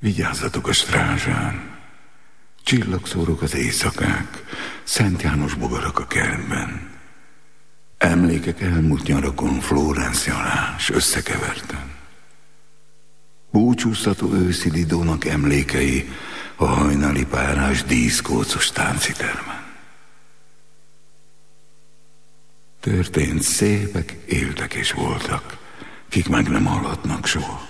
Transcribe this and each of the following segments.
Vigyázzatok a strázsán. Csillagszórok az éjszakák, Szent János bogarak a kertben. Emlékek elmúlt nyarakon Florence Jalás összekeverten. Búcsúztató őszi Lidónak emlékei a hajnali párás díszkócos táncitermen. Történt szépek, éltek és voltak, kik meg nem hallhatnak soha.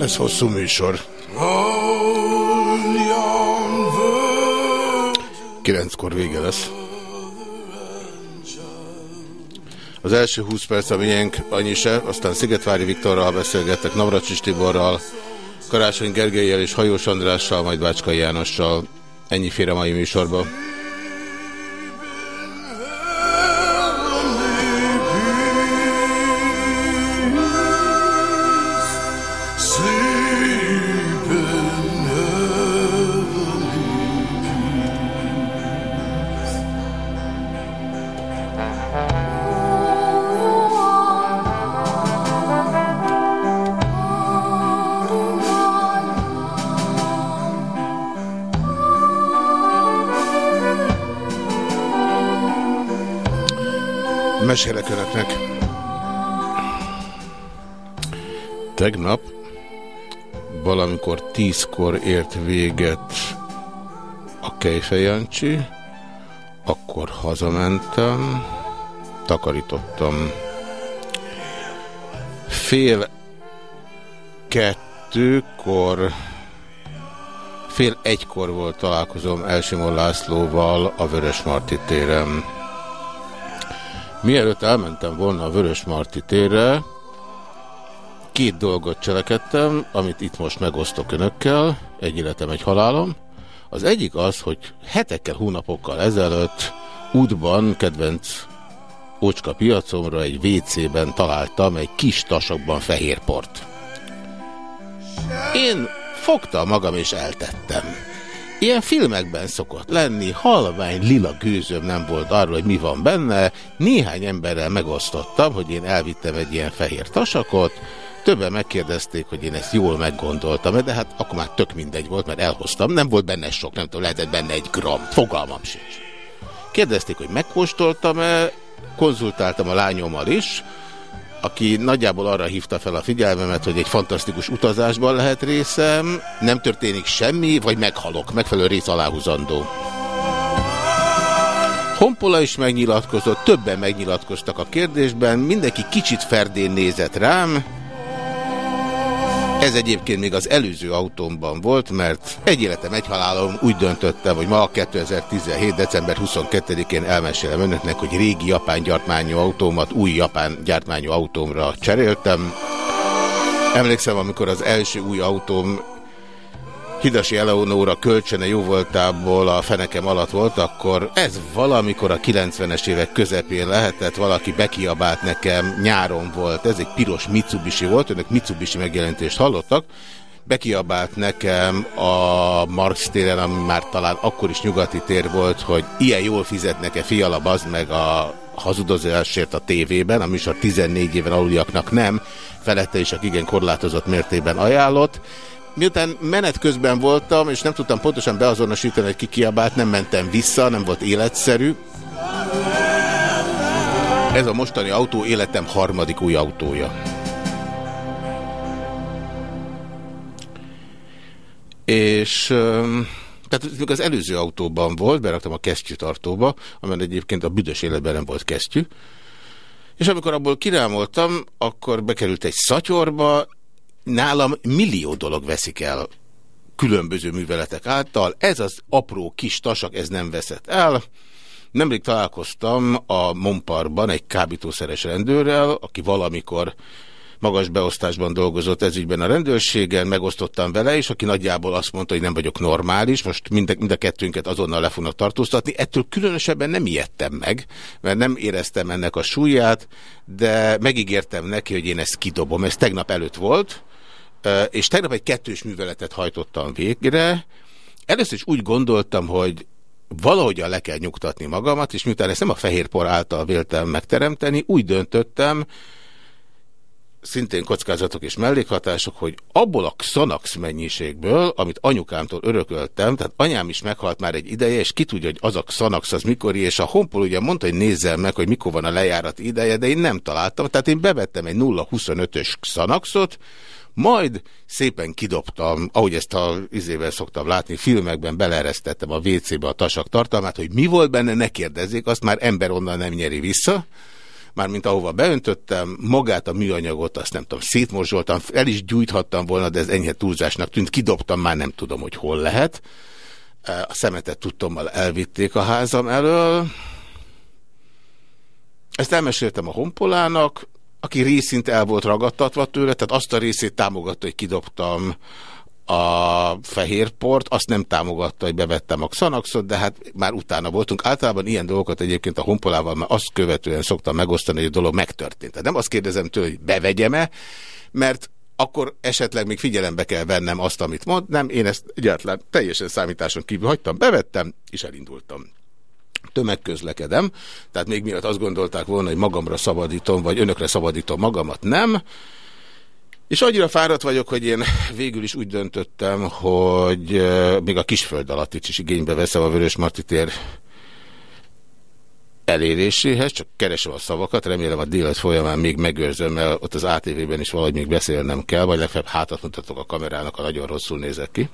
lesz hosszú műsor. Kilenckor vége lesz. Az első 20 perc a miénk, annyi se, aztán Szigetvári Viktorral beszélgettek, Navracsis Tiborral, Karácsony Gergelyel és Hajós Andrással, majd Bácskai Jánossal. Ennyi fér a mai műsorba. Tegnap valamikor tízkor ért véget a Kejfejancsi, akkor hazamentem, takarítottam. Fél kettőkor, fél egykor volt találkozom Elsimon Lászlóval a Vörös Marti téren. Mielőtt elmentem volna a Vörös Marti térre, két dolgot cselekedtem, amit itt most megosztok önökkel, egy életem, egy halálom. Az egyik az, hogy hetekkel, hónapokkal ezelőtt útban, kedvenc ócska piacomra egy WC-ben találtam egy kis tasakban fehér port. Én fogtam magam és eltettem. Ilyen filmekben szokott lenni, halvány lila gőzöm nem volt arról, hogy mi van benne. Néhány emberrel megosztottam, hogy én elvittem egy ilyen fehér tasakot. Többen megkérdezték, hogy én ezt jól meggondoltam de hát akkor már tök mindegy volt, mert elhoztam. Nem volt benne sok, nem tudom, lehetett benne egy gram. Fogalmam sincs. Kérdezték, hogy megkóstoltam-e, konzultáltam a lányommal is, aki nagyjából arra hívta fel a figyelmemet, hogy egy fantasztikus utazásban lehet részem, nem történik semmi, vagy meghalok, megfelelő rész aláhúzandó. Honpola is megnyilatkozott, többen megnyilatkoztak a kérdésben, mindenki kicsit ferdén nézett rám. Ez egyébként még az előző autómban volt, mert egy életem, egy halálom úgy döntöttem, hogy ma 2017. december 22-én elmesélem önöknek, hogy régi japán gyártmányú autómat új japán gyártmányú autómra cseréltem. Emlékszem, amikor az első új autóm Hidasi Eleonóra kölcsene jóvoltából a fenekem alatt volt, akkor ez valamikor a 90-es évek közepén lehetett, valaki bekiabált nekem, nyáron volt, ez egy piros Mitsubishi volt, önök Mitsubishi megjelentést hallottak, bekiabált nekem a Marx téren, ami már talán akkor is nyugati tér volt, hogy ilyen jól fizetnek-e fiala, bazd meg a hazudozásért a tévében, a műsor 14 éven aluliaknak nem, felette is a igen korlátozott mértében ajánlott. Miután menet közben voltam, és nem tudtam pontosan beazonosítani, hogy ki kiabált, nem mentem vissza, nem volt életszerű. Ez a mostani autó életem harmadik új autója. És tehát az előző autóban volt, beraktam a kesztyűtartóba, amelyen egyébként a büdös életben nem volt kesztyű. És amikor abból kirámoltam, akkor bekerült egy szatyorba, nálam millió dolog veszik el különböző műveletek által. Ez az apró kis tasak, ez nem veszett el. Nemrég találkoztam a Monparban egy kábítószeres rendőrrel, aki valamikor magas beosztásban dolgozott ezügyben a rendőrségen, megosztottam vele, és aki nagyjából azt mondta, hogy nem vagyok normális, most mind a, mind a kettőnket azonnal le fognak tartóztatni. Ettől különösebben nem ijedtem meg, mert nem éreztem ennek a súlyát, de megígértem neki, hogy én ezt kidobom. Ez tegnap előtt volt, és tegnap egy kettős műveletet hajtottam végre. Először is úgy gondoltam, hogy valahogyan le kell nyugtatni magamat, és miután ezt nem a fehérpor által véltem megteremteni, úgy döntöttem, szintén kockázatok és mellékhatások, hogy abból a Xanax mennyiségből, amit anyukámtól örököltem, tehát anyám is meghalt már egy ideje, és ki tudja, hogy az a Xanax az mikor, és a Honpol ugye mondta, hogy nézzem meg, hogy mikor van a lejárat ideje, de én nem találtam, tehát én bevettem egy 0,25-ös Xanaxot, majd szépen kidobtam, ahogy ezt a izével szoktam látni, filmekben beleresztettem a WC-be a tasak tartalmát, hogy mi volt benne, ne kérdezzék, azt már ember onnan nem nyeri vissza mármint ahova beöntöttem, magát a műanyagot, azt nem tudom, szétmorzsoltam, el is gyújthattam volna, de ez enyhe túlzásnak tűnt, kidobtam, már nem tudom, hogy hol lehet. A szemetet tudtommal elvitték a házam elől. Ezt elmeséltem a honpolának, aki részint el volt ragadtatva tőle, tehát azt a részét támogatta, hogy kidobtam a fehérport, azt nem támogatta, hogy bevettem a Xanaxot, de hát már utána voltunk. Általában ilyen dolgokat egyébként a honpolával már azt követően szoktam megosztani, hogy a dolog megtörtént. Tehát nem azt kérdezem tőle, hogy bevegyem-e, mert akkor esetleg még figyelembe kell vennem azt, amit mond. Nem, én ezt egyáltalán teljesen számításon kívül hagytam, bevettem, és elindultam tömegközlekedem, tehát még miatt azt gondolták volna, hogy magamra szabadítom, vagy önökre szabadítom magamat, nem. És annyira fáradt vagyok, hogy én végül is úgy döntöttem, hogy még a kisföld alatt is igénybe veszem a Vörös Marti tér eléréséhez, csak keresem a szavakat, remélem a délet folyamán még megőrzöm, mert ott az ATV-ben is valahogy még beszélnem kell, vagy legfeljebb hátat mutatok a kamerának, a nagyon rosszul nézek ki.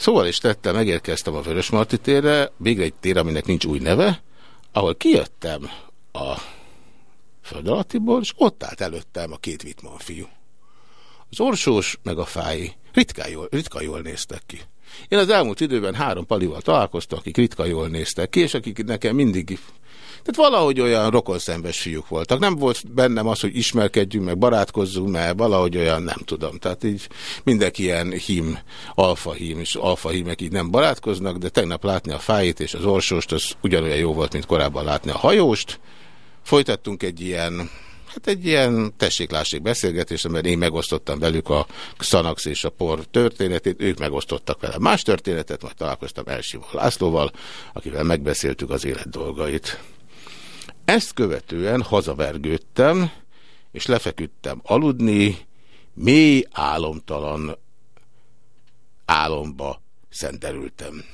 Szóval is tettem, megérkeztem a Vörös Marti térre, végre egy tér, aminek nincs új neve, ahol kijöttem a föld alattiból, és ott állt előttem a két Vitman fiú. Az orsós meg a fái ritkán jól, ritkán jól néztek ki. Én az elmúlt időben három palival találkoztam, akik ritka jól néztek ki, és akik nekem mindig... Tehát valahogy olyan rokonszembes fiúk voltak. Nem volt bennem az, hogy ismerkedjünk, meg barátkozzunk, mert valahogy olyan nem tudom. Tehát így mindenki ilyen hím, alfa hím, és alfa hímek így nem barátkoznak, de tegnap látni a fájit és az orsóst, az ugyanolyan jó volt, mint korábban látni a hajóst. Folytattunk egy ilyen Hát egy ilyen tessék-lássék beszélgetés, mert én megosztottam velük a Xanax és a por történetét, ők megosztottak vele más történetet, majd találkoztam Elsival Lászlóval, akivel megbeszéltük az élet dolgait. Ezt követően hazavergődtem, és lefeküdtem aludni, mély álomtalan álomba szenterültem.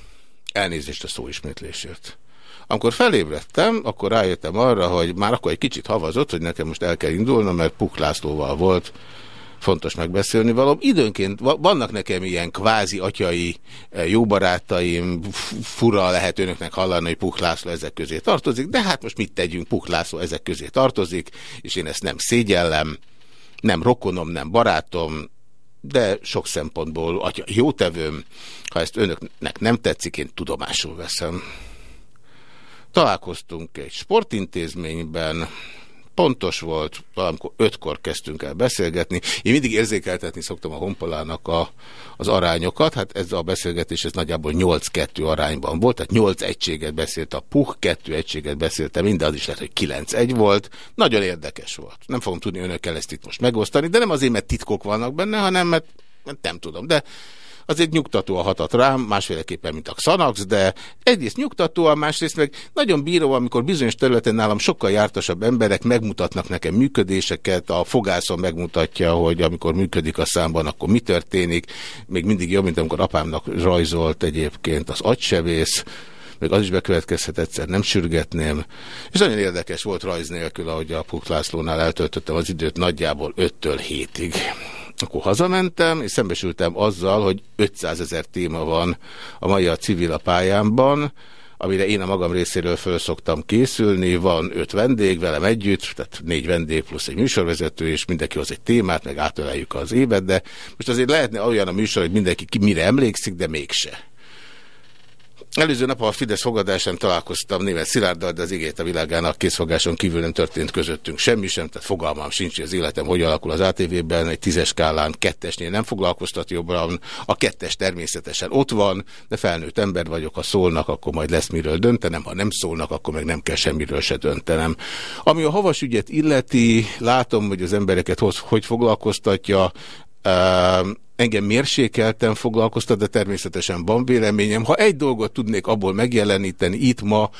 Elnézést a szóismétlésért. Amikor felébredtem, akkor rájöttem arra, hogy már akkor egy kicsit havazott, hogy nekem most el kell indulnom, mert Puk Lászlóval volt fontos megbeszélni való. Időnként vannak nekem ilyen kvázi atyai eh, jó barátaim, fura lehet önöknek hallani, hogy Puk László ezek közé tartozik, de hát most mit tegyünk, Puk László ezek közé tartozik, és én ezt nem szégyellem, nem rokonom, nem barátom, de sok szempontból atya jótevőm, ha ezt önöknek nem tetszik, én tudomásul veszem. Találkoztunk egy sportintézményben, pontos volt, valamikor ötkor kezdtünk el beszélgetni. Én mindig érzékeltetni szoktam a honpolának a, az arányokat, hát ez a beszélgetés ez nagyjából 8-2 arányban volt, tehát 8 egységet beszélt a Puh, 2 egységet beszélte minden, az is lehet, hogy 9-1 volt. Nagyon érdekes volt. Nem fogom tudni önökkel ezt itt most megosztani, de nem azért, mert titkok vannak benne, hanem mert nem tudom, de azért a hatat rám, másféleképpen, mint a Xanax, de egyrészt nyugtatóan, másrészt meg nagyon bírom, amikor bizonyos területen nálam sokkal jártasabb emberek megmutatnak nekem működéseket, a fogászon megmutatja, hogy amikor működik a számban, akkor mi történik. Még mindig jobb, mint amikor apámnak rajzolt egyébként az agysevész, még az is bekövetkezhet egyszer, nem sürgetném. És nagyon érdekes volt rajz nélkül, ahogy a Puk Lászlónál eltöltöttem az időt nagyjából 5-től 7-ig. Akkor hazamentem, és szembesültem azzal, hogy 500 ezer téma van a mai a civil a pályámban, amire én a magam részéről föl szoktam készülni, van öt vendég velem együtt, tehát négy vendég plusz egy műsorvezető, és mindenki hoz egy témát, meg átöleljük az évet, de most azért lehetne olyan a műsor, hogy mindenki ki mire emlékszik, de mégse. Előző nap a Fidesz fogadásán találkoztam német Szilárddal, de az igét a világának készfogáson kívül nem történt közöttünk semmi sem, tehát fogalmam sincs, az életem hogy alakul az ATV-ben, egy tízes skálán kettesnél nem foglalkoztat jobban, a kettes természetesen ott van, de felnőtt ember vagyok, ha szólnak, akkor majd lesz miről döntenem, ha nem szólnak, akkor meg nem kell semmiről se döntenem. Ami a havas ügyet illeti, látom, hogy az embereket hogy, foglalkoztatja, engem mérsékelten foglalkoztat, de természetesen van véleményem. Ha egy dolgot tudnék abból megjeleníteni itt ma,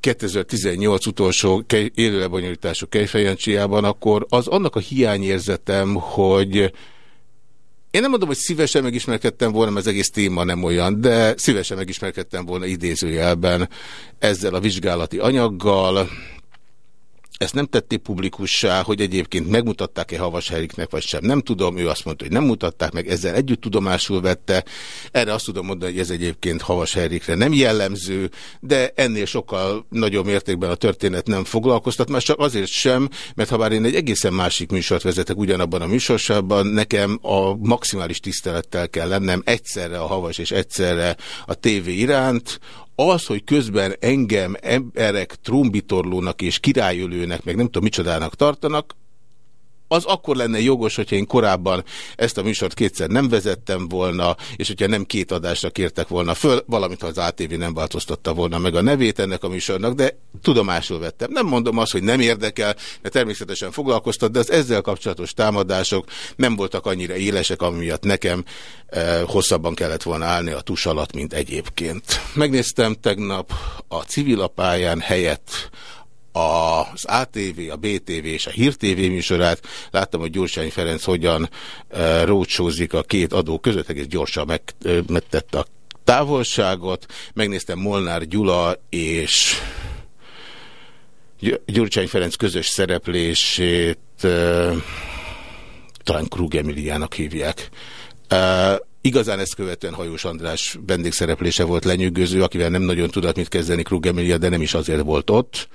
2018 utolsó élőlebonyolítású kejfejancsiában, akkor az annak a hiányérzetem, hogy én nem mondom, hogy szívesen megismerkedtem volna, mert az egész téma nem olyan, de szívesen megismerkedtem volna idézőjelben ezzel a vizsgálati anyaggal, ezt nem tették publikussá, hogy egyébként megmutatták-e Havas Heriknek, vagy sem. Nem tudom, ő azt mondta, hogy nem mutatták meg, ezzel együtt tudomásul vette. Erre azt tudom mondani, hogy ez egyébként Havas Herikre nem jellemző, de ennél sokkal nagyobb mértékben a történet nem foglalkoztat, már csak azért sem, mert ha bár én egy egészen másik műsort vezetek ugyanabban a műsorsában, nekem a maximális tisztelettel kell lennem egyszerre a Havas és egyszerre a tévé iránt, az, hogy közben engem emberek trombitorlónak és királyölőnek, meg nem tudom micsodának tartanak, az akkor lenne jogos, hogyha én korábban ezt a műsort kétszer nem vezettem volna, és hogyha nem két adásra kértek volna föl, valamint az ATV nem változtatta volna meg a nevét ennek a műsornak, de tudomásul vettem. Nem mondom azt, hogy nem érdekel, mert természetesen foglalkoztat, de az ezzel kapcsolatos támadások nem voltak annyira élesek, ami miatt nekem eh, hosszabban kellett volna állni a tus alatt, mint egyébként. Megnéztem tegnap a civilapályán helyett az ATV, a BTV és a Hír TV műsorát. Láttam, hogy Gyurcsány Ferenc hogyan uh, rócsózik a két adó között, egész gyorsan meg, megtette a távolságot. Megnéztem Molnár Gyula és Gyurcsány Ferenc közös szereplését talán Krug Emiliának hívják. Igazán ezt követően Hajós András vendégszereplése volt lenyűgöző, akivel nem nagyon tudott mit kezdeni Krug Emilia, de nem is azért volt ott.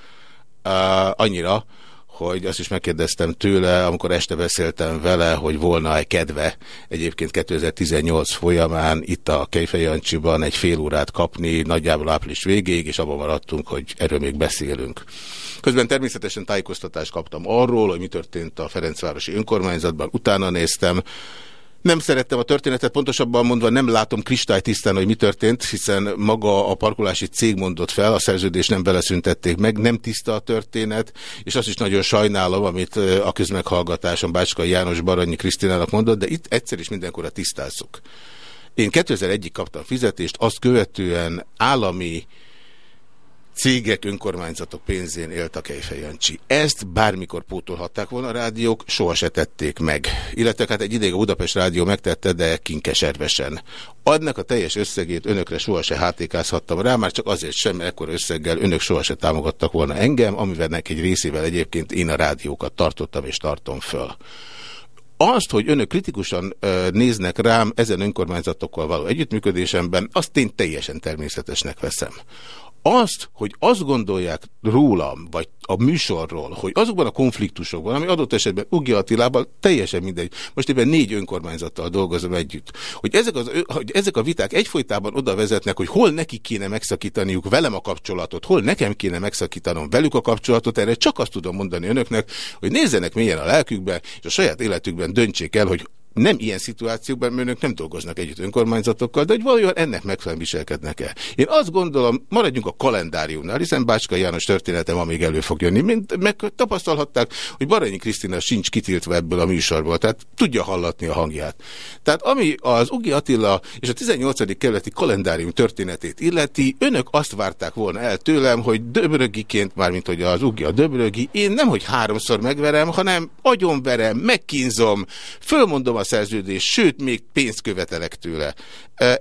Annyira, hogy azt is megkérdeztem tőle, amikor este beszéltem vele, hogy volna egy kedve egyébként 2018 folyamán itt a Kejfejancsiban egy fél órát kapni, nagyjából április végéig, és abban maradtunk, hogy erről még beszélünk. Közben természetesen tájékoztatást kaptam arról, hogy mi történt a Ferencvárosi önkormányzatban, utána néztem, nem szerettem a történetet, pontosabban mondva nem látom kristálytisztán, hogy mi történt, hiszen maga a parkolási cég mondott fel, a szerződést nem beleszüntették meg, nem tiszta a történet, és azt is nagyon sajnálom, amit a közmeghallgatáson Bácskai János Baranyi Krisztinának mondott, de itt egyszer is mindenkorra tisztázzuk. Én 2001-ig kaptam fizetést, azt követően állami cégek, önkormányzatok pénzén élt a Kejfej Jancsi. Ezt bármikor pótolhatták volna a rádiók, soha se tették meg. Illetve hát egy ideig a Budapest Rádió megtette, de kinkeservesen. Adnak a teljes összegét önökre soha se hátékázhattam rá, már csak azért sem, ekkor összeggel önök soha se támogattak volna engem, amivel egy részével egyébként én a rádiókat tartottam és tartom föl. Azt, hogy önök kritikusan néznek rám ezen önkormányzatokkal való együttműködésemben, azt én teljesen természetesnek veszem Azt, hogy azt gondolják rólam, vagy a műsorról, hogy azokban a konfliktusokban, ami adott esetben Ugi Attilában teljesen mindegy, most éppen négy önkormányzattal dolgozom együtt, hogy ezek, az, hogy ezek a viták egyfolytában oda vezetnek, hogy hol neki kéne megszakítaniuk velem a kapcsolatot, hol nekem kéne megszakítanom velük a kapcsolatot, erre csak azt tudom mondani önöknek, hogy nézzenek mélyen a lelkükbe, és a saját életükben döntsék el, hogy nem ilyen szituációkban, mert önök nem dolgoznak együtt önkormányzatokkal, de hogy valójában ennek megfelelően viselkednek el. Én azt gondolom, maradjunk a kalendáriumnál, hiszen Bácska János története ma még elő fog jönni. Mint meg tapasztalhatták, hogy Baranyi Krisztina sincs kitiltva ebből a műsorból, tehát tudja hallatni a hangját. Tehát ami az Ugi Attila és a 18. kerületi kalendárium történetét illeti, önök azt várták volna el tőlem, hogy döbrögiként, mármint hogy az Ugi a döbrögi, én nem, hogy háromszor megverem, hanem agyonverem, megkínzom, fölmondom a szerződés, sőt, még pénzt követelek tőle.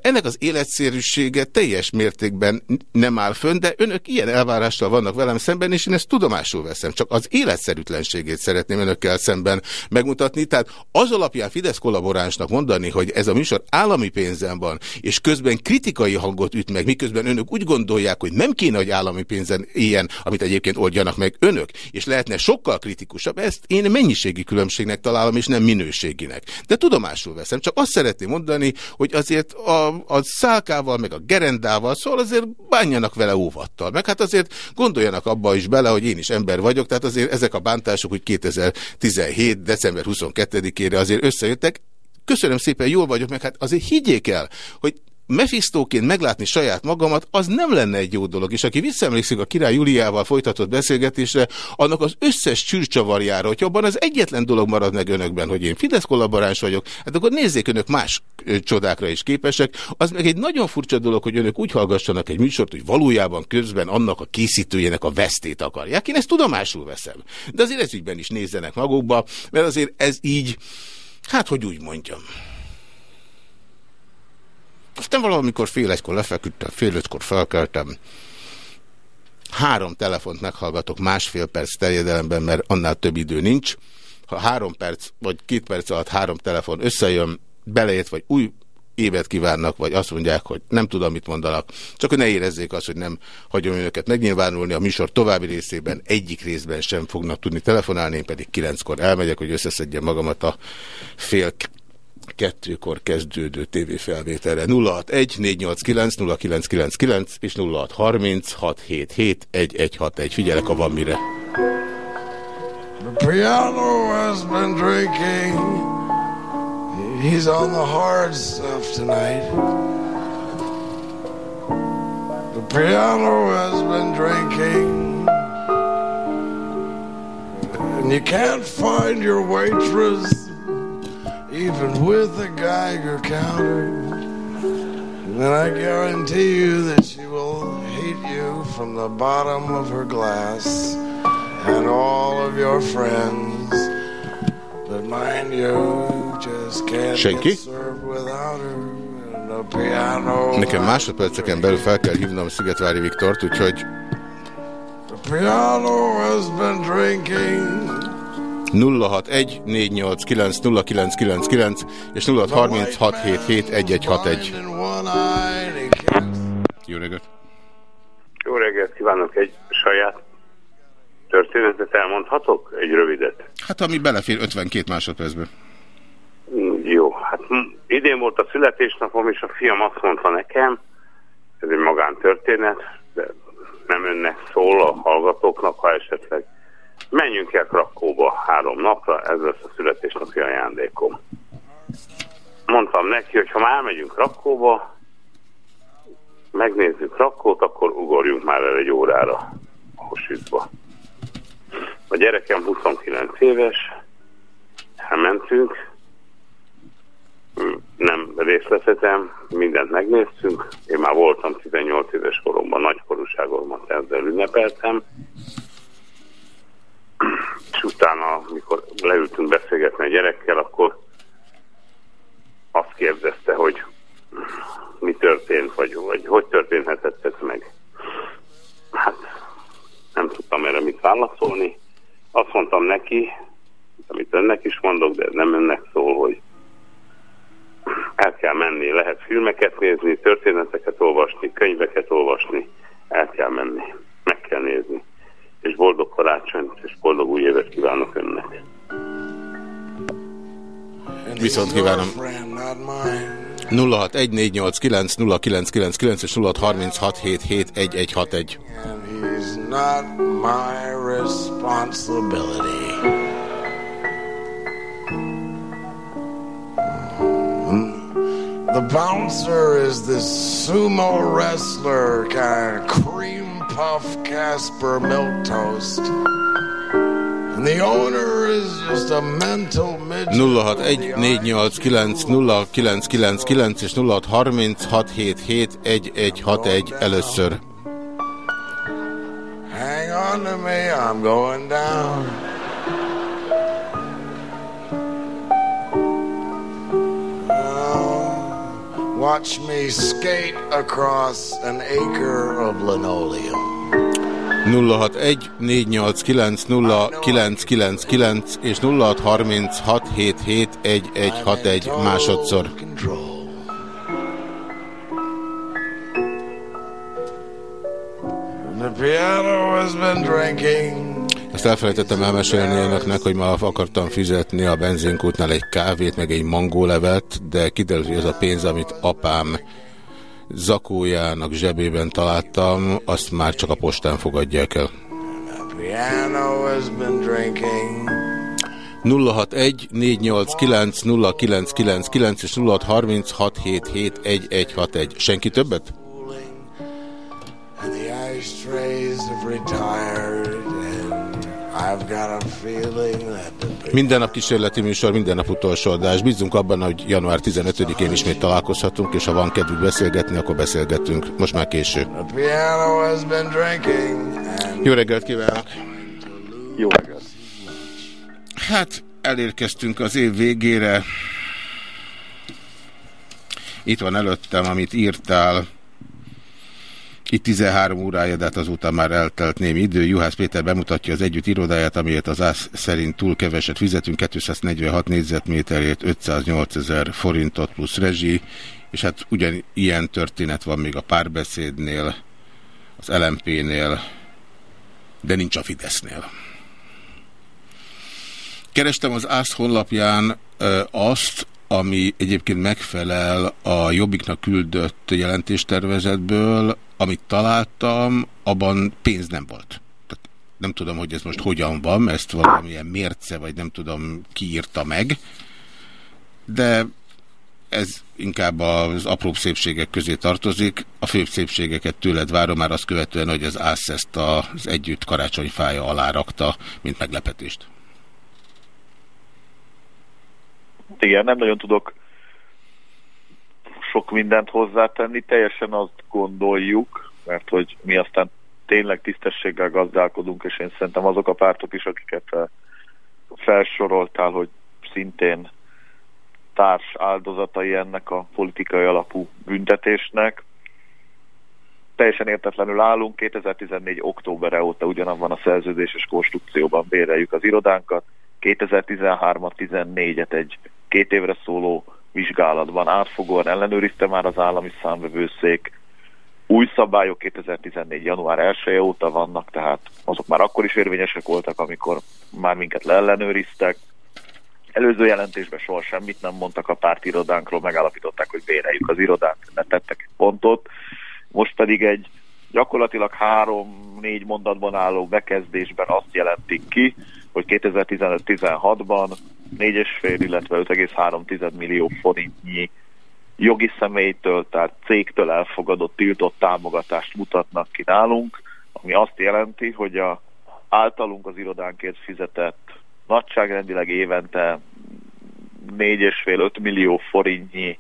Ennek az életszerűsége teljes mértékben nem áll fönn, de önök ilyen elvárással vannak velem szemben, és én ezt tudomásul veszem. Csak az életszerűtlenségét szeretném önökkel szemben megmutatni. Tehát az alapján Fidesz kollaboránsnak mondani, hogy ez a műsor állami pénzen van, és közben kritikai hangot üt meg, miközben önök úgy gondolják, hogy nem kéne, hogy állami pénzen ilyen, amit egyébként oldjanak meg önök, és lehetne sokkal kritikusabb, ezt én mennyiségi különbségnek találom, és nem minőséginek. De tudomásul veszem. Csak azt szeretném mondani, hogy azért a, a szálkával, meg a gerendával, szóval azért bánjanak vele óvattal. Meg hát azért gondoljanak abba is bele, hogy én is ember vagyok, tehát azért ezek a bántások, hogy 2017. december 22-ére azért összejöttek. Köszönöm szépen, jól vagyok, meg hát azért higgyék el, hogy Mephistóként meglátni saját magamat, az nem lenne egy jó dolog. És aki visszaemlékszik a király Juliával folytatott beszélgetésre, annak az összes csűrcsavarjára, hogy abban az egyetlen dolog marad meg önökben, hogy én Fidesz kollaboráns vagyok, hát akkor nézzék önök más csodákra is képesek. Az meg egy nagyon furcsa dolog, hogy önök úgy hallgassanak egy műsort, hogy valójában közben annak a készítőjének a vesztét akarják. Én ezt tudomásul veszem. De azért ez ügyben is nézzenek magukba, mert azért ez így, hát hogy úgy mondjam. Aztán valamikor fél egykor lefeküdtem, fél ötkor felkeltem. Három telefont meghallgatok másfél perc terjedelemben, mert annál több idő nincs. Ha három perc, vagy két perc alatt három telefon összejön, beleért, vagy új évet kívánnak, vagy azt mondják, hogy nem tudom, mit mondanak. Csak hogy ne érezzék azt, hogy nem hagyom önöket megnyilvánulni. A műsor további részében egyik részben sem fognak tudni telefonálni, én pedig kilenckor elmegyek, hogy összeszedjem magamat a fél kettőkor kezdődő tévéfelvételre. 061 489 0999 és 0630 677 1161. Figyelek, ha van mire. The piano has been drinking. He's on the hard stuff tonight. The piano has been drinking. And you can't find your waitress even with a Geiger counter. then I guarantee you that she will hate you from the bottom of her glass and all of your friends. But mind you, just can't Senki? get served without her. The Nekem másodperceken belül fel kell hívnom Szigetvári Viktort, úgyhogy The piano has been drinking 061 489 0999 és 0630 677 1161. Jó reggelt! Jó reggelt kívánok! Egy saját történetet elmondhatok? Egy rövidet. Hát ami belefér 52 másodpercbe. Mm, Jó, hát hm, idén volt a születésnapom, és a fiam azt mondta nekem, ez egy magántörténet, de nem önnek szól a hallgatóknak, ha esetleg menjünk el Krakóba három napra, ez lesz a születésnapi ajándékom. Mondtam neki, hogy ha már megyünk Krakóba, megnézzük Krakót, akkor ugorjunk már el egy órára a Hosütba. A gyerekem 29 éves, elmentünk, nem részletetem, mindent megnéztünk. Én már voltam 18 éves koromban, nagykorúságomban ezzel ünnepeltem. És utána, amikor leültünk beszélgetni a gyerekkel, akkor azt kérdezte, hogy mi történt, vagy, vagy hogy történhetett ez meg. Hát nem tudtam erre mit válaszolni. Azt mondtam neki, amit önnek is mondok, de nem önnek szól, hogy el kell menni, lehet filmeket nézni, történeteket olvasni, könyveket olvasni, el kell menni, meg kell nézni. És boldog karácsonyt, és boldog új évet kívánok önnek. Viszont kívánom. 0614890999 és 0636771161. And he's not my responsibility. The bouncer is this sumo wrestler, kind of cream puff Casper milk toast. And the owner is just a mental midget. 0614890999 és 0636771161 először. Hang on to me, I'm going down. Watch me skate across an acre of linoleum. 0614890999 és 0636771161 másodszor. The piano has been drinking. Ezt elfelejtettem elmesélni önöknek, hogy ma akartam fizetni a benzinkútnál egy kávét, meg egy mangólevet, de kiderült, hogy ez a pénz, amit apám zakójának zsebében találtam, azt már csak a postán fogadják el. The piano has been drinking. 061 489 0999 és 0636771161. Senki többet? And the ashtrays have retired. Minden nap kísérleti műsor, minden nap utolsó adás. Bízunk abban, hogy január 15-én ismét találkozhatunk, és ha van kedvük beszélgetni, akkor beszélgetünk. Most már késő. The piano has been drinking. And Jó reggelt kívánok! Jó reggelt. Hát, elérkeztünk az év végére. Itt van előttem, amit írtál. Itt 13 órája, de hát azóta már eltelt némi idő. Juhász Péter bemutatja az együtt irodáját, amiért az ász szerint túl keveset fizetünk, 246 négyzetméterért 508 ezer forintot plusz rezsi, és hát ugyan ilyen történet van még a párbeszédnél, az LMP-nél, de nincs a Fidesznél. Kerestem az ÁSZ honlapján azt, ami egyébként megfelel a Jobbiknak küldött jelentéstervezetből, amit találtam, abban pénz nem volt. Tehát nem tudom, hogy ez most hogyan van, ezt valamilyen mérce, vagy nem tudom, ki írta meg, de ez inkább az apróbb szépségek közé tartozik. A főbb szépségeket tőled várom már azt követően, hogy az ÁSZ ezt az együtt karácsonyfája alá rakta, mint meglepetést. Igen, nem nagyon tudok sok mindent hozzátenni, teljesen azt gondoljuk, mert hogy mi aztán tényleg tisztességgel gazdálkodunk, és én szerintem azok a pártok is, akiket eh, felsoroltál, hogy szintén társ áldozatai ennek a politikai alapú büntetésnek. Teljesen értetlenül állunk, 2014. októberre óta ugyanabban a szerződéses konstrukcióban béreljük az irodánkat, 2013 14-et egy két évre szóló vizsgálatban átfogóan ellenőrizte már az állami számvevőszék. Új szabályok 2014. január 1 -e óta vannak, tehát azok már akkor is érvényesek voltak, amikor már minket leellenőriztek. Előző jelentésben soha semmit nem mondtak a pártirodánkról, megállapították, hogy béreljük az irodát, ne tettek egy pontot. Most pedig egy gyakorlatilag három-négy mondatban álló bekezdésben azt jelentik ki, hogy 2015-16-ban 4,5, illetve 5,3 millió forintnyi jogi személytől, tehát cégtől elfogadott, tiltott támogatást mutatnak ki nálunk, ami azt jelenti, hogy a általunk az irodánkért fizetett nagyságrendileg évente 4,5-5 millió forintnyi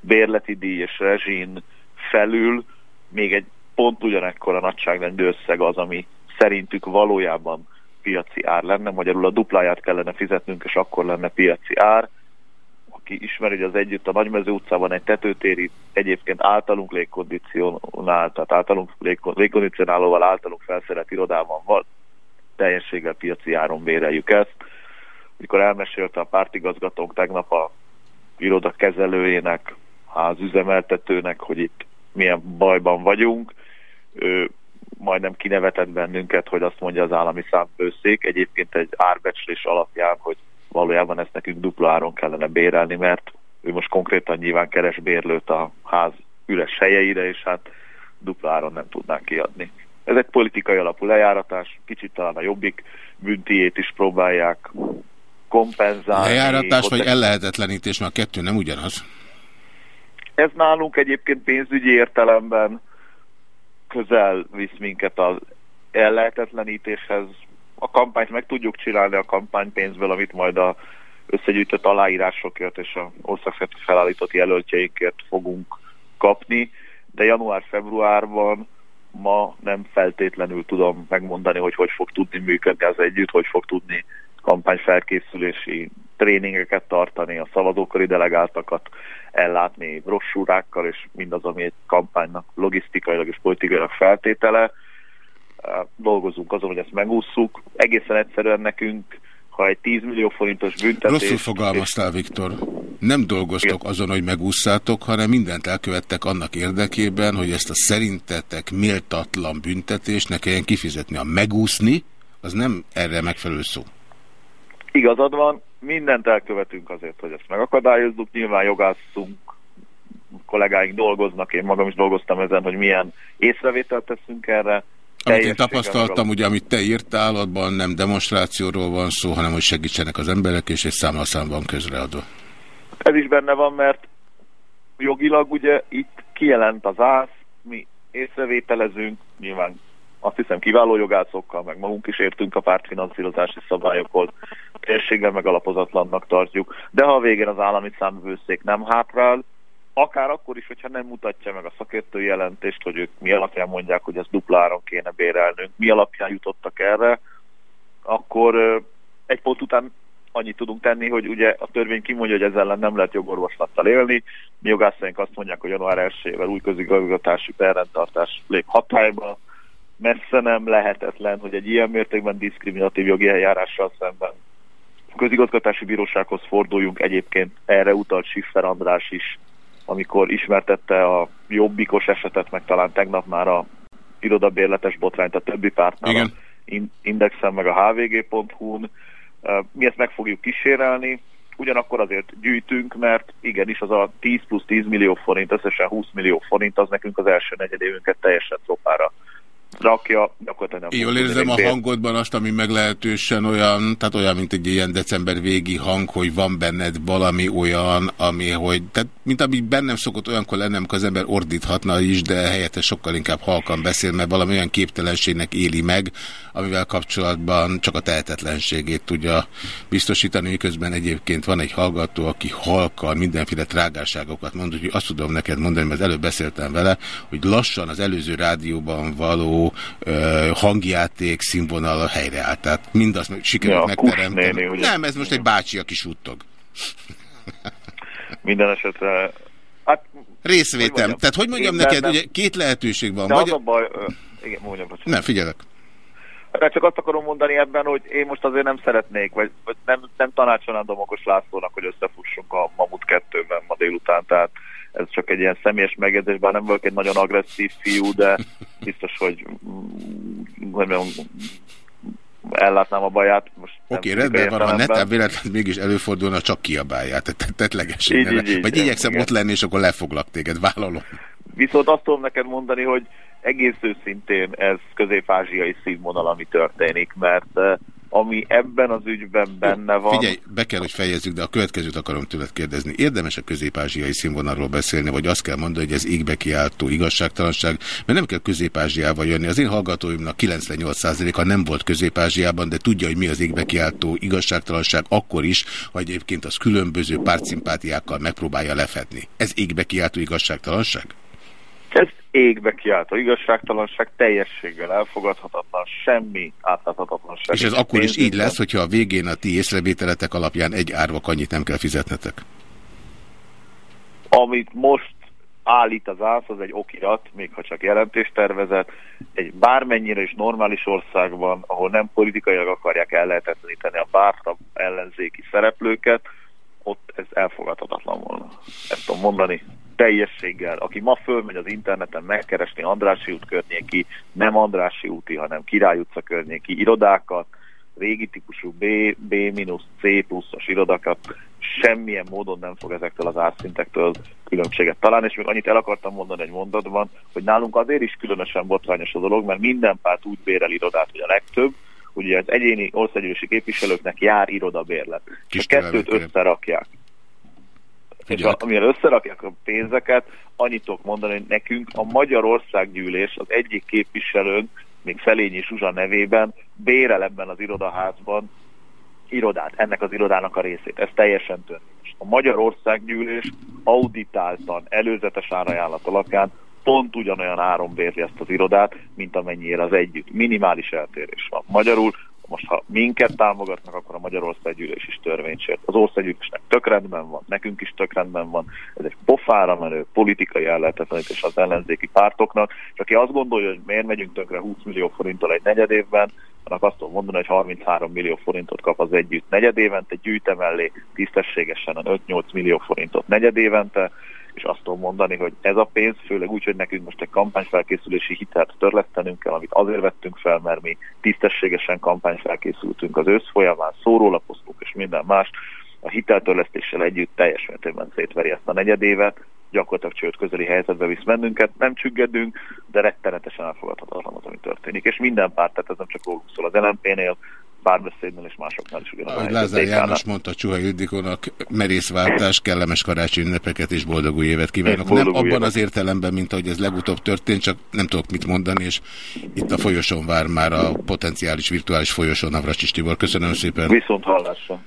bérleti díj és rezsin felül még egy pont ugyanekkor a nagyságrendű összeg az, ami szerintük valójában piaci ár lenne, magyarul a dupláját kellene fizetnünk, és akkor lenne piaci ár. Aki ismeri, hogy az együtt a Nagymező utcában egy tetőtéri egyébként általunk légkondicionált, tehát általunk légkondicionálóval általunk felszerelt irodában van, teljességgel piaci áron béreljük ezt. Mikor elmesélte a pártigazgatónk tegnap a iroda házüzemeltetőnek, hogy itt milyen bajban vagyunk, majdnem kinevetett bennünket, hogy azt mondja az állami számbőszék, egyébként egy árbecslés alapján, hogy valójában ezt nekünk dupla áron kellene bérelni, mert ő most konkrétan nyilván keres bérlőt a ház üres helyeire, és hát dupla áron nem tudnánk kiadni. Ez egy politikai alapú lejáratás, kicsit talán a jobbik büntiét is próbálják kompenzálni. Lejáratás vagy ellehetetlenítés, mert a kettő nem ugyanaz. Ez nálunk egyébként pénzügyi értelemben közel visz minket az ellehetetlenítéshez. A kampányt meg tudjuk csinálni a kampánypénzből, amit majd a összegyűjtött aláírásokért és a országszerte felállított jelöltjeinkért fogunk kapni, de január-februárban ma nem feltétlenül tudom megmondani, hogy hogy fog tudni működni az együtt, hogy fog tudni kampányfelkészülési tréningeket tartani, a szavazókori delegáltakat ellátni brossúrákkal, és mindaz, ami egy kampánynak logisztikailag és politikailag feltétele. Dolgozunk azon, hogy ezt megússzuk. Egészen egyszerűen nekünk, ha egy 10 millió forintos büntetés... Rosszul fogalmaztál, Viktor. Nem dolgoztok Igen. azon, hogy megúszszátok, hanem mindent elkövettek annak érdekében, hogy ezt a szerintetek méltatlan büntetést ne kelljen kifizetni. A megúszni, az nem erre megfelelő szó. Igazad van, mindent elkövetünk azért, hogy ezt megakadályozzuk. Nyilván jogászunk, kollégáink dolgoznak, én magam is dolgoztam ezen, hogy milyen észrevételt teszünk erre. Amit én tapasztaltam, ugye, amit te írtál, abban nem demonstrációról van szó, hanem hogy segítsenek az emberek, és egy számlaszám van közreadva. Ez is benne van, mert jogilag ugye itt kijelent az ász, mi észrevételezünk, nyilván azt hiszem kiváló jogászokkal, meg magunk is értünk a pártfinanszírozási szabályokhoz, térséggel meg alapozatlannak tartjuk, de ha a végén az állami számvőszék nem hátrál, akár akkor is, hogyha nem mutatja meg a szakértő jelentést, hogy ők mi alapján mondják, hogy ezt dupláron kéne bérelnünk, mi alapján jutottak erre, akkor egy pont után annyit tudunk tenni, hogy ugye a törvény kimondja, hogy ezzel ellen nem lehet jogorvoslattal élni. Mi jogászaink azt mondják, hogy január 1-ével új közigazgatási perrendtartás lép hatályba, messze nem lehetetlen, hogy egy ilyen mértékben diszkriminatív jogi eljárással szemben közigazgatási bírósághoz forduljunk, egyébként erre utalt Siffer András is, amikor ismertette a jobbikos esetet, meg talán tegnap már a irodabérletes botrányt a többi pártnál, Igen. Indexen meg a hvg.hu-n. Mi ezt meg fogjuk kísérelni, ugyanakkor azért gyűjtünk, mert igenis az a 10 plusz 10 millió forint, összesen 20 millió forint, az nekünk az első negyedévünket teljesen szopára rakja, gyakorlatilag Jól érzem a hangodban azt, ami meglehetősen olyan, tehát olyan, mint egy ilyen december végi hang, hogy van benned valami olyan, ami, hogy, tehát mint ami bennem szokott olyankor lennem, amikor az ember ordíthatna is, de helyette sokkal inkább halkan beszél, mert valami olyan képtelenségnek éli meg, amivel kapcsolatban csak a tehetetlenségét tudja biztosítani, miközben egyébként van egy hallgató, aki halkan mindenféle trágárságokat mond, hogy azt tudom neked mondani, mert előbb beszéltem vele, hogy lassan az előző rádióban való ö, hangjáték színvonal helyreállt. Tehát mindazt sikerült ja, megteremteni. Nem, ez most egy bácsi, aki suttog. Minden esetre... Hát, Részvétem. Hogy Tehát hogy mondjam neked, nem, ugye két lehetőség van. De vagy... az a baj... Igen, mondjam, Nem, figyelek. De csak azt akarom mondani ebben, hogy én most azért nem szeretnék, vagy, vagy nem, nem tanácsolnám Domokos Lászlónak, hogy összefussunk a Mamut 2-ben ma délután, tehát ez csak egy ilyen személyes megjegyzés, bár nem vagyok egy nagyon agresszív fiú, de biztos, hogy mm, ellátnám a baját. Oké, okay, rendben van, ha netán véletlenül mégis előfordulna, csak kiabálják, tehát tetlegesen. Vagy igyekszem igen. ott lenni, és akkor lefoglak téged, vállalom. Viszont azt tudom neked mondani, hogy egész őszintén ez közép-ázsiai színvonal, ami történik, mert eh, ami ebben az ügyben benne van... Figyelj, be kell, hogy fejezzük, de a következőt akarom tőled kérdezni. Érdemes a közép-ázsiai színvonalról beszélni, vagy azt kell mondani, hogy ez égbe kiáltó igazságtalanság, mert nem kell közép-ázsiába jönni. Az én hallgatóimnak 98%-a nem volt közép-ázsiában, de tudja, hogy mi az égbe kiáltó igazságtalanság akkor is, ha egyébként az különböző pártszimpátiákkal megpróbálja lefedni. Ez égbe kiáltó igazságtalanság? Ez égbe kiáltó igazságtalanság teljességgel elfogadhatatlan, semmi átláthatatlanság. És ez akkor is így lesz, hogyha a végén a ti észrevételetek alapján egy árva annyit nem kell fizetnetek? Amit most állít az ász, az egy okirat, még ha csak jelentéstervezet, egy bármennyire is normális országban, ahol nem politikailag akarják ellehetetleníteni a pártra ellenzéki szereplőket, ott ez elfogadhatatlan volna. Ezt tudom mondani. Teljességgel, aki ma fölmegy az interneten megkeresni Andrási út környéki, nem Andrási úti, hanem Király utca környéki irodákat, régi típusú B, B-C pluszos irodakat, semmilyen módon nem fog ezektől az árszintektől különbséget találni, és még annyit el akartam mondani egy mondatban, hogy nálunk azért is különösen botrányos a dolog, mert minden párt úgy bérel irodát, hogy a legtöbb, ugye az egyéni országgyűlési képviselőknek jár irodabérlet. Kis a kettőt összerakják. És amivel összerakják a pénzeket, annyit tudok mondani, hogy nekünk a Magyarországgyűlés az egyik képviselőnk, még Felényi Zsuzsa nevében bérel ebben az irodaházban irodát, ennek az irodának a részét. Ez teljesen törvényes. A Magyarországgyűlés auditáltan, előzetes árajánlat alapján pont ugyanolyan áron bérli ezt az irodát, mint amennyire az együtt. Minimális eltérés van. Magyarul most ha minket támogatnak, akkor a Magyarország gyűlés is törvénysért. Az országgyűlésnek tök rendben van, nekünk is tök rendben van. Ez egy pofára menő politikai ellehetetlenítés az ellenzéki pártoknak. És aki azt gondolja, hogy miért megyünk tökre 20 millió forinttal egy negyed évben, annak azt tudom mondani, hogy 33 millió forintot kap az együtt negyed évente, gyűjte mellé tisztességesen 5-8 millió forintot negyed évente, és azt tudom mondani, hogy ez a pénz, főleg úgy, hogy nekünk most egy kampányfelkészülési hitelt törlesztenünk kell, amit azért vettünk fel, mert mi tisztességesen kampányfelkészültünk az ősz folyamán, szórólapoztuk és minden más, a hiteltörlesztéssel együtt teljes mértékben szétveri ezt a negyedévet, gyakorlatilag csőd közeli helyzetbe visz mennünket, nem csüggedünk, de rettenetesen elfogadhatatlan az, ami történik. És minden párt, tehát ez nem csak róluk szól az LNP-nél, párbeszédnél és másoknál is ugyanaz. Ahogy Lázár János mondta Csuha Ildikónak, merészváltás, kellemes karácsony ünnepeket és boldog új évet kívánok. Boldog nem abban évet. az értelemben, mint ahogy ez legutóbb történt, csak nem tudok mit mondani, és itt a folyosón vár már a potenciális virtuális folyosón Navracsis Tibor. Köszönöm szépen. Viszont hallásra.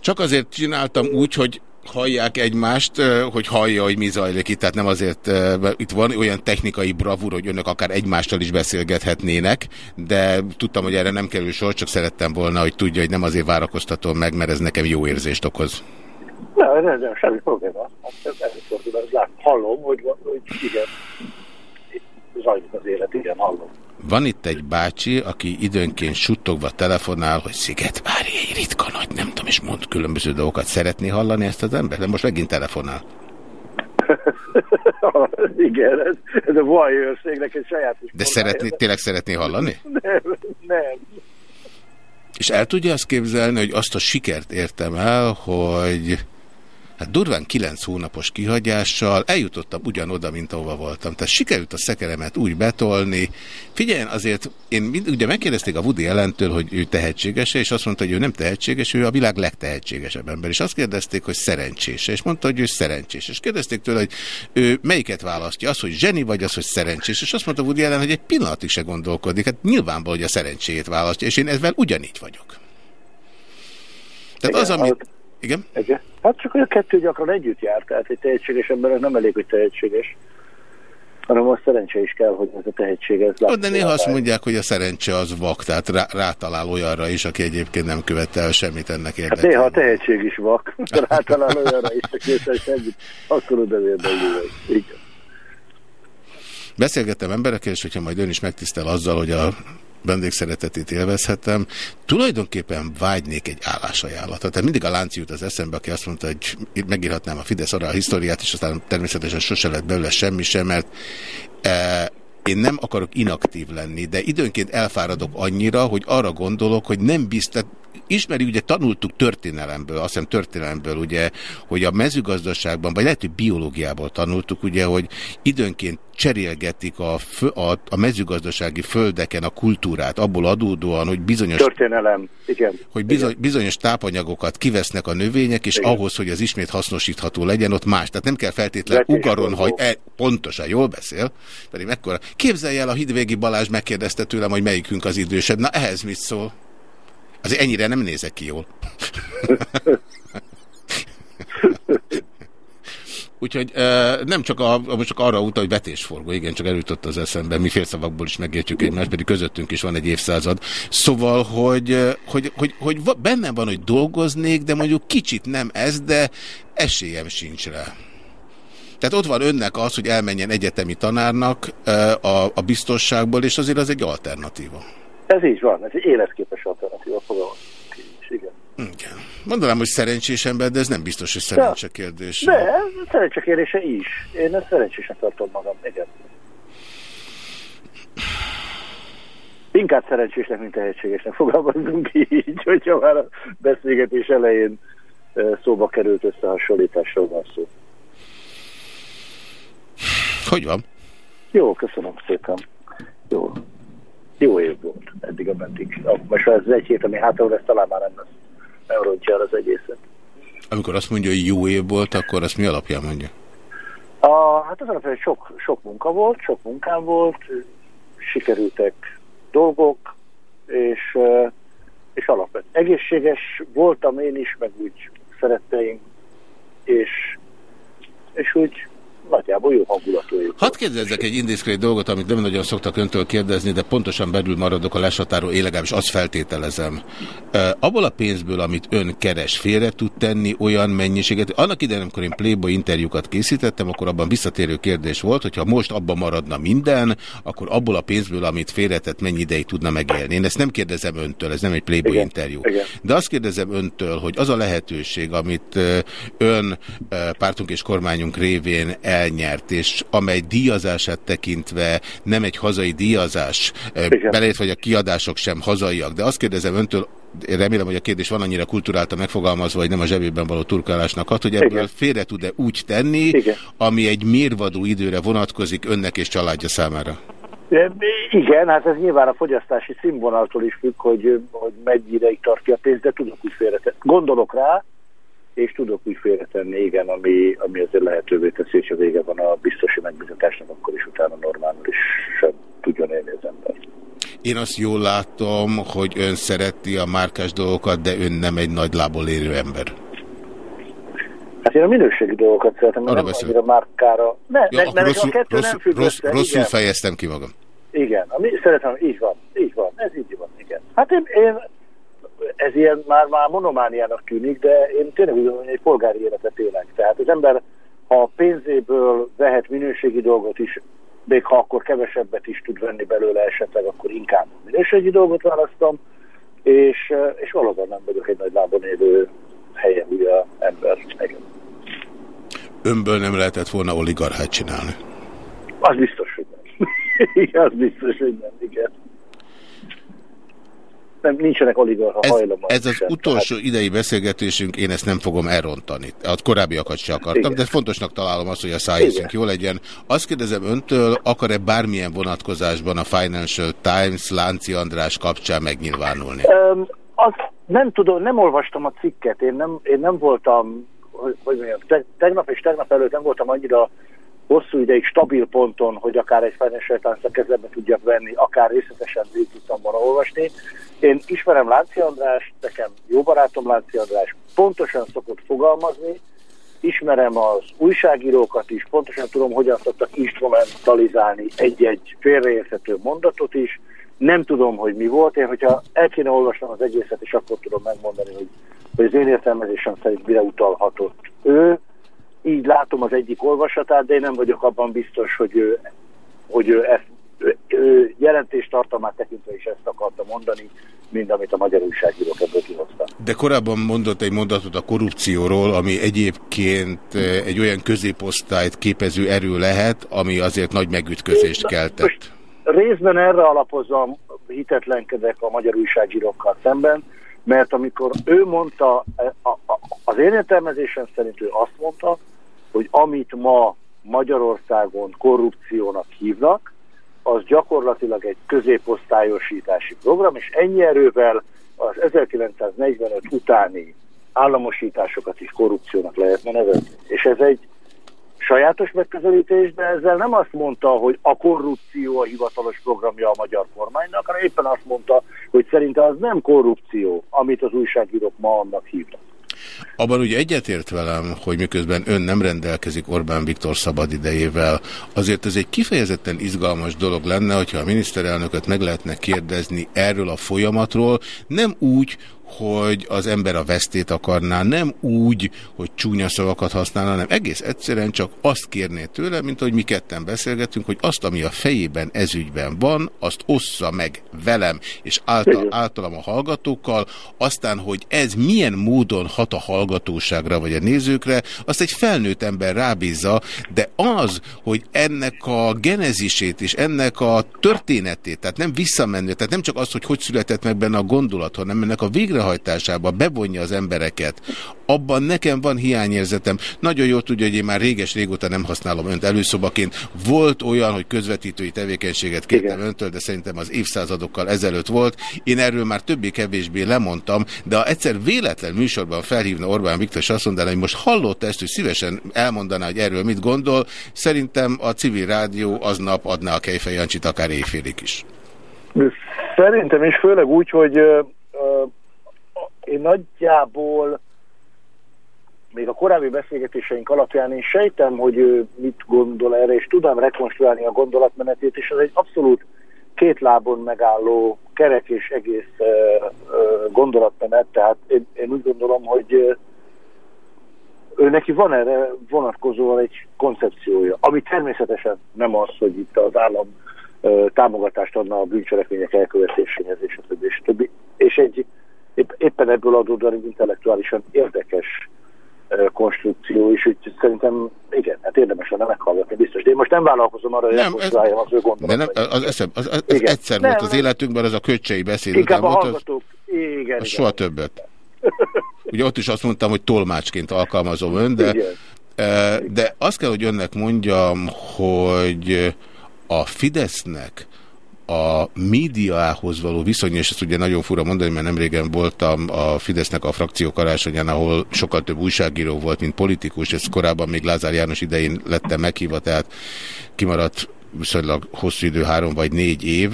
Csak azért csináltam úgy, hogy hallják egymást, hogy hallja, hogy mi zajlik itt. Tehát nem azért, itt van olyan technikai bravúr, hogy önök akár egymással is beszélgethetnének, de tudtam, hogy erre nem kerül sor, csak szerettem volna, hogy tudja, hogy nem azért várakoztatom meg, mert ez nekem jó érzést okoz. Nem, nem, nem, semmi probléma. Hát, hallom, hogy, hogy igen, zajlik az élet, igen, hallom. Van itt egy bácsi, aki időnként suttogva telefonál, hogy Szigetvári egy ritka nagy, nem tudom, és mond különböző dolgokat. Szeretné hallani ezt az ember? De most megint telefonál. Igen, ez, ez a vajőrségnek egy saját is De szeretné, tényleg szeretné hallani? Nem, nem. És el tudja azt képzelni, hogy azt a sikert értem el, hogy Hát durván kilenc hónapos kihagyással eljutottam ugyanoda, mint ahova voltam. Tehát sikerült a szekeremet úgy betolni. Figyeljen, azért én ugye megkérdezték a Woody ellentől, hogy ő tehetséges -e, és azt mondta, hogy ő nem tehetséges, ő a világ legtehetségesebb ember. És azt kérdezték, hogy szerencsés és mondta, hogy ő szerencsés. És kérdezték tőle, hogy ő melyiket választja, az, hogy zseni, vagy az, hogy szerencsés. És azt mondta Woody ellen, hogy egy pillanatig se gondolkodik. Hát nyilvánvaló, hogy a szerencséjét választja, és én ezzel ugyanígy vagyok. Tehát Igen, az, amit... Igen? Igen. Hát csak, a kettő gyakran együtt jár, tehát egy tehetséges ember nem elég, hogy tehetséges, hanem a szerencse is kell, hogy ez a tehetség ez De néha azt mondják, hogy a szerencse az vak, tehát rá, rátalál olyanra is, aki egyébként nem követel semmit ennek érdekében. Hát néha a tehetség is vak, rátalál olyanra is, aki semmit, akkor oda. Igen. Beszélgettem emberekkel, és hogyha majd ön is megtisztel azzal, hogy a vendégszeretetét élvezhetem. Tulajdonképpen vágynék egy állásajánlatot. Tehát mindig a lánc jut az eszembe, aki azt mondta, hogy megírhatnám a Fidesz arra a historiát, és aztán természetesen sose lett belőle semmi sem, mert e, én nem akarok inaktív lenni, de időnként elfáradok annyira, hogy arra gondolok, hogy nem biztos, ismeri, ugye tanultuk történelemből, azt hiszem történelemből, ugye, hogy a mezőgazdaságban, vagy lehet, hogy biológiából tanultuk, ugye, hogy időnként cserélgetik a, a, a mezőgazdasági földeken a kultúrát, abból adódóan, hogy bizonyos... Történelem, igen. Hogy bizony, bizonyos tápanyagokat kivesznek a növények, és igen. ahhoz, hogy az ismét hasznosítható legyen, ott más. Tehát nem kell feltétlenül ugaron, hogy e, pontosan jól beszél, pedig mekkora. Képzelj el, a Hidvégi Balázs megkérdezte tőlem, hogy melyikünk az idősebb. Na ehhez mit szól? Azért ennyire nem nézek ki jól. Úgyhogy nem csak, a, most csak arra utal, hogy vetésforgó, igen, csak eljutott az eszembe, mi félszavakból is megértjük egymást, pedig közöttünk is van egy évszázad. Szóval, hogy, hogy, hogy, hogy benne van, hogy dolgoznék, de mondjuk kicsit nem ez, de esélyem sincs rá. Tehát ott van önnek az, hogy elmenjen egyetemi tanárnak a, a biztosságból, és azért az egy alternatíva. Ez így van, ez egy életképes alternatíva fogalmaz. Igen. Igen. Mondanám, hogy szerencsés ember, de ez nem biztos, hogy szerencse kérdés. De, ez szerencse kérdése is. Én ezt szerencsésen tartom magam, igen. Inkább szerencsésnek, mint tehetségesnek fogalmazunk így, hogyha már a beszélgetés elején szóba került összehasonlításról van szó. Hogy van? Jó, köszönöm szépen. Jó. Jó év volt eddig a mentig. Most ez egy hét, ami hátra lesz, talán már nem lesz. Nem rontja az egészet. Amikor azt mondja, hogy jó év volt, akkor azt mi alapján mondja? A, hát az alapján sok, sok munka volt, sok munkám volt, sikerültek dolgok, és, és alapvetően egészséges voltam én is, meg úgy szeretteim, és, és úgy nagyjából jó hangulatú. Hadd kérdezzek egy indiszkrét dolgot, amit nem nagyon szoktak öntől kérdezni, de pontosan belül maradok a lesatáró, én legalábbis azt feltételezem. Abból a pénzből, amit ön keres, félre tud tenni olyan mennyiséget. Annak idején, amikor én Playboy interjúkat készítettem, akkor abban visszatérő kérdés volt, hogyha most abban maradna minden, akkor abból a pénzből, amit félretett, mennyi ideig tudna megélni. Én ezt nem kérdezem öntől, ez nem egy Playboy Igen. interjú. Igen. De azt kérdezem öntől, hogy az a lehetőség, amit ön pártunk és kormányunk révén elnyert, és amely díjazását tekintve nem egy hazai díjazás, belét vagy a kiadások sem hazaiak, de azt kérdezem öntől, én remélem, hogy a kérdés van annyira kulturáltan megfogalmazva, hogy nem a zsebében való turkálásnak hat, hogy ebből Igen. félre tud-e úgy tenni, Igen. ami egy mérvadó időre vonatkozik önnek és családja számára? Igen, hát ez nyilván a fogyasztási színvonaltól is függ, hogy, hogy mennyi ideig tartja a pénzt, de tudok úgy félretenni. Gondolok rá, és tudok úgy félretenni, igen, ami, ami azért lehetővé teszi, és a vége van a biztosi megbizatásnak, akkor is utána normálul is sem tudjon élni az ember. Én azt jól látom, hogy ön szereti a márkás dolgokat, de ön nem egy nagy lából érő ember. Hát én a minőségi dolgokat szeretem, Arra nem beszél. a márkára. Ne, ja, ne, ne, rosszul, a kettő rosszul, nem függ rossz, össze, Rosszul igen. fejeztem ki magam. Igen, ami, szeretem, így van, így van, ez így van, igen. Hát én, én ez ilyen már, már monomániának tűnik, de én tényleg úgy hogy egy polgári életet élek. Tehát az ember, ha pénzéből vehet minőségi dolgot is, még ha akkor kevesebbet is tud venni belőle esetleg, akkor inkább minőségi dolgot választom, és, és valóban nem vagyok egy nagy lábon élő helyen ugye ember. Igen. Önből nem lehetett volna oligarchát csinálni? Az biztos, hogy nem. igen, az biztos, hogy nem, igen nem, nincsenek oligarha ez, hajlamok. Ez az sem, utolsó tehát... idei beszélgetésünk, én ezt nem fogom elrontani. A korábbiakat sem akartam, Igen. de fontosnak találom azt, hogy a szájészünk jó legyen. Azt kérdezem öntől, akar-e bármilyen vonatkozásban a Financial Times Lánci András kapcsán megnyilvánulni? Um, azt nem tudom, nem olvastam a cikket, én nem, én nem voltam, hogy, hogy mondjam, te, tegnap és tegnap előtt nem voltam annyira hosszú ideig stabil ponton, hogy akár egy Financial Times-a kezembe tudjak venni, akár részletesen végig tudtam olvasni. Én ismerem Lánci András, nekem jó barátom Lánci András, pontosan szokott fogalmazni, ismerem az újságírókat is, pontosan tudom, hogyan szoktak instrumentalizálni egy-egy félreérthető mondatot is, nem tudom, hogy mi volt, én hogyha el kéne olvasnom az egészet, és akkor tudom megmondani, hogy, hogy az én értelmezésem szerint mire utalhatott ő, így látom az egyik olvasatát, de én nem vagyok abban biztos, hogy ő, hogy ő ezt ő jelentéstartalmát tekintve is ezt akarta mondani, mint amit a magyar újságírók ebből kihoztak. De korábban mondott egy mondatot a korrupcióról, ami egyébként eh, egy olyan középosztályt képező erő lehet, ami azért nagy megütközést keltett. Most részben erre alapozom, hitetlenkedek a magyar újságírókkal szemben, mert amikor ő mondta, eh, az én értelmezésem szerint ő azt mondta, hogy amit ma Magyarországon korrupciónak hívnak, az gyakorlatilag egy középosztályosítási program, és ennyi erővel az 1945 utáni államosításokat is korrupciónak lehetne nevezni. És ez egy sajátos megközelítés, de ezzel nem azt mondta, hogy a korrupció a hivatalos programja a magyar kormánynak, hanem éppen azt mondta, hogy szerinte az nem korrupció, amit az újságírók ma annak hívnak. Abban ugye egyetért velem, hogy miközben ön nem rendelkezik Orbán Viktor szabadidejével, azért ez egy kifejezetten izgalmas dolog lenne, hogyha a miniszterelnököt meg lehetne kérdezni erről a folyamatról, nem úgy, hogy az ember a vesztét akarná, nem úgy, hogy csúnya szavakat használna, hanem egész egyszerűen csak azt kérné tőle, mint ahogy mi ketten beszélgetünk, hogy azt, ami a fejében ezügyben van, azt ossza meg velem, és által, általam a hallgatókkal, aztán, hogy ez milyen módon hat a hallgatóságra vagy a nézőkre, azt egy felnőtt ember rábízza, de az, hogy ennek a genezisét és ennek a történetét, tehát nem visszamenni, tehát nem csak az, hogy hogy született meg benne a gondolat, hanem ennek a végrehajtásába bevonja az embereket, abban nekem van hiányérzetem. Nagyon jól tudja, hogy én már réges-régóta nem használom önt előszobaként. Volt olyan, hogy közvetítői tevékenységet kértem Igen. öntől, de szerintem az évszázadokkal ezelőtt volt. Én erről már többé-kevésbé lemondtam, de ha egyszer véletlen műsorban felhívna Orbán Viktor, és azt mondaná, hogy most hallotta ezt, hogy szívesen elmondaná, hogy erről mit gondol, szerintem a civil rádió aznap adná a Kejfej Jancsit akár éjfélig is. Szerintem is, főleg úgy, hogy én nagyjából még a korábbi beszélgetéseink alapján én sejtem, hogy ő mit gondol erre, és tudom rekonstruálni a gondolatmenetét, és ez egy abszolút két lábon megálló kerek és egész uh, uh, gondolatmenet, tehát én, én úgy gondolom, hogy ő neki van erre vonatkozóan egy koncepciója, ami természetesen nem az, hogy itt az állam támogatást adna a bűncselekmények elkövetéséhez, és a többi, és a többi. És egy épp, éppen ebből adódóan egy intellektuálisan érdekes konstrukció is, úgy szerintem igen, hát érdemes lenne meghallgatni, biztos. De én most nem vállalkozom arra, hogy nem, ez, az ő gondolatot. Nem, az, eszem, az, az, az igen. egyszer nem, volt az életünkben, az a köcsei beszéd a hallgatók, az, igen, az soha többet. Ugye ott is azt mondtam, hogy tolmácsként alkalmazom ön, de, igen. de azt kell, hogy önnek mondjam, hogy a Fidesznek a médiához való viszony, és ezt ugye nagyon fura mondani, mert nem régen voltam a Fidesznek a frakció karácsonyán, ahol sokkal több újságíró volt, mint politikus, ezt korábban még Lázár János idején lettem meghívva, tehát kimaradt viszonylag hosszú idő, három vagy négy év.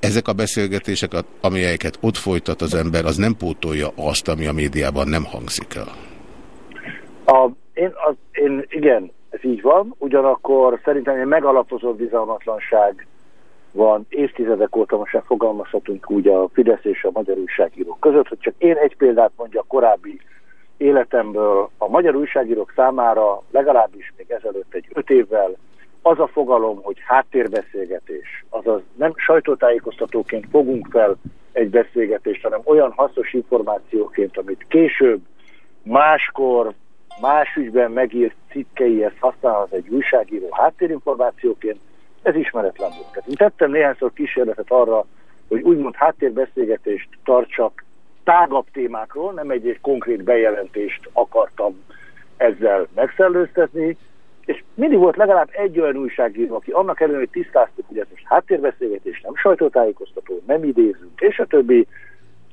Ezek a beszélgetések, amelyeket ott folytat az ember, az nem pótolja azt, ami a médiában nem hangzik el. A, én, az, én igen, ez így van, ugyanakkor szerintem egy megalapozott bizalmatlanság van. Évtizedek óta, most sem fogalmazhatunk úgy a Fidesz és a magyar újságírók között, hogy csak én egy példát mondja a korábbi életemből. A magyar újságírók számára legalábbis még ezelőtt egy öt évvel az a fogalom, hogy háttérbeszélgetés, azaz nem sajtótájékoztatóként fogunk fel egy beszélgetést, hanem olyan hasznos információként, amit később, máskor, más ügyben megírt cikkeihez használhat egy újságíró háttérinformációként, ez ismeretlen volt. Tehát én tettem néhányszor kísérletet arra, hogy úgymond háttérbeszélgetést tartsak tágabb témákról, nem egy, egy konkrét bejelentést akartam ezzel megszellőztetni, és mindig volt legalább egy olyan újságíró, aki annak ellenére, hogy tisztáztuk, hogy ez most háttérbeszélgetés, nem sajtótájékoztató, nem idézünk, és a többi,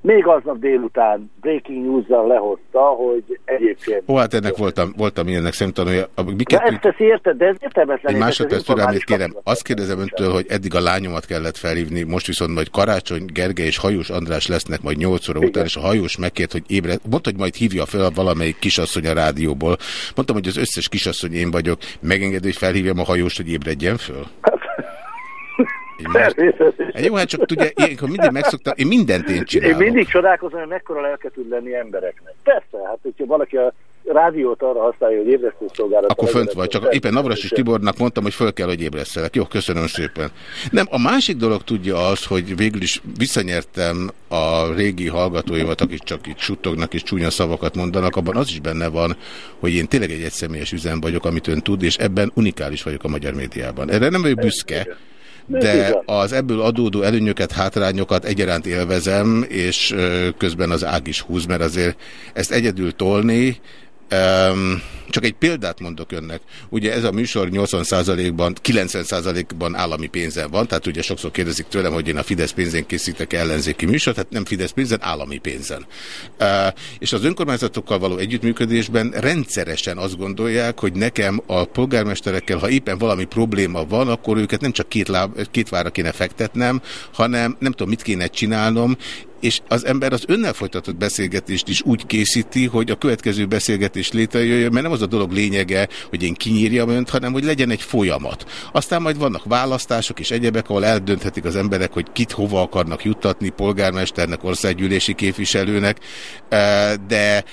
még aznap délután breaking news-zal lehozta, hogy egyébként... Ó, hát ennek voltam, voltam ilyennek szemtanulja. Miket, de ezt teszi érted, de ez értelmetlen. Egy másodperc türelmét kérem. Azt kérdezem öntől, hogy eddig a lányomat kellett felhívni, most viszont majd Karácsony, Gergely és Hajós András lesznek majd 8 óra után, és a Hajós megkért, hogy ébre... Mondta, hogy majd hívja fel valamelyik kisasszony a rádióból. Mondtam, hogy az összes kisasszony én vagyok. Megengedő, hogy felhívjam a Hajóst, hogy ébredjen föl? Hát, egy jó, hát csak tudja, ilyenkor mindig megszoktam, én mindent én csinálok. Én mindig csodálkozom, hogy mekkora lelke tud lenni embereknek. Persze, hát hogyha valaki a rádiót arra használja, hogy ébresztő szolgálat. Akkor fönt vagy, csak éppen Navras és Tibornak mondtam, hogy föl kell, hogy ébresztelek. Jó, köszönöm szépen. Nem, a másik dolog tudja az, hogy végül is visszanyertem a régi hallgatóimat, akik csak itt suttognak és csúnya szavakat mondanak, abban az is benne van, hogy én tényleg egy egyszemélyes üzem vagyok, amit ön tud, és ebben unikális vagyok a magyar médiában. Erre nem vagyok büszke, de az ebből adódó előnyöket, hátrányokat egyaránt élvezem, és közben az ág is húz, mert azért ezt egyedül tolni, Um, csak egy példát mondok önnek. Ugye ez a műsor 80%-ban, 90%-ban állami pénzen van, tehát ugye sokszor kérdezik tőlem, hogy én a Fidesz pénzén készítek ellenzéki műsor, tehát nem Fidesz pénzen, állami pénzen. Uh, és az önkormányzatokkal való együttműködésben rendszeresen azt gondolják, hogy nekem a polgármesterekkel, ha éppen valami probléma van, akkor őket nem csak két, láb, két vára kéne fektetnem, hanem nem tudom, mit kéne csinálnom, és az ember az önnel folytatott beszélgetést is úgy készíti, hogy a következő beszélgetés létrejöjjön, mert nem az a dolog lényege, hogy én kinyírjam önt, hanem hogy legyen egy folyamat. Aztán majd vannak választások és egyebek, ahol eldönthetik az emberek, hogy kit hova akarnak juttatni, polgármesternek, országgyűlési képviselőnek, de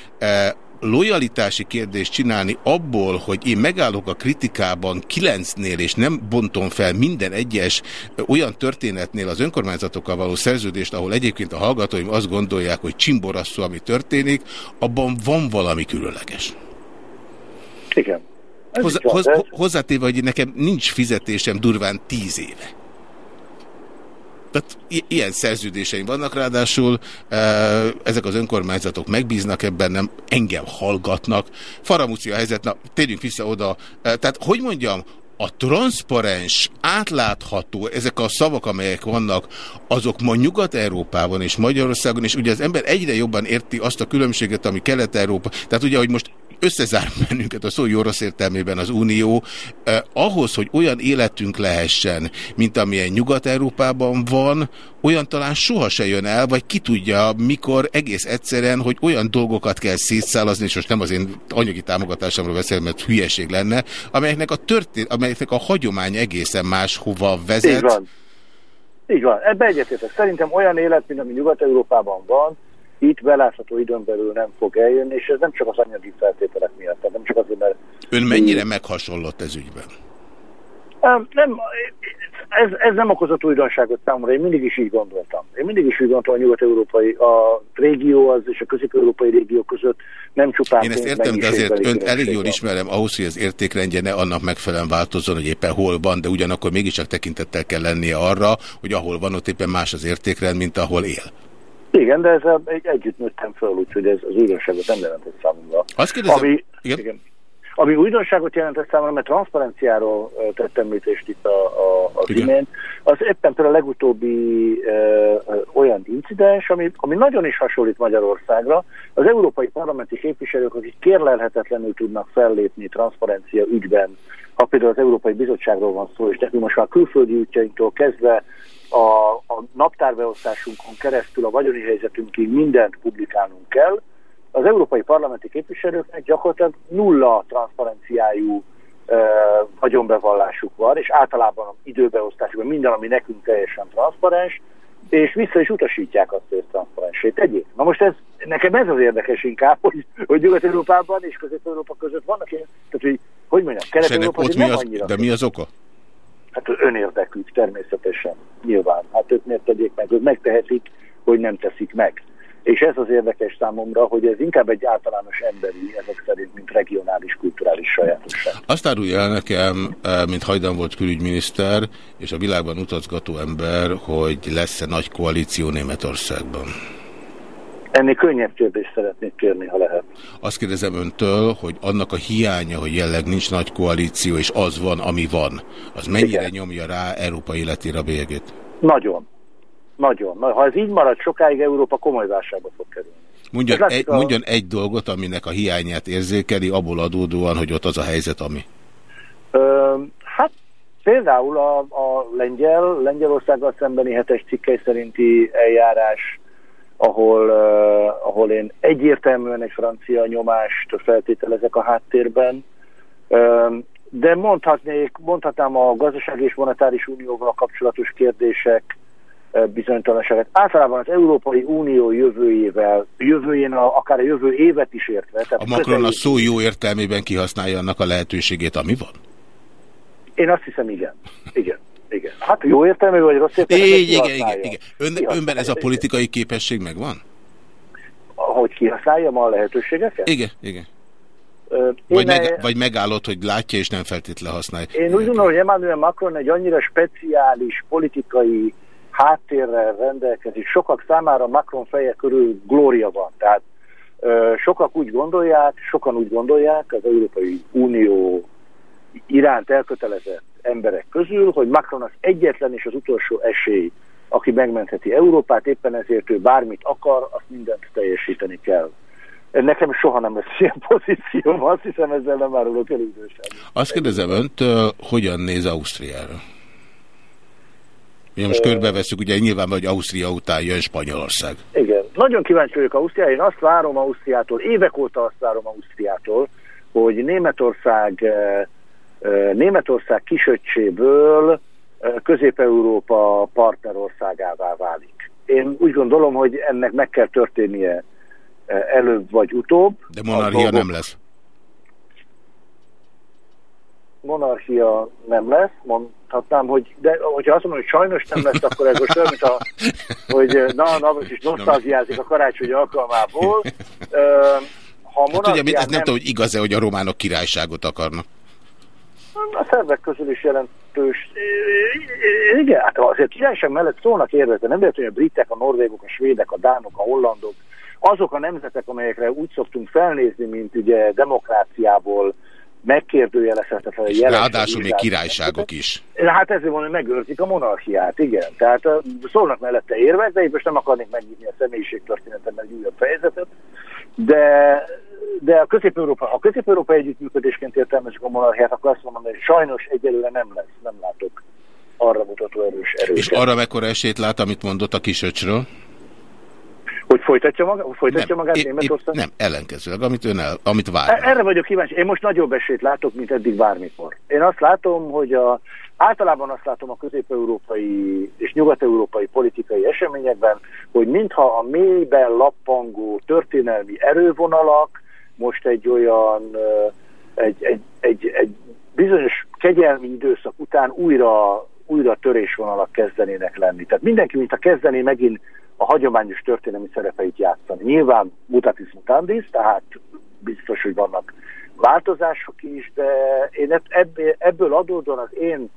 lojalitási kérdést csinálni abból, hogy én megállok a kritikában kilencnél, és nem bontom fel minden egyes olyan történetnél az önkormányzatokkal való szerződést, ahol egyébként a hallgatóim azt gondolják, hogy csimborasszó, ami történik, abban van valami különleges. Igen. Hozzá, hoz, hozzátéve, hogy nekem nincs fizetésem durván tíz éve. Tehát ilyen szerződéseim vannak, ráadásul e, ezek az önkormányzatok megbíznak ebben, nem engem hallgatnak. Faramúci a helyzet, na térjünk vissza oda. E, tehát, hogy mondjam, a transzparens, átlátható, ezek a szavak, amelyek vannak, azok ma Nyugat-Európában és Magyarországon, és ugye az ember egyre jobban érti azt a különbséget, ami Kelet-Európa, tehát ugye, hogy most összezár bennünket a szó jó rossz értelmében az Unió, eh, ahhoz, hogy olyan életünk lehessen, mint amilyen Nyugat-Európában van, olyan talán soha se jön el, vagy ki tudja, mikor egész egyszerűen, hogy olyan dolgokat kell szétszálazni, és most nem az én anyagi támogatásomról beszélem, mert hülyeség lenne, amelyeknek a, történ amelyeknek a hagyomány egészen máshova vezet. Így van. Így van. Ebbe egyetértek. Szerintem olyan élet, mint ami Nyugat-Európában van, itt belátható időn belül nem fog eljönni, és ez nem csak az anyagi feltételek miatt, tehát nem csak azért, mert... Ön mennyire meghasonlott ez ügyben? Nem, ez, ez nem okozott újdonságot számomra, én mindig is így gondoltam. Én mindig is úgy gondoltam, a nyugat-európai, a régió az és a közép-európai régió között nem csupán... Én ezt értem, de azért önt elég jól ismerem ahhoz, hogy az értékrendje ne annak megfelelően változzon, hogy éppen hol van, de ugyanakkor mégiscsak tekintettel kell lennie arra, hogy ahol van, ott éppen más az értékrend, mint ahol él. Igen, de ezzel együtt nőttem föl, úgyhogy ez az újdonságot nem jelentett számomra. Azt kérdezem, ami, igen. igen. Ami újdonságot jelentett számomra, mert transzparenciáról tett említést itt a, a, az igen. imént, az éppen például a legutóbbi e, olyan incidens, ami, ami nagyon is hasonlít Magyarországra. Az európai parlamenti képviselők, akik kérlelhetetlenül tudnak fellépni transzparencia ügyben, ha például az Európai Bizottságról van szó, és nekünk most már külföldi útjainktól kezdve a, a naptárbeosztásunkon keresztül a vagyoni helyzetünkig mindent publikálnunk kell, az európai parlamenti képviselőknek gyakorlatilag nulla transzparenciájú uh, vagyonbevallásuk van, és általában időbeosztásukban minden, ami nekünk teljesen transzparens, és vissza is utasítják azt, hogy ez transzparensé tegyék. Na most ez, nekem ez az érdekes inkább, hogy, hogy Nyugat-Európában és Közép-Európa között vannak ilyen, tehát hogy, hogy mondjam, Kelet-Európa nem az, annyira. De mi az oka? Hát önérdekük természetesen, nyilván. Hát ők miért tegyék meg? Ők megtehetik, hogy nem teszik meg. És ez az érdekes számomra, hogy ez inkább egy általános emberi, ezek szerint, mint regionális, kulturális sajátosság. Azt árulja el nekem, eh, mint hajdan volt külügyminiszter, és a világban utazgató ember, hogy lesz-e nagy koalíció Németországban? Ennél könnyebb kérdést szeretnék kérni, ha lehet. Azt kérdezem öntől, hogy annak a hiánya, hogy jelleg nincs nagy koalíció, és az van, ami van, az mennyire Igen. nyomja rá Európa életére a bélyegét? Nagyon. Nagyon. Ha ez így marad, sokáig Európa komoly válságba fog kerülni. Mondjon egy, a... mondjon egy dolgot, aminek a hiányát érzékeli, abból adódóan, hogy ott az a helyzet, ami. Ö, hát például a, a lengyel, Lengyelországgal szembeni hetes cikkei szerinti eljárás, ahol, uh, ahol én egyértelműen egy francia nyomást feltételezek a háttérben, uh, de mondhatnék, mondhatnám a gazdasági és monetáris unióval kapcsolatos kérdések, bizonytalanságát. Általában az Európai Unió jövőjével, jövőjén a, akár a jövő évet is értve. Tehát a Macron a szó jó értelmében kihasználja annak a lehetőségét, ami van? Én azt hiszem, igen. Igen. Igen. Hát jó értelmű, vagy rossz értelmű? Igen, igen, igen, igen. Ön, önben ez a politikai képesség megvan? Hogy kihasználjam a lehetőségeket? Igen, igen. Vagy, meg, vagy megállott, hogy látja és nem feltétlenül használja. Én úgy gondolom, hogy Emmanuel Macron egy annyira speciális politikai háttérrel rendelkezik. Sokak számára Macron feje körül glória van. Tehát ö, sokak úgy gondolják, sokan úgy gondolják az Európai Unió iránt elkötelezett emberek közül, hogy Macron az egyetlen és az utolsó esély, aki megmentheti Európát, éppen ezért ő bármit akar, azt mindent teljesíteni kell. Nekem soha nem lesz ilyen pozíció, azt hiszem ezzel nem árulok el Azt kérdezem önt, hogyan néz Ausztriára? Ugye most körbeveszünk, ugye nyilván, hogy Ausztria után jön Spanyolország. Igen. Nagyon kíváncsi vagyok Ausztriára. Én azt várom Ausztriától, évek óta azt várom Ausztriától, hogy Németország, Németország kisöccséből Közép-Európa partnerországává válik. Én úgy gondolom, hogy ennek meg kell történnie előbb vagy utóbb. De monarchia nem lesz. Monarchia nem lesz, mondhatnám, hogy, de hogyha azt mondom, hogy sajnos nem lesz, akkor ez most olyan, mint a, hogy na, na, most is nosztalgiázik a karácsony alkalmából. Ha a hát ugye, nem, nem tudom, hogy igaz-e, hogy a románok királyságot akarnak. A szervek közül is jelentős. Igen, hát azért királyság mellett szólnak érvezve, nem lehet, hogy a britek, a norvégok, a svédek, a dánok, a hollandok, azok a nemzetek, amelyekre úgy szoktunk felnézni, mint ugye demokráciából megkérdőjelezhetetlen És ráadásul még királyságok is. Hát ezért van, hogy megőrzik a monarchiát, igen. Tehát szólnak mellette érvek, de én most nem akarnék megnyitni a személyiségtörténetemben egy újabb fejezetet, de, de a Közép-Európa, ha Közép-Európa együttműködésként értelmezik a monarchiát, akkor azt mondom, hogy sajnos egyelőre nem lesz, nem látok arra mutató erős erőket. És arra mekkora esélyt lát, amit mondott a kisöcsről? Hogy folytatja, maga, hogy folytatja nem, magát Németország? Nem, ellenkezőleg, amit ön el, amit vár. E- erre vagyok kíváncsi. Én most nagyobb esélyt látok, mint eddig bármikor. Én azt látom, hogy a, általában azt látom a közép-európai és nyugat-európai politikai eseményekben, hogy mintha a mélyben lappangó történelmi erővonalak most egy olyan, egy, egy, egy, egy bizonyos kegyelmi időszak után újra, újra törésvonalak kezdenének lenni. Tehát mindenki, mint a kezdené megint a hagyományos történelmi szerepeit játszani. Nyilván mutatis mutandis, tehát biztos, hogy vannak változások is, de én ebből adódóan az én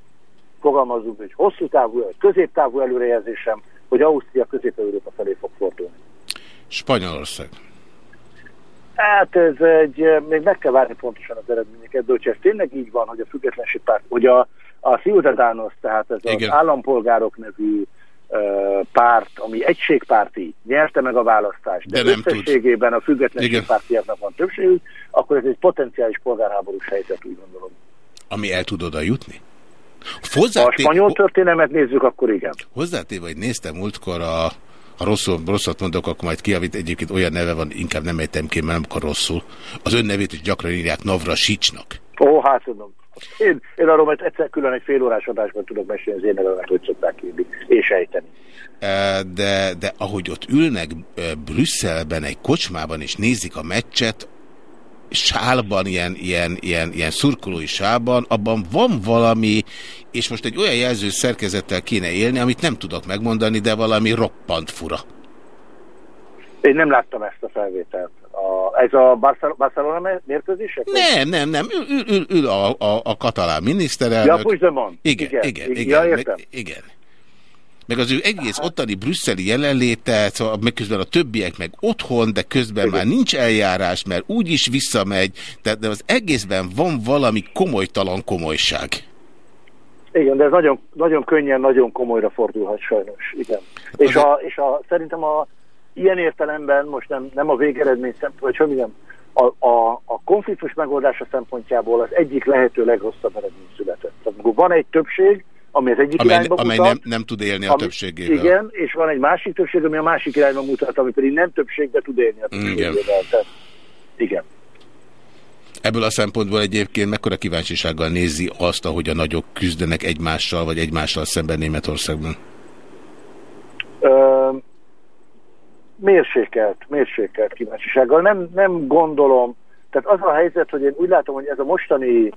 fogalmazunk, hogy hosszú távú, vagy középtávú előrejelzésem, hogy Ausztria közép-európa felé fog fordulni. Spanyolország. Hát ez egy, még meg kell várni pontosan az eredményeket, de hogyha ez tényleg így van, hogy a függetlenség párt, hogy a, a Ciudadanos, tehát ez Igen. az állampolgárok nevű párt, ami egységpárti, nyerte meg a választást, de, de nem összességében tud. a függetlenségpártiaknak van többségük, akkor ez egy potenciális polgárháborús helyzet, úgy gondolom. Ami el tud oda jutni? Hozzáté... Ha a spanyol történelmet nézzük, akkor igen. Hozzátéve, hogy néztem múltkor a ha rosszul, rosszat mondok, akkor majd kiavít. Egyébként olyan neve van, inkább nem ejtem ki, mert nem akar rosszul. Az ön nevét is gyakran írják Navra Sicsnak. Ó, hát tudom. Én, én arról majd egyszer külön egy fél órás adásban tudok mesélni az én nevemet, hogy szokták írni és ejteni. De, de ahogy ott ülnek Brüsszelben egy kocsmában és nézik a meccset, sálban, ilyen, ilyen, ilyen, ilyen szurkolói sálban, abban van valami, és most egy olyan jelző szerkezettel kéne élni, amit nem tudok megmondani, de valami roppant fura. Én nem láttam ezt a felvételt. A, ez a Barcelona mérkőzések? Nem, nem, nem. Ül, ül, ül, a, a, a katalán miniszterelnök. Ja, Puigdemont. Igen, igen, igen. igen, ja, igen, igen meg az ő egész ottani brüsszeli jelenléte, szóval közben a többiek meg otthon, de közben Igen. már nincs eljárás, mert úgy is visszamegy, de, de az egészben van valami komolytalan komolyság. Igen, de ez nagyon, nagyon könnyen, nagyon komolyra fordulhat sajnos. Igen. És, a, és a, szerintem a ilyen értelemben most nem, nem a végeredmény szempont, vagy hogy mondjam, a, a, a konfliktus megoldása szempontjából az egyik lehető legrosszabb eredmény született. Tehát van egy többség, ami az egyik amely, irányba amely mutat. Nem, nem tud élni a többségével. Igen, és van egy másik többség, ami a másik irányba mutat, ami pedig nem többségbe tud élni a többségével. Igen. Tehát, igen. Ebből a szempontból egyébként mekkora kíváncsisággal nézi azt, ahogy a nagyok küzdenek egymással, vagy egymással szemben Németországban? Ö, mérsékelt, mérsékelt kíváncsisággal. Nem, nem gondolom, tehát az a helyzet, hogy én úgy látom, hogy ez a mostani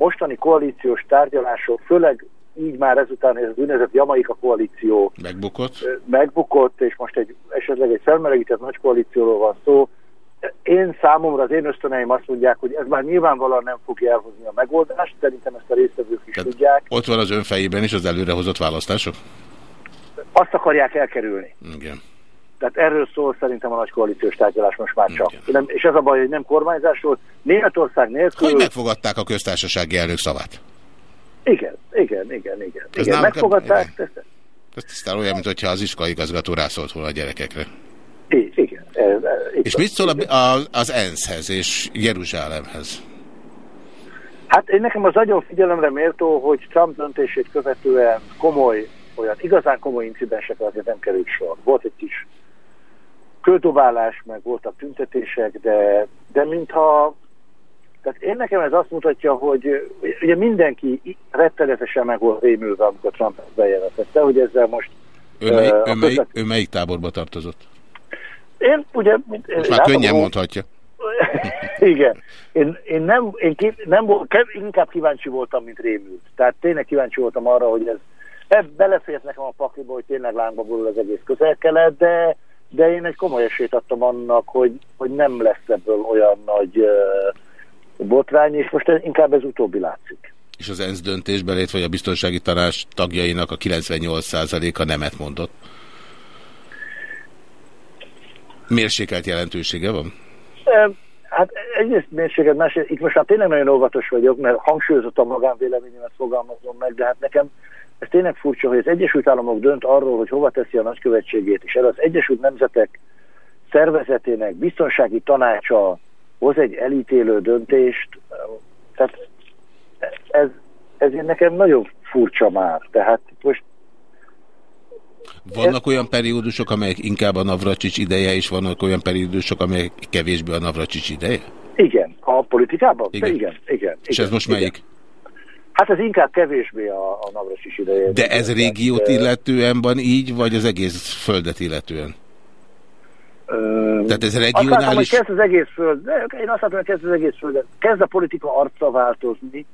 mostani koalíciós tárgyalások, főleg így már ezután ez az úgynevezett Jamaika koalíció megbukott. megbukott, és most egy, esetleg egy felmelegített nagy koalícióról van szó. Én számomra, az én ösztöneim azt mondják, hogy ez már nyilvánvalóan nem fogja elhozni a megoldást, szerintem ezt a résztvevők is Tehát tudják. Ott van az önfejében is az előrehozott választások? Azt akarják elkerülni. Igen. Tehát erről szól szerintem a nagy koalíciós tárgyalás most már csak. Nem, és ez a baj, hogy nem kormányzásról, Németország nélkül... Hogy megfogadták a köztársasági elnök szavát? Igen, igen, igen, igen. Ez igen megfogadták. Igen. Ezt, ez tisztán olyan, mintha az iskolai igazgató rászólt volna a gyerekekre. Igen. igen és mit szól a, a, az ENSZ-hez és Jeruzsálemhez? Hát én nekem az nagyon figyelemre méltó, hogy Trump döntését követően komoly, olyan igazán komoly incidensekre azért nem került sor. Volt egy kis köldobálás, meg voltak tüntetések, de, de mintha tehát én nekem ez azt mutatja, hogy ugye mindenki rettenetesen meg volt rémülve, amikor Trump bejelentette, hogy ezzel most... Ön, mely, uh, ön, mely, ön melyik táborba tartozott? Én ugye... Most már könnyen mondhatja. Igen. Én, én, nem, én ki, nem volt, inkább kíváncsi voltam, mint rémült. Tehát tényleg kíváncsi voltam arra, hogy ez, ez belefért nekem a pakliba, hogy tényleg lángba borul az egész közel-kelet, de, de én egy komoly esélyt adtam annak, hogy, hogy nem lesz ebből olyan nagy uh, botrány, és most inkább ez utóbbi látszik. És az ENSZ döntésben lét, vagy a biztonsági tanács tagjainak a 98%-a nemet mondott? Mérsékelt jelentősége van? Hát egyrészt mérséget, másrészt itt most már tényleg nagyon óvatos vagyok, mert hangsúlyozottan magánvéleményemet fogalmazom meg, de hát nekem ez tényleg furcsa, hogy az Egyesült Államok dönt arról, hogy hova teszi a nagykövetségét, és el az Egyesült Nemzetek szervezetének biztonsági tanácsa hoz egy elítélő döntést, tehát ez, ez nekem nagyon furcsa már. Tehát most vannak olyan periódusok, amelyek inkább a Navracsics ideje, és vannak olyan periódusok, amelyek kevésbé a Navracsics ideje? Igen, a politikában? Igen, igen. igen és igen, ez most melyik? Igen. Hát ez inkább kevésbé a, a Navracsics ideje. De ez régiót illetően van így, vagy az egész földet illetően? Ö, Tehát ez regionális... Azt látom, hogy kezd az egész föld, én azt látom, hogy kezd az egész föld, kezd a politika arca változni,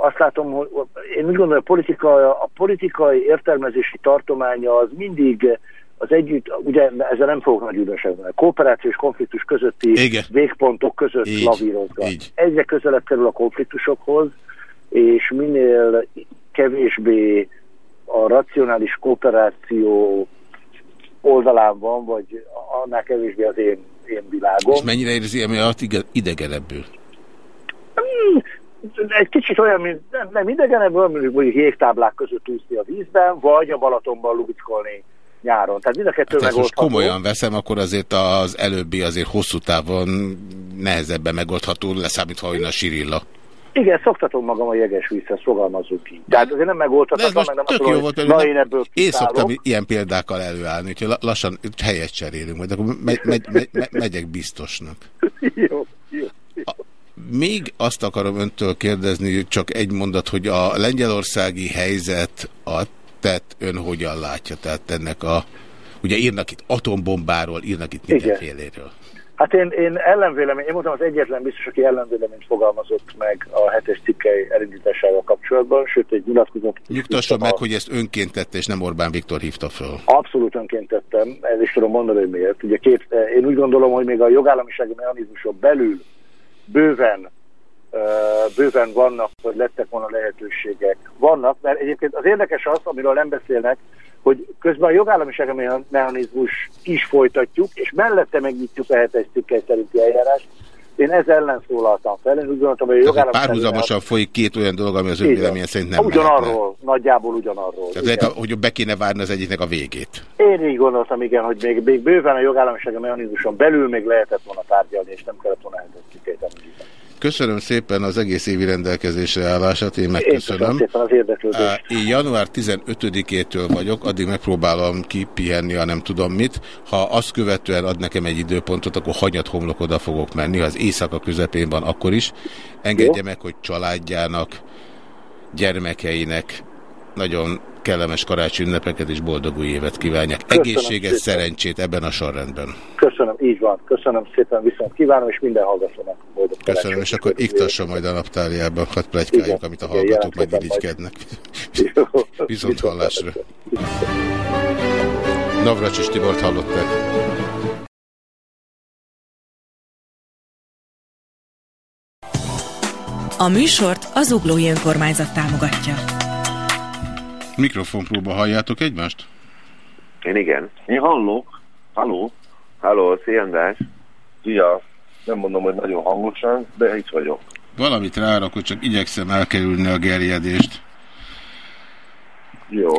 azt látom, hogy én úgy gondolom, hogy a, politika, a politikai értelmezési tartománya az mindig az együtt, ugye ezzel nem fogok nagy üdvösebben, a kooperációs konfliktus közötti Igen. végpontok között így, lavírozgat. Így. Egyre közelebb kerül a konfliktusokhoz, és minél kevésbé a racionális kooperáció oldalán van, vagy annál kevésbé az én, én világom. És mennyire érzi emiatt idegenebbül? Hmm, egy kicsit olyan, mint nem, nem idegenebb, mondjuk, mondjuk jégtáblák között úszni a vízben, vagy a Balatonban lubickolni nyáron. Tehát mind a kettő hát most komolyan veszem, akkor azért az előbbi azért hosszú távon nehezebben megoldható, leszámítva, hogy a Sirilla. Igen, szoktatom magam a jeges vízhez, fogalmazunk ki. Tehát azért nem megoldhatatlan, meg nem tök jó volt, na én ebből Én szoktam ilyen példákkal előállni, úgyhogy lassan helyet cserélünk, majd akkor megy, megy, megy, megyek biztosnak. jó, jó. jó. A, még azt akarom öntől kérdezni, csak egy mondat, hogy a lengyelországi helyzet a tett ön hogyan látja? Tehát ennek a, ugye írnak itt atombombáról, írnak itt mindenféléről. Hát én, én ellenvélemény, én voltam az egyetlen biztos, aki ellenvéleményt fogalmazott meg a hetes cikkei elindításával kapcsolatban, sőt egy nyilatkozat. Nyugtasson meg, a... hogy ezt önként tette, és nem Orbán Viktor hívta föl. Abszolút önként tettem, ez is tudom mondani, hogy miért. Ugye két, én úgy gondolom, hogy még a jogállamisági mechanizmusok belül bőven, bőven vannak, hogy lettek volna lehetőségek. Vannak, mert egyébként az érdekes az, amiről nem beszélnek, hogy közben a jogállamisági mechanizmus is folytatjuk, és mellette megnyitjuk a hetes cikkely szerinti eljárást. Én ez ellen szólaltam fel, én úgy gondoltam, hogy a jogállamisági... Párhuzamosan folyik két olyan dolog, ami az ön véleménye szerint nem Ugyanarról, lehetne. nagyjából ugyanarról. Tehát lehet, hogy be kéne várni az egyiknek a végét. Én így gondoltam, igen, hogy még, még bőven a jogállamisági mechanizmuson belül még lehetett volna tárgyalni, és nem kellett volna hetes cikkeit Köszönöm szépen az egész évi rendelkezésre állását, én megköszönöm. Én az érdeklődést. Én január 15-től vagyok, addig megpróbálom kipihenni, ha nem tudom mit. Ha azt követően ad nekem egy időpontot, akkor hanyat homlok oda fogok menni, ha az éjszaka közepén van, akkor is. Engedje Jó. meg, hogy családjának, gyermekeinek nagyon kellemes karácsony ünnepeket és boldog új évet kívánják. Egészséges szerencsét ebben a sorrendben. Köszönöm, így van. Köszönöm szépen, viszont kívánom, és minden hallgatónak boldog Köszönöm, és akkor iktassa majd a naptáriában, hadd plegykáljuk, amit a hallgatók majd irigykednek. Viszont hallásra. Navracsis Tibort hallották. A műsort az Uglói Önkormányzat támogatja. Mikrofonpróba halljátok egymást? Én igen. Én hallok. Halló. Halló, szia András. Szia. Nem mondom, hogy nagyon hangosan, de itt vagyok. Valamit rárakok, csak igyekszem elkerülni a gerjedést. Jó.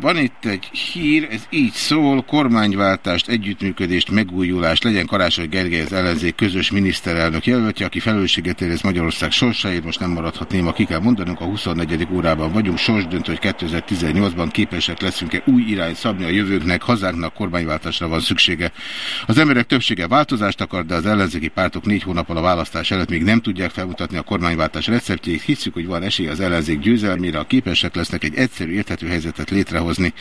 Van itt egy hír, ez így szól, kormányváltást, együttműködést, megújulást, legyen Karácsony Gergely az ellenzék közös miniszterelnök jelöltje, aki felelősséget érez Magyarország sorsáért, most nem maradhat néma, ki kell mondanunk, a 24. órában vagyunk, sorsdöntő, hogy 2018-ban képesek leszünk-e új irányt szabni a jövőnknek, hazánknak kormányváltásra van szüksége. Az emberek többsége változást akar, de az ellenzéki pártok négy hónappal a választás előtt még nem tudják felmutatni a kormányváltás receptjét. Hiszük, hogy van esély az ellenzék győzelmére, a képesek lesznek egy egyszerű, érthető helyzetet létrehozni.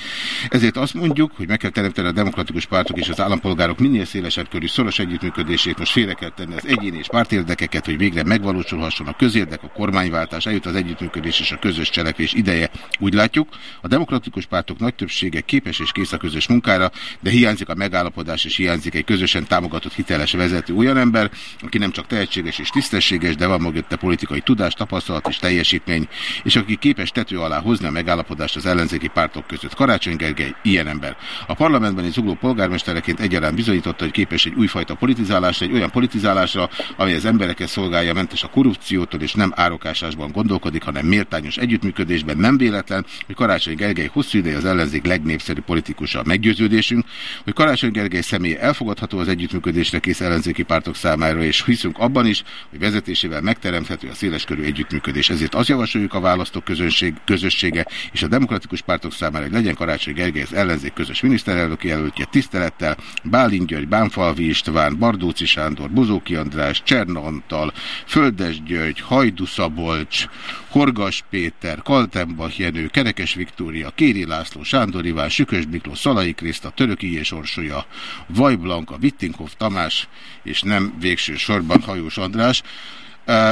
Ezért azt mondjuk, hogy meg kell teremteni a demokratikus pártok és az állampolgárok minél szélesebb körű szoros együttműködését. Most félre kell tenni az egyéni és pártérdekeket, hogy végre megvalósulhasson a közérdek, a kormányváltás, eljut az együttműködés és a közös cselekvés ideje. Úgy látjuk, a demokratikus pártok nagy többsége képes és kész a közös munkára, de hiányzik a megállapodás és hiányzik egy közösen támogatott hiteles vezető olyan ember, aki nem csak tehetséges és tisztességes, de van mögötte politikai tudás, tapasztalat és teljesítmény, és aki képes tető alá hozni a megállapodást az ellenzéki pártok. Karácsony Gergely ilyen ember. A parlamentben egy zugló polgármestereként egyaránt bizonyította, hogy képes egy újfajta politizálásra, egy olyan politizálásra, amely az embereket szolgálja, mentes a korrupciótól, és nem árokásásban gondolkodik, hanem méltányos együttműködésben. Nem véletlen, hogy Karácsony Gergely hosszú ideje az ellenzék legnépszerűbb politikusa. Meggyőződésünk, hogy Karácsony Gergely személy elfogadható az együttműködésre kész ellenzéki pártok számára, és hiszünk abban is, hogy vezetésével megteremthető a széleskörű együttműködés. Ezért azt javasoljuk a választók közönség, közössége és a demokratikus pártok számára, hogy legyen Karácsony Gergely az ellenzék közös miniszterelnök jelöltje tisztelettel, Bálint György, Bánfalvi István, Bardóci Sándor, Buzóki András, Csernantal, Földes György, Hajdu Szabolcs, Horgas Péter, Kaltenbach Jenő, Kerekes Viktória, Kéri László, Sándor Iván, Sükös Miklós, Szalai Kriszta, Töröki és Orsolya, Vajblanka, Vittinkov Tamás, és nem végső sorban Hajós András.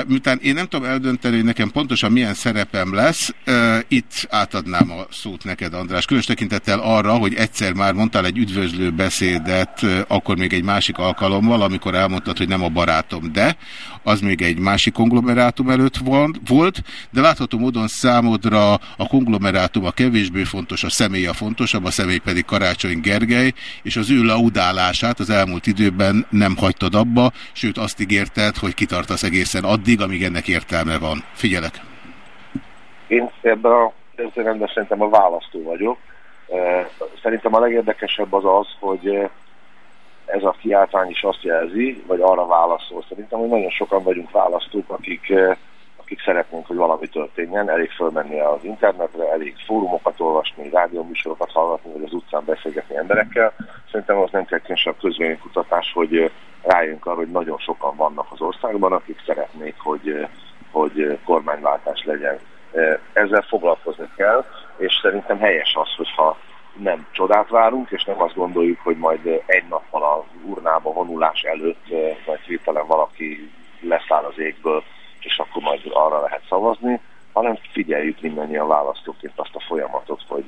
Miután én nem tudom eldönteni, hogy nekem pontosan milyen szerepem lesz, itt átadnám a szót neked, András. Különös tekintettel arra, hogy egyszer már mondtál egy üdvözlő beszédet, akkor még egy másik alkalommal, amikor elmondtad, hogy nem a barátom, de az még egy másik konglomerátum előtt volt, de látható módon számodra a konglomerátum a kevésbé fontos, a személy a fontosabb, a személy pedig Karácsony Gergely, és az ő laudálását az elmúlt időben nem hagytad abba, sőt azt ígérted, hogy kitartasz egészen addig, amíg ennek értelme van. Figyelek! Én ebben a történetben szerintem a választó vagyok. Szerintem a legérdekesebb az az, hogy ez a kiáltvány is azt jelzi, vagy arra válaszol szerintem, hogy nagyon sokan vagyunk választók, akik, eh, akik szeretnénk, hogy valami történjen, elég fölmenni az internetre, elég fórumokat olvasni, rádióműsorokat hallgatni, vagy az utcán beszélgetni emberekkel. Szerintem az nem kell a közvénykutatás, hogy eh, rájönk arra, hogy nagyon sokan vannak az országban, akik szeretnék, hogy, eh, hogy kormányváltás legyen. Ezzel foglalkozni kell, és szerintem helyes az, hogyha nem csodát várunk, és nem azt gondoljuk, hogy majd egy nappal a urnába vonulás előtt majd hirtelen valaki leszáll az égből, és akkor majd arra lehet szavazni, hanem figyeljük mindannyian választóként azt a folyamatot, hogy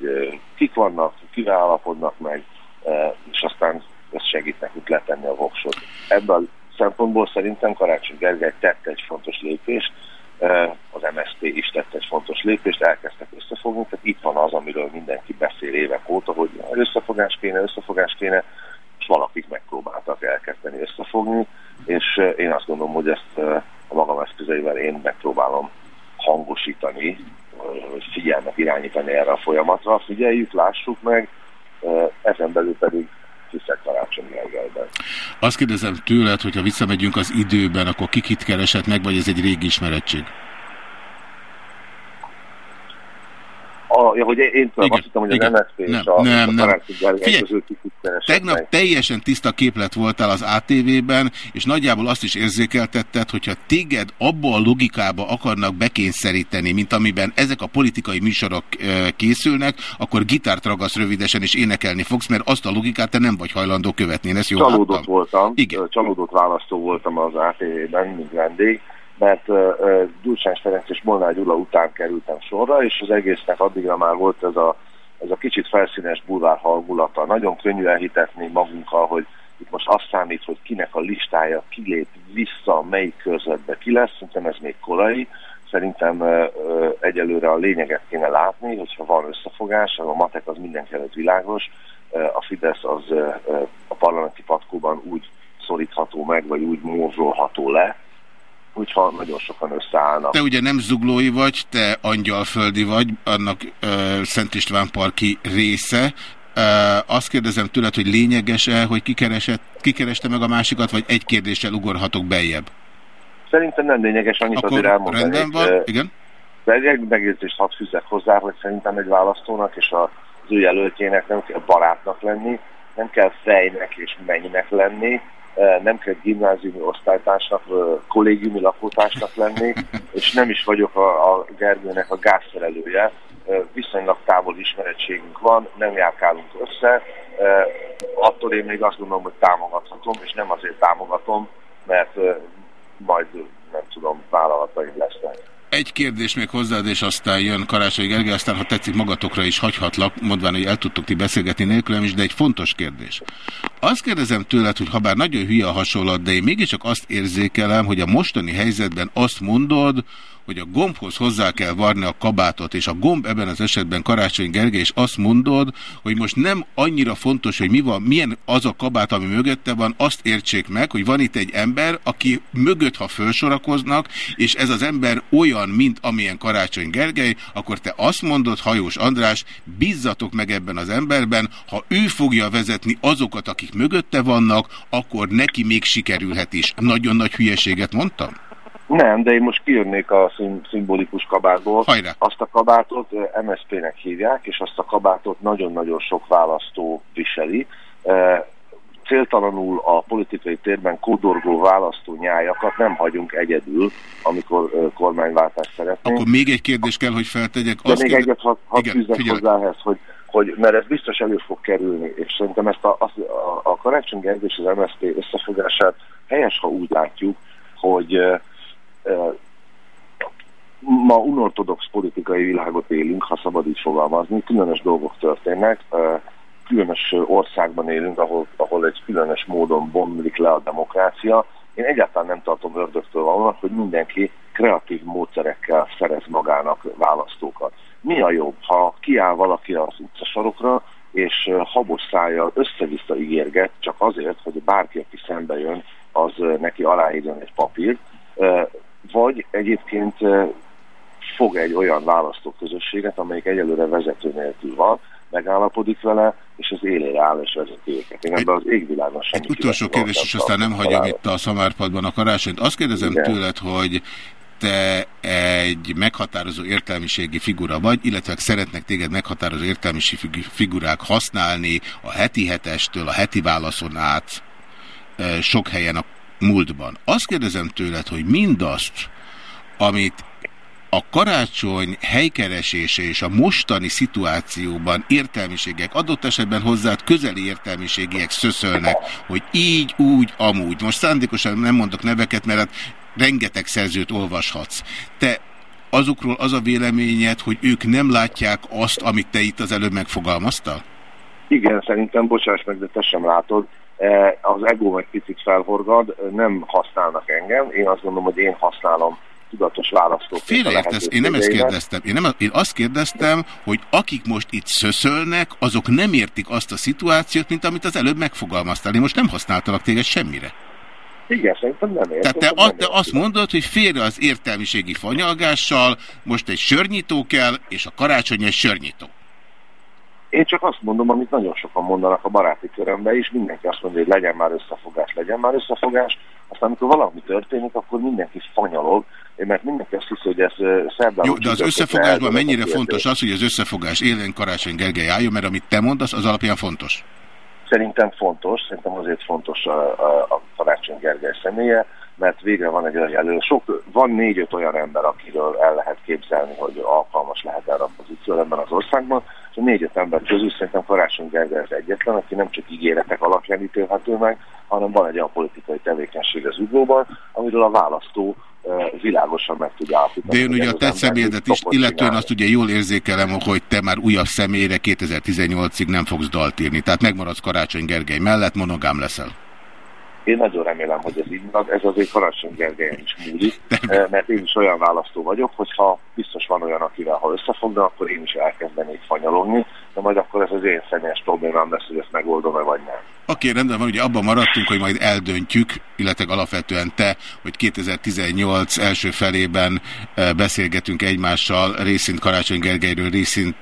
kik vannak, kivel állapodnak meg, és aztán ez segít nekünk letenni a voksot. Ebből a szempontból szerintem Karácsony Gergely tette egy fontos lépést, az MSZP is tett egy fontos lépést, elkezdtek összefogni, tehát itt van az, amiről mindenki beszél évek óta, hogy összefogás kéne, összefogás kéne, és valakik megpróbáltak elkezdeni összefogni, és én azt gondolom, hogy ezt a magam eszközeivel én megpróbálom hangosítani, figyelmet irányítani erre a folyamatra. Figyeljük, lássuk meg, ezen belül pedig Gergelyben. Azt kérdezem tőled, hogyha visszamegyünk az időben, akkor kikit keresett meg, vagy ez egy régi ismerettség? Ja, hogy én tudom, azt hittem, hogy az MSZP és a, nem, a nem. Figyelj, tegnap meg. teljesen tiszta képlet voltál az ATV-ben, és nagyjából azt is érzékeltetted, hogyha téged abba a logikába akarnak bekényszeríteni, mint amiben ezek a politikai műsorok készülnek, akkor gitárt ragasz rövidesen és énekelni fogsz, mert azt a logikát te nem vagy hajlandó követni. Én ezt jól Csalódott láttam. voltam, Igen. csalódott választó voltam az ATV-ben, mint vendég, mert Gyurcsány Ferenc és Molnár Gyula után kerültem sorra, és az egésznek addigra már volt ez a, ez a kicsit felszínes bulvár hangulata. Nagyon könnyű elhitetni magunkkal, hogy itt most azt számít, hogy kinek a listája kilép vissza, melyik körzetbe ki lesz, szerintem ez még korai. Szerintem uh, egyelőre a lényeget kéne látni, hogyha van összefogás, a matek az mindenkelőtt világos, uh, a Fidesz az a parlamenti patkóban úgy szorítható meg, vagy úgy morzsolható le, hogyha nagyon sokan összeállnak. Te ugye nem zuglói vagy, te angyalföldi vagy, annak uh, Szent István parki része. Uh, azt kérdezem tőled, hogy lényeges-e, hogy kikeresett, kikereste meg a másikat, vagy egy kérdéssel ugorhatok beljebb? Szerintem nem lényeges, annyit Akkor azért elmondani. rendben van, igen. De egy megjegyzést hadd fűzzek hozzá, hogy szerintem egy választónak és az ő jelöltjének nem kell barátnak lenni, nem kell fejnek és mennyinek lenni, nem kell gimnáziumi osztálytársnak, kollégiumi lakótársnak lenni, és nem is vagyok a, a Gergőnek a gázszerelője. Viszonylag távol ismerettségünk van, nem járkálunk össze. Attól én még azt gondolom, hogy támogathatom, és nem azért támogatom, mert majd nem tudom, vállalataim lesznek. Egy kérdés még hozzád, és aztán jön Karácsony Gergely, aztán ha tetszik magatokra is hagyhatlak, mondván, hogy el tudtok ti beszélgetni nélkülem is, de egy fontos kérdés. Azt kérdezem tőled, hogy ha bár nagyon hülye a hasonlat, de én mégiscsak azt érzékelem, hogy a mostani helyzetben azt mondod, hogy a gombhoz hozzá kell varni a kabátot, és a gomb ebben az esetben Karácsony Gergely, és azt mondod, hogy most nem annyira fontos, hogy mi van, milyen az a kabát, ami mögötte van, azt értsék meg, hogy van itt egy ember, aki mögött, ha felsorakoznak, és ez az ember olyan, mint amilyen Karácsony Gergely, akkor te azt mondod, Hajós András, bízzatok meg ebben az emberben, ha ő fogja vezetni azokat, akik mögötte vannak, akkor neki még sikerülhet is. Nagyon nagy hülyeséget mondtam? Nem, de én most kijönnék a szim szimbolikus kabátból. Hajrá. Azt a kabátot MSZP-nek hívják, és azt a kabátot nagyon-nagyon sok választó viseli. Céltalanul a politikai térben kódorgó választó nyájakat nem hagyunk egyedül, amikor kormányváltást szeretnénk. Akkor még egy kérdés kell, hogy feltegyek. De azt még kérde... egyet hadd had hozzá ehhez, hogy, hogy, mert ez biztos elő fog kerülni, és szerintem ezt a, a, a Karácsony Gergely és az MSZP összefogását helyes, ha úgy látjuk, hogy ma unortodox politikai világot élünk, ha szabad így fogalmazni, különös dolgok történnek, különös országban élünk, ahol, ahol egy különös módon bomlik le a demokrácia. Én egyáltalán nem tartom ördögtől valónak, hogy mindenki kreatív módszerekkel szerez magának választókat. Mi a jobb, ha kiáll valaki az utcasarokra, és habos szájjal össze-vissza ígérget, csak azért, hogy bárki, aki szembe jön, az neki aláírjon egy papírt, vagy egyébként fog egy olyan választóközösséget, amelyik egyelőre vezető nélkül van, megállapodik vele, és az élére áll és vezeti őket. Én ebben az égvilágon sem. Egy utolsó kérdés, és aztán nem hagyom itt a szamárpadban a karácsonyt. Azt kérdezem Igen. tőled, hogy te egy meghatározó értelmiségi figura vagy, illetve szeretnek téged meghatározó értelmiségi figurák használni a heti hetestől, a heti válaszon át sok helyen a múltban. Azt kérdezem tőled, hogy mindazt, amit a karácsony helykeresése és a mostani szituációban értelmiségek, adott esetben hozzád közeli értelmiségiek szöszölnek, hogy így, úgy, amúgy. Most szándékosan nem mondok neveket, mert hát rengeteg szerzőt olvashatsz. Te azokról az a véleményed, hogy ők nem látják azt, amit te itt az előbb megfogalmaztál? Igen, szerintem, bocsáss meg, de te sem látod. E, az ego egy picit felhorgad, nem használnak engem. Én azt gondolom, hogy én használom tudatos választók. Félreértesz, én nem ezt kérdeztem. Én, nem, én azt kérdeztem, hogy akik most itt szöszölnek, azok nem értik azt a szituációt, mint amit az előbb megfogalmaztál. Én most nem használtalak téged semmire. Igen, szerintem nem értem. Tehát te, a, te azt mondod, hogy félre az értelmiségi fanyalgással, most egy sörnyitó kell, és a karácsony egy sörnyitó. Én csak azt mondom, amit nagyon sokan mondanak a baráti körömben is, mindenki azt mondja, hogy legyen már összefogás, legyen már összefogás, aztán amikor valami történik, akkor mindenki fanyalog, mert mindenki azt hiszi, hogy ez szerdán... Jó, de az összefogásban mennyire fontos az, hogy az összefogás élén Karácsony Gergely álljon, mert amit te mondasz, az alapján fontos? Szerintem fontos, szerintem azért fontos a, a, a Karácsony Gergely személye, mert végre van egy olyan jelöl. Sok, van négy-öt olyan ember, akiről el lehet képzelni, hogy alkalmas lehet erre a pozíció ebben az országban, és a négy-öt ember közül szerintem Karácsony Gergely az egyetlen, aki nem csak ígéretek alapján ítélhető meg, hanem van egy olyan politikai tevékenység az ügyóban, amiről a választó világosan meg tudja állapítani. De én ugye a te személyedet is, illetően azt ugye jól érzékelem, hogy te már újabb személyre 2018-ig nem fogsz dalt írni. Tehát megmaradsz Karácsony Gergely mellett, monogám leszel. Én nagyon remélem, hogy ez így marad. Ez azért Karácsony Gergelyen is múlik, mert én is olyan választó vagyok, hogyha biztos van olyan, akivel ha összefogna, akkor én is elkezdenék fanyalogni, de majd akkor ez az én személyes problémám lesz, hogy ezt megoldom-e vagy nem. Oké, rendben van, ugye abban maradtunk, hogy majd eldöntjük, illetve alapvetően te, hogy 2018 első felében beszélgetünk egymással részint Karácsony Gergelyről, részint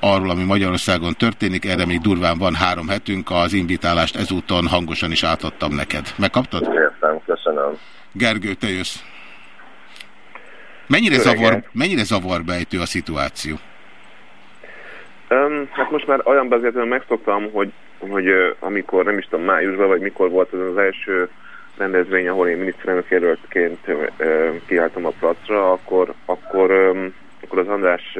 arról, ami Magyarországon történik. Erre még durván van három hetünk, az invitálást ezúton hangosan is átadtam neked. Megkaptad? Értem, köszönöm. Gergő, te jössz. Mennyire, zavar, mennyire zavarbejtő a szituáció? Um, hát most már olyan beszéletben megszoktam, hogy, hogy amikor nem is tudom, májusban, vagy mikor volt az az első rendezvény, ahol én miniszterelnök jelöltként kiálltam a placra, akkor, akkor, akkor az András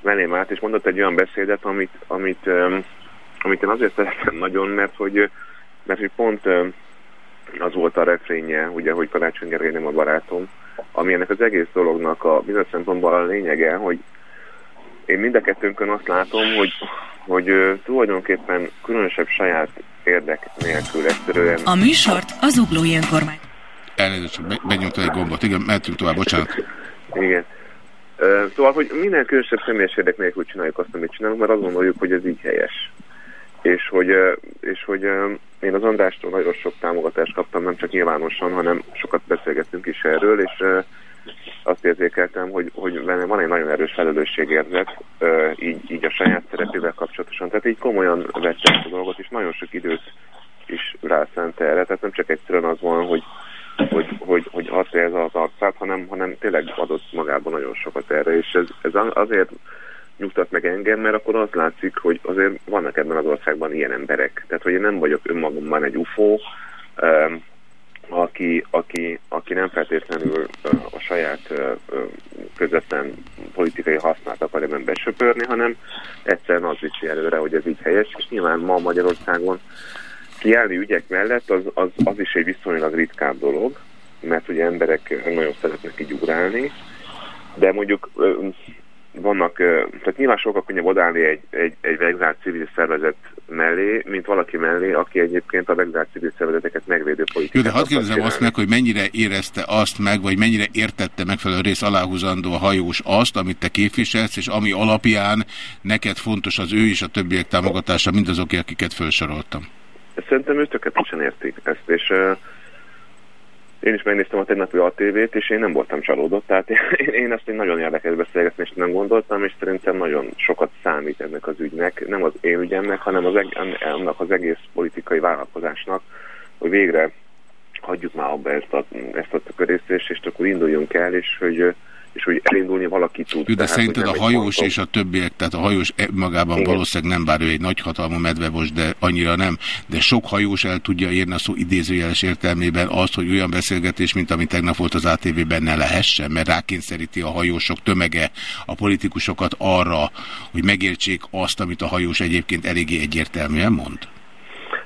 velém állt, és mondott egy olyan beszédet, amit, amit, amit én azért szeretem nagyon, mert hogy, mert hogy pont az volt a refrénye, ugye, hogy Karácsony Gergely nem a barátom, ami ennek az egész dolognak a bizonyos szempontból a lényege, hogy én mind a kettőnkön azt látom, hogy, hogy uh, tulajdonképpen különösebb saját érdek nélkül egyszerűen... A műsort az Uglói Önkormány. Elnézést, csak egy gombot. Igen, mehetünk tovább, bocsánat. Igen. Uh, szóval, hogy minden különösebb személyes érdek nélkül csináljuk azt, amit csinálunk, mert azt gondoljuk, hogy ez így helyes. És hogy, és hogy én az Andrástól nagyon sok támogatást kaptam, nem csak nyilvánosan, hanem sokat beszélgettünk is erről, és azt érzékeltem, hogy, hogy van egy nagyon erős felelősségérzet, így, így a saját szerepével kapcsolatosan. Tehát így komolyan vette a dolgot, és nagyon sok időt is rászánt erre. Tehát nem csak egyszerűen az van, hogy, hogy, hogy, hogy azt ez az arcát, hanem, hanem tényleg adott magában nagyon sokat erre. És ez, ez azért nyugtat meg engem, mert akkor az látszik, hogy azért vannak ebben az országban ilyen emberek. Tehát, hogy én nem vagyok önmagamban egy UFO, aki, aki, aki nem feltétlenül a saját közvetlen politikai hasznát akarja ebben besöpörni, hanem egyszerűen az viszi előre, hogy ez így helyes, és nyilván ma Magyarországon kiállni ügyek mellett az, az, az is egy viszonylag ritkább dolog, mert ugye emberek nagyon szeretnek így ugrálni, de mondjuk vannak, tehát nyilván sokkal könnyebb odállni egy, egy, egy vegzált civil szervezet mellé, mint valaki mellé, aki egyébként a vegzált civil szervezeteket megvédő politikát. Jó, de hadd kérdezem azt meg, hogy mennyire érezte azt meg, vagy mennyire értette megfelelő rész aláhúzandó a hajós azt, amit te képviselsz, és ami alapján neked fontos az ő és a többiek támogatása, mindazok, akiket felsoroltam. Szerintem ő tökéletesen értik ezt, és uh, én is megnéztem a tegnapi ATV-t, és én nem voltam csalódott, tehát én, én ezt egy nagyon érdekes beszélgetést nem gondoltam, és szerintem nagyon sokat számít ennek az ügynek, nem az én ügyemnek, hanem az, annak az egész politikai vállalkozásnak, hogy végre hagyjuk már abba ezt a, ezt a tökörészést, és akkor induljunk el, és hogy és hogy elindulni valaki tud. Jó, de tehát, szerinted a hajós és a többiek, tehát a hajós e- magában Igen. valószínűleg nem bár ő egy nagyhatalmú medvevos, de annyira nem, de sok hajós el tudja érni a szó idézőjeles értelmében azt, hogy olyan beszélgetés, mint ami tegnap volt az ATV-ben ne lehessen, mert rákényszeríti a hajósok tömege a politikusokat arra, hogy megértsék azt, amit a hajós egyébként eléggé egyértelműen mond?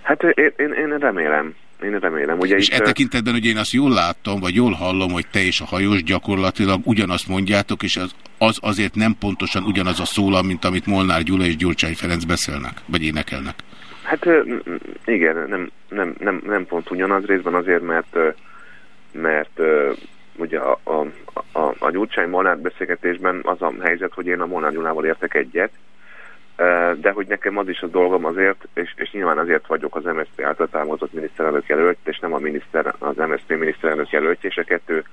Hát én, én, én remélem. Én remélem. Ugye és itt, e tekintetben, hogy én azt jól láttam, vagy jól hallom, hogy te és a hajós gyakorlatilag ugyanazt mondjátok, és az, az azért nem pontosan ugyanaz a szólam, mint amit Molnár Gyula és Gyurcsány Ferenc beszélnek, vagy énekelnek. Hát igen, nem, nem, nem, nem pont ugyanaz részben azért, mert mert ugye a, a, a, a Gyurcsány Molnár beszélgetésben az a helyzet, hogy én a Molnár Gyulával értek egyet, de hogy nekem az is a dolgom azért, és, és nyilván azért vagyok az MSZP által támogatott miniszterelnök jelölt, és nem a miniszter, az MSZP miniszterelnök jelölt, és a kettő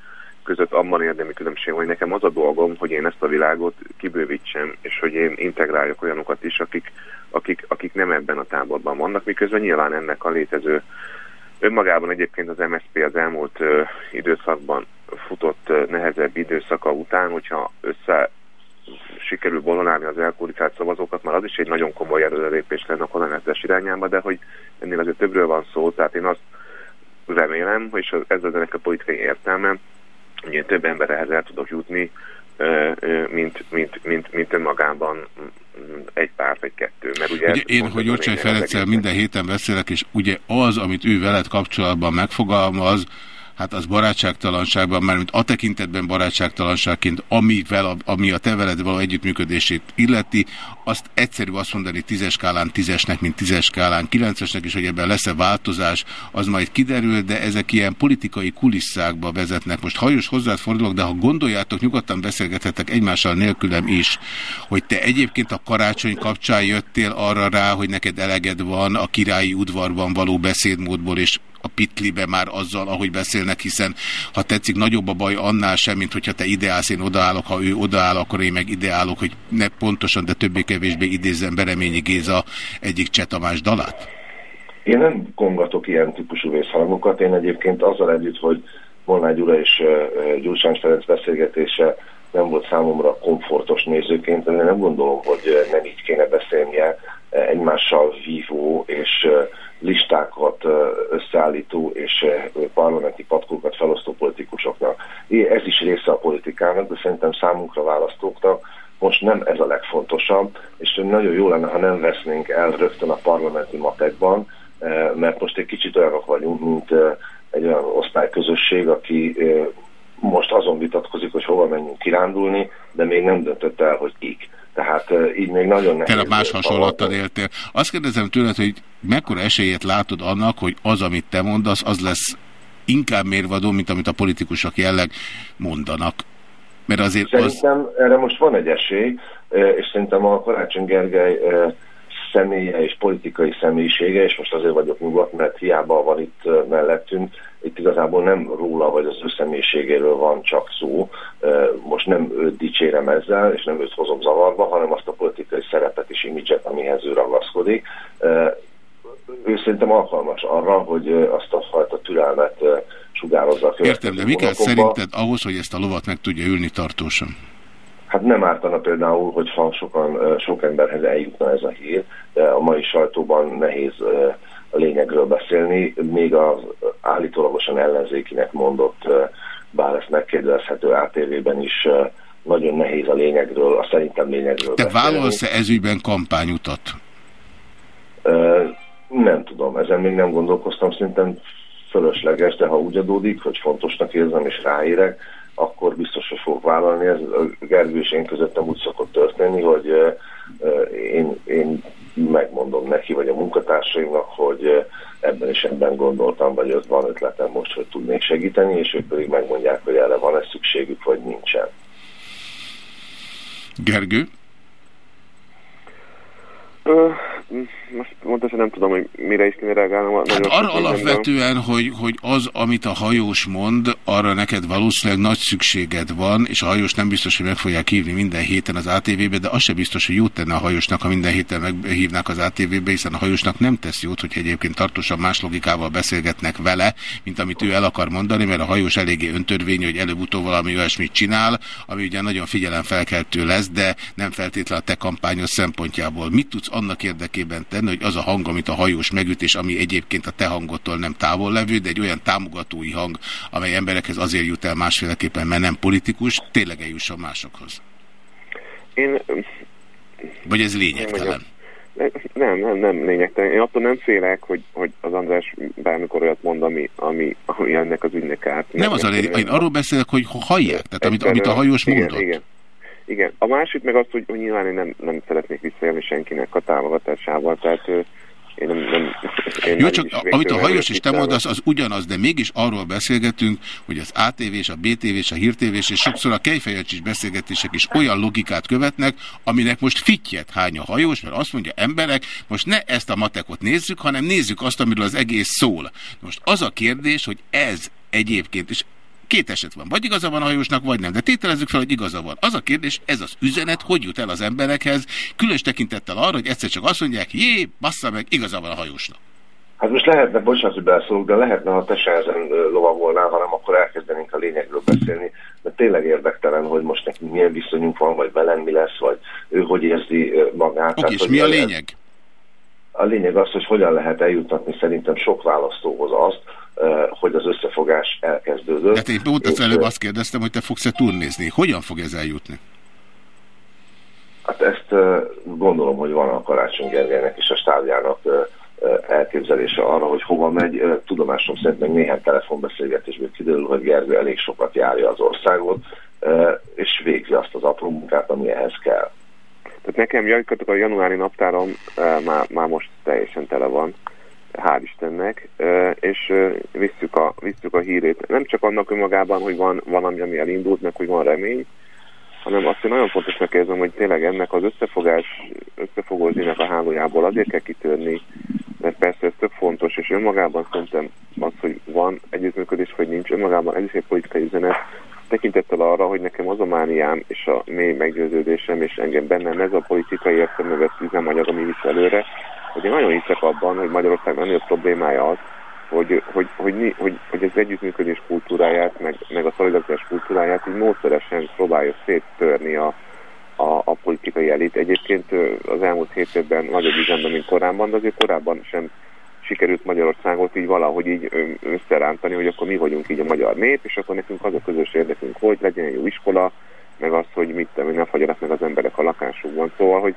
között abban érdemi különbség, hogy nekem az a dolgom, hogy én ezt a világot kibővítsem, és hogy én integráljak olyanokat is, akik, akik, akik nem ebben a táborban vannak, miközben nyilván ennek a létező önmagában egyébként az MSZP az elmúlt ö, időszakban futott ö, nehezebb időszaka után, hogyha össze sikerül bolonálni az elkulitált szavazókat, már az is egy nagyon komoly előrelépés lenne a kormányzás irányába, de hogy ennél azért többről van szó, tehát én azt remélem, és ez az ennek a politikai értelme, hogy én több emberhez el tudok jutni, mint, mint, mint, mint önmagában egy pár vagy kettő. Mert ugye, ugye én, hogy Orcsai Ferenccel minden héten beszélek, és ugye az, amit ő veled kapcsolatban megfogalmaz, hát az barátságtalanságban, mármint a tekintetben barátságtalanságként, amivel, ami a te veled való együttműködését illeti, azt egyszerű azt mondani tízes skálán tízesnek, mint tízes skálán kilencesnek, és hogy ebben lesz-e változás, az majd kiderül, de ezek ilyen politikai kulisszákba vezetnek. Most hajós hozzád fordulok, de ha gondoljátok, nyugodtan beszélgethetek egymással nélkülem is, hogy te egyébként a karácsony kapcsán jöttél arra rá, hogy neked eleged van a királyi udvarban való beszédmódból, és a pitlibe már azzal, ahogy beszélnek, hiszen ha tetszik, nagyobb a baj annál sem, mint hogyha te ideálsz, én odaállok, ha ő odaáll, akkor én meg ideálok, hogy ne pontosan, de többé-kevésbé idézzem Bereményi Géza egyik Csetamás dalát? Én nem kongatok ilyen típusú vészhangokat, én egyébként azzal együtt, hogy Molnár Gyula és Gyurcsány Ferenc beszélgetése nem volt számomra komfortos nézőként, de nem gondolom, hogy nem így kéne beszélnie egymással vívó és listákat összeállító és parlamenti patkókat felosztó politikusoknak. Ez is része a politikának, de szerintem számunkra választóknak most nem ez a legfontosabb, és nagyon jó lenne, ha nem vesznénk el rögtön a parlamenti matekban, mert most egy kicsit olyanok vagyunk, mint egy olyan osztályközösség, aki most azon vitatkozik, hogy hova menjünk kirándulni, de még nem döntött el, hogy kik. Tehát így még nagyon nehéz. Te más hasonlattal éltél. Azt kérdezem tőled, hogy mekkora esélyét látod annak, hogy az, amit te mondasz, az lesz inkább mérvadó, mint amit a politikusok jelleg mondanak. Mert azért Szerintem az... erre most van egy esély, és szerintem a Karácsony Gergely személye és politikai személyisége, és most azért vagyok nyugodt, mert hiába van itt mellettünk, itt igazából nem róla vagy az ő személyiségéről van csak szó, most nem őt dicsérem ezzel, és nem őt hozom zavarba, hanem azt a politikai szerepet és imidzset, amihez ő ragaszkodik. Ő szerintem alkalmas arra, hogy azt a fajta türelmet sugározza a Értem, de mi kell szerinted ahhoz, hogy ezt a lovat meg tudja ülni tartósan? Hát nem ártana például, hogyha sokan, sok emberhez eljutna ez a hír, de a mai sajtóban nehéz lényegről beszélni, még az állítólagosan ellenzékinek mondott, bár ezt megkérdezhető ATV-ben is nagyon nehéz a lényegről, a szerintem lényegről Te vállalsz-e ezügyben kampányutat? Nem tudom, ezen még nem gondolkoztam, szerintem fölösleges, de ha úgy adódik, hogy fontosnak érzem és ráérek, akkor biztos, hogy fogok vállalni. Ez a Gergő és én közöttem úgy szokott történni, hogy én, én megmondom neki, vagy a munkatársaimnak, hogy ebben és ebben gondoltam, vagy az van ötletem most, hogy tudnék segíteni, és ők pedig megmondják, hogy erre van-e szükségük, vagy nincsen. Gergő? Most pontosan nem tudom, hogy mire is kéne reagálnom. Hát arra alapvetően, hogy, hogy az, amit a hajós mond, arra neked valószínűleg nagy szükséged van, és a hajós nem biztos, hogy meg fogják hívni minden héten az ATV-be, de az sem biztos, hogy jót tenne a hajósnak, ha minden héten meghívnák az ATV-be, hiszen a hajósnak nem tesz jót, hogy egyébként tartósan más logikával beszélgetnek vele, mint amit ő el akar mondani, mert a hajós eléggé öntörvényű, hogy előbb-utóbb valami olyasmit csinál, ami ugye nagyon figyelemfelkeltő lesz, de nem feltétlenül a te kampányos szempontjából. Mit tudsz annak érdekében tenni, hogy az a hang, amit a hajós megütés, ami egyébként a te hangottól nem távol levő, de egy olyan támogatói hang, amely emberekhez azért jut el másféleképpen, mert nem politikus, tényleg eljusson másokhoz. Én... Vagy ez lényegtelen? Nem, nem, nem lényegtelen. Én attól nem félek, hogy, hogy az András bármikor olyat mond, ami, ami, ami ennek az ügynek át. Nem az a lényeg, én arról beszélek, hogy hallják, tehát amit, amit a hajós igen, mondott. Igen, igen. A másik meg az, hogy, hogy nyilván én nem, nem szeretnék visszajelni senkinek a támogatásával, tehát én nem, nem, én Jó, csak amit a hajós is te mondasz, az ugyanaz, de mégis arról beszélgetünk, hogy az ATV és a BTV és a Hírtév és sokszor a kejfejecsis beszélgetések is olyan logikát követnek, aminek most fittyet hány a hajós, mert azt mondja emberek, most ne ezt a matekot nézzük, hanem nézzük azt, amiről az egész szól. Most az a kérdés, hogy ez egyébként, és Két eset van. Vagy igaza van a hajósnak, vagy nem. De tételezzük fel, hogy igaza van. Az a kérdés, ez az üzenet, hogy jut el az emberekhez, különös tekintettel arra, hogy egyszer csak azt mondják, jé, bassza meg, igaza van a hajósnak. Hát most lehetne, bocsánat, hogy beleszólok, de lehetne, ha te se ezen lovagolnál, hanem akkor elkezdenénk a lényegről beszélni, mert tényleg érdektelen, hogy most nekünk milyen viszonyunk van, vagy velem mi lesz, vagy ő hogy érzi magát. Oké, és mi a lényeg? A lényeg az, hogy hogyan lehet eljutatni szerintem sok választóhoz azt, hogy az összefogás elkezdődött. Hát én pont az előbb azt kérdeztem, hogy te fogsz-e turnézni. Hogyan fog ez eljutni? Hát ezt gondolom, hogy van a Karácsony Gergelynek és a stábjának elképzelése arra, hogy hova megy. Tudomásom szerint meg néhány telefonbeszélgetésből kiderül, hogy Gergő elég sokat járja az országot, és végzi azt az apró munkát, ami ehhez kell. Tehát nekem jajkatok a januári naptárom már, már most teljesen tele van, hál' Istennek, és visszük a, visszük a hírét. Nem csak annak önmagában, hogy van valami, ami elindult, meg hogy van remény, hanem azt én nagyon fontosnak érzem, hogy tényleg ennek az összefogás, összefogózének a hálójából azért kell kitörni, mert persze ez több fontos, és önmagában szerintem az, hogy van együttműködés, vagy nincs, önmagában ez is egy politikai üzenet, tekintettel arra, hogy nekem az a mániám és a mély meggyőződésem, és engem bennem ez a politikai értelme vesz üzemanyag, ami visz előre, hogy én nagyon hiszek abban, hogy Magyarország nagyobb problémája az, hogy, hogy, hogy, hogy, hogy az együttműködés kultúráját, meg, meg a szolidaritás kultúráját így módszeresen próbálja széttörni a, a, a politikai elit. Egyébként az elmúlt hét évben nagyobb üzemben, mint korábban, de azért korábban sem sikerült Magyarországot így valahogy így összerántani, hogy akkor mi vagyunk így a magyar nép, és akkor nekünk az a közös érdekünk, hogy legyen jó iskola, meg az, hogy mit hogy ne fagyjanak meg az emberek a lakásukban. Szóval, hogy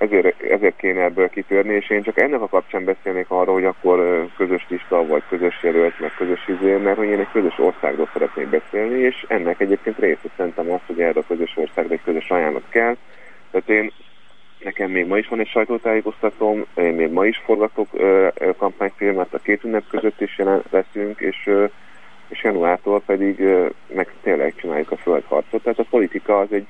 ezért, ezért kéne ebből kitörni, és én csak ennek a kapcsán beszélnék arról, hogy akkor közös lista, vagy közös jelölt, meg közös izé, mert hogy én egy közös országról szeretnék beszélni, és ennek egyébként része szerintem az, hogy erre a közös országra egy közös ajánlat kell. Tehát én Nekem még ma is van egy sajtótájékoztatóm, én még ma is forgatok kampányfilmet, a két ünnep között is jelen leszünk, és, ö, és januártól pedig ö, meg tényleg csináljuk a földharcot. Tehát a politika az egy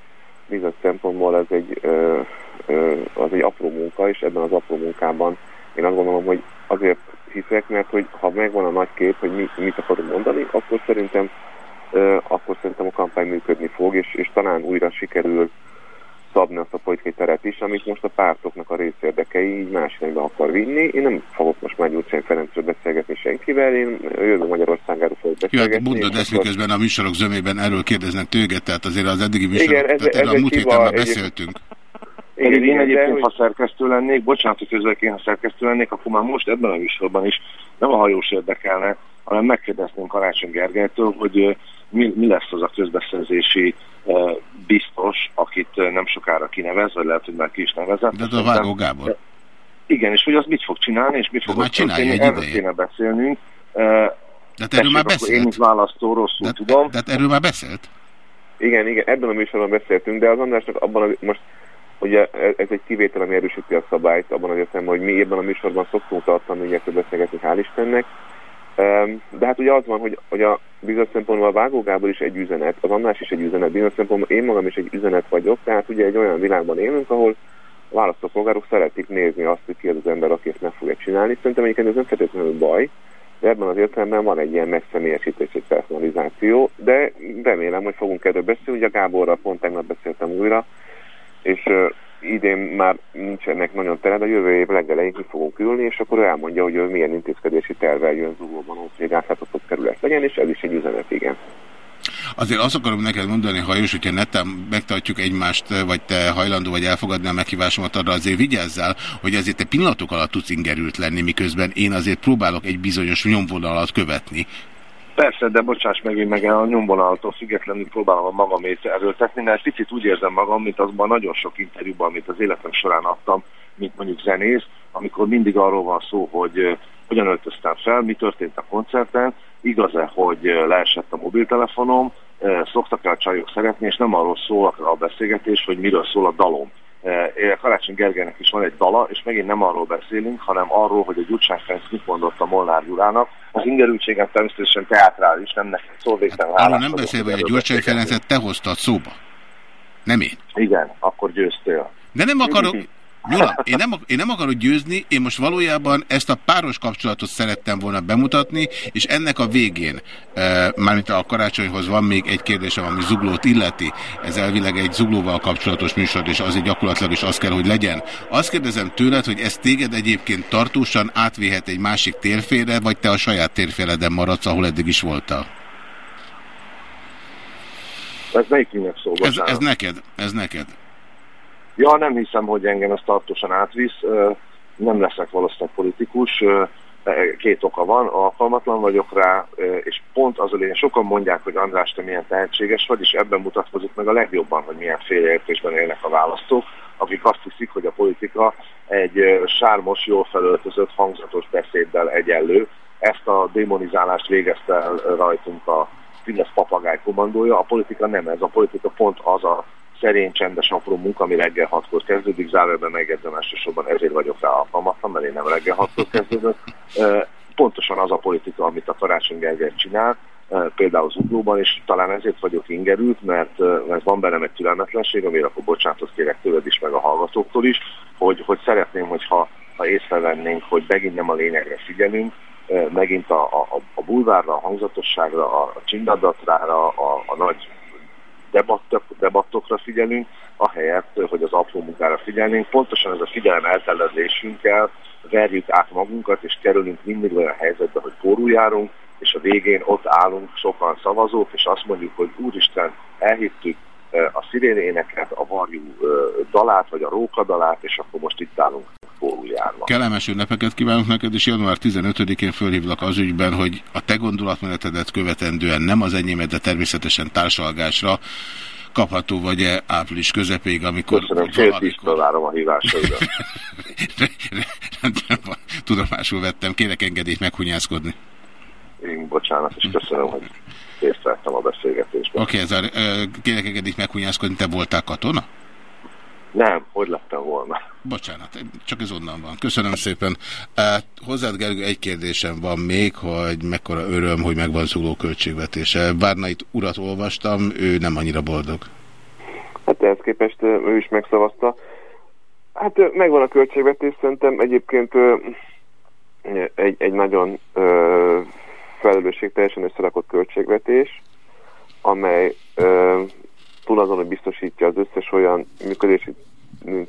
bizonyos szempontból az egy, ö, ö, az egy apró munka, és ebben az apró munkában én azt gondolom, hogy azért hiszek, mert hogy ha megvan a nagy kép, hogy mi, mit akarunk mondani, akkor szerintem, ö, akkor szerintem a kampány működni fog, és, és talán újra sikerül szabni azt a politikai teret is, amit most a pártoknak a részérdekei így más irányba akar vinni. Én nem fogok most már Gyurcsány Ferencről beszélgetni senkivel, én jövő Magyarországáról fogok beszélgetni. Jó, hát mondod ezt, miközben a műsorok zömében erről kérdeznek tőget, tehát azért az eddigi műsorok, Igen, ez, tehát ez a múlt héten már beszéltünk. Én, én, én egyébként, hogy... ha szerkesztő lennék, bocsánat, hogy közben én, ha szerkesztő lennék, akkor már most ebben a műsorban is nem a hajós érdekelne, hanem megkérdezném Karácsony Gergelytől, hogy mi, mi lesz az a közbeszerzési biztos, akit nem sokára kinevez, vagy lehet, hogy már ki is nevezett. De a Vágó Gábor. Igen, és hogy az mit fog csinálni, és mit fog már csinálni egy erről kéne beszélnünk. De hát erről már beszélt. Én, mint választó, rosszul de, tudom. De, de erről már beszélt? Igen, igen, ebben a műsorban beszéltünk, de az Andrásnak abban a, most ugye ez egy kivétel, ami erősíti a szabályt, abban az értelemben, hogy mi ebben a műsorban szoktunk tartani, illetve beszélgetni, hál' Istennek, de hát ugye az van, hogy, hogy a bizonyos szempontból a Vágó Gábor is egy üzenet, az András is egy üzenet, bizonyos szempontból én magam is egy üzenet vagyok, tehát ugye egy olyan világban élünk, ahol a választópolgárok szeretik nézni azt, hogy ki az az ember, aki ezt meg fogja csinálni. Szerintem egyébként ez nem feltétlenül baj, de ebben az értelemben van egy ilyen megszemélyesítés, egy personalizáció, de remélem, hogy fogunk erről beszélni. Ugye Gáborral pont tegnap beszéltem újra, és idén már nincsenek nagyon tere, de jövő év legelején ki fogunk ülni, és akkor ő elmondja, hogy ő milyen intézkedési tervvel jön Zugóban, hogy egy átláthatóbb kerület legyen, és ez is egy üzenet, igen. Azért azt akarom neked mondani, ha és hogyha neten megtartjuk egymást, vagy te hajlandó vagy elfogadni a meghívásomat arra, azért vigyázzál, hogy azért te pillanatok alatt tudsz ingerült lenni, miközben én azért próbálok egy bizonyos nyomvonalat követni. Persze, de bocsáss meg, én meg a nyomvonaltól függetlenül próbálom a magam erőltetni, mert egy picit úgy érzem magam, mint azban nagyon sok interjúban, amit az életem során adtam, mint mondjuk zenész, amikor mindig arról van szó, hogy hogyan öltöztem fel, mi történt a koncerten, igaz-e, hogy leesett a mobiltelefonom, szoktak el csajok szeretni, és nem arról szól a beszélgetés, hogy miről szól a dalom. Karácsony Gergelynek is van egy dala, és megint nem arról beszélünk, hanem arról, hogy a Gyurcsány Ferenc mit mondott a Molnár Gyurának. Az ingerültségem természetesen teátrális, nem neked szól végtelen Arról nem beszélve, hogy Gyurcsány Ferencet te hoztad szóba. Nem én. Igen, akkor győztél. De nem akarok, Gyula, én nem, én nem akarok győzni, én most valójában ezt a páros kapcsolatot szerettem volna bemutatni, és ennek a végén, e, mármint a karácsonyhoz van még egy kérdésem, ami zuglót illeti, ez elvileg egy zuglóval kapcsolatos műsor, és azért gyakorlatilag is az kell, hogy legyen. Azt kérdezem tőled, hogy ez téged egyébként tartósan átvéhet egy másik térfére, vagy te a saját térféleden maradsz, ahol eddig is voltál? Ez melyiknek szól? Ez, ez neked, ez neked. Ja, nem hiszem, hogy engem ez tartósan átvisz, nem leszek valószínűleg politikus, két oka van, alkalmatlan vagyok rá, és pont az a lényeg, sokan mondják, hogy András, te milyen tehetséges vagy, és ebben mutatkozik meg a legjobban, hogy milyen félreértésben élnek a választók, akik azt hiszik, hogy a politika egy sármos, jól felöltözött, hangzatos beszéddel egyenlő. Ezt a démonizálást végezte rajtunk a Fidesz papagáj kommandója. A politika nem ez, a politika pont az a szerény, csendes, apró munka, ami reggel hatkor kezdődik, zárójelben megjegyzem elsősorban, ezért vagyok rá alkalmatlan, mert én nem reggel hatkor kezdődök. Pontosan az a politika, amit a Karácsony Gergely csinál, például Zuglóban, és talán ezért vagyok ingerült, mert, mert van bennem egy türelmetlenség, amire akkor bocsánatot kérek tőled is, meg a hallgatóktól is, hogy, hogy szeretném, hogyha ha észrevennénk, hogy megint nem a lényegre figyelünk, megint a, a, a bulvárra, a hangzatosságra, a, a csindadatrára, a, a nagy debattok, debattokra figyelünk, ahelyett, hogy az apró munkára figyelnénk. Pontosan ez a figyelem elteledésünkkel verjük át magunkat, és kerülünk mindig olyan helyzetbe, hogy poruljárunk, és a végén ott állunk sokan szavazók, és azt mondjuk, hogy úristen, elhittük a szirénéneket, a varjú dalát, vagy a rókadalát, és akkor most itt állunk járva. Kellemes ünnepeket kívánok neked, és január 15-én fölhívlak az ügyben, hogy a te gondolatmenetedet követendően nem az enyémet, de természetesen társalgásra kapható vagy-e április közepéig, amikor... Köszönöm, valamikor... várom a hívásaidat. Tudomásul vettem, kérek engedélyt meghunyászkodni. Én bocsánat, és köszönöm, hogy részt vettem a beszélgetésben. Oké, okay, ez a kérek engedélyt meghunyászkodni, te voltál katona? Nem, hogy lettem volna. Bocsánat, csak ez onnan van. Köszönöm szépen. Uh, hozzád, Gergő, egy kérdésem van még, hogy mekkora öröm, hogy megvan szóló költségvetése. Várnait urat olvastam, ő nem annyira boldog. Hát ehhez képest ő is megszavazta. Hát megvan a költségvetés, szerintem egyébként egy, egy nagyon felelősség teljesen összerakott költségvetés, amely tulajdonul biztosítja az összes olyan működési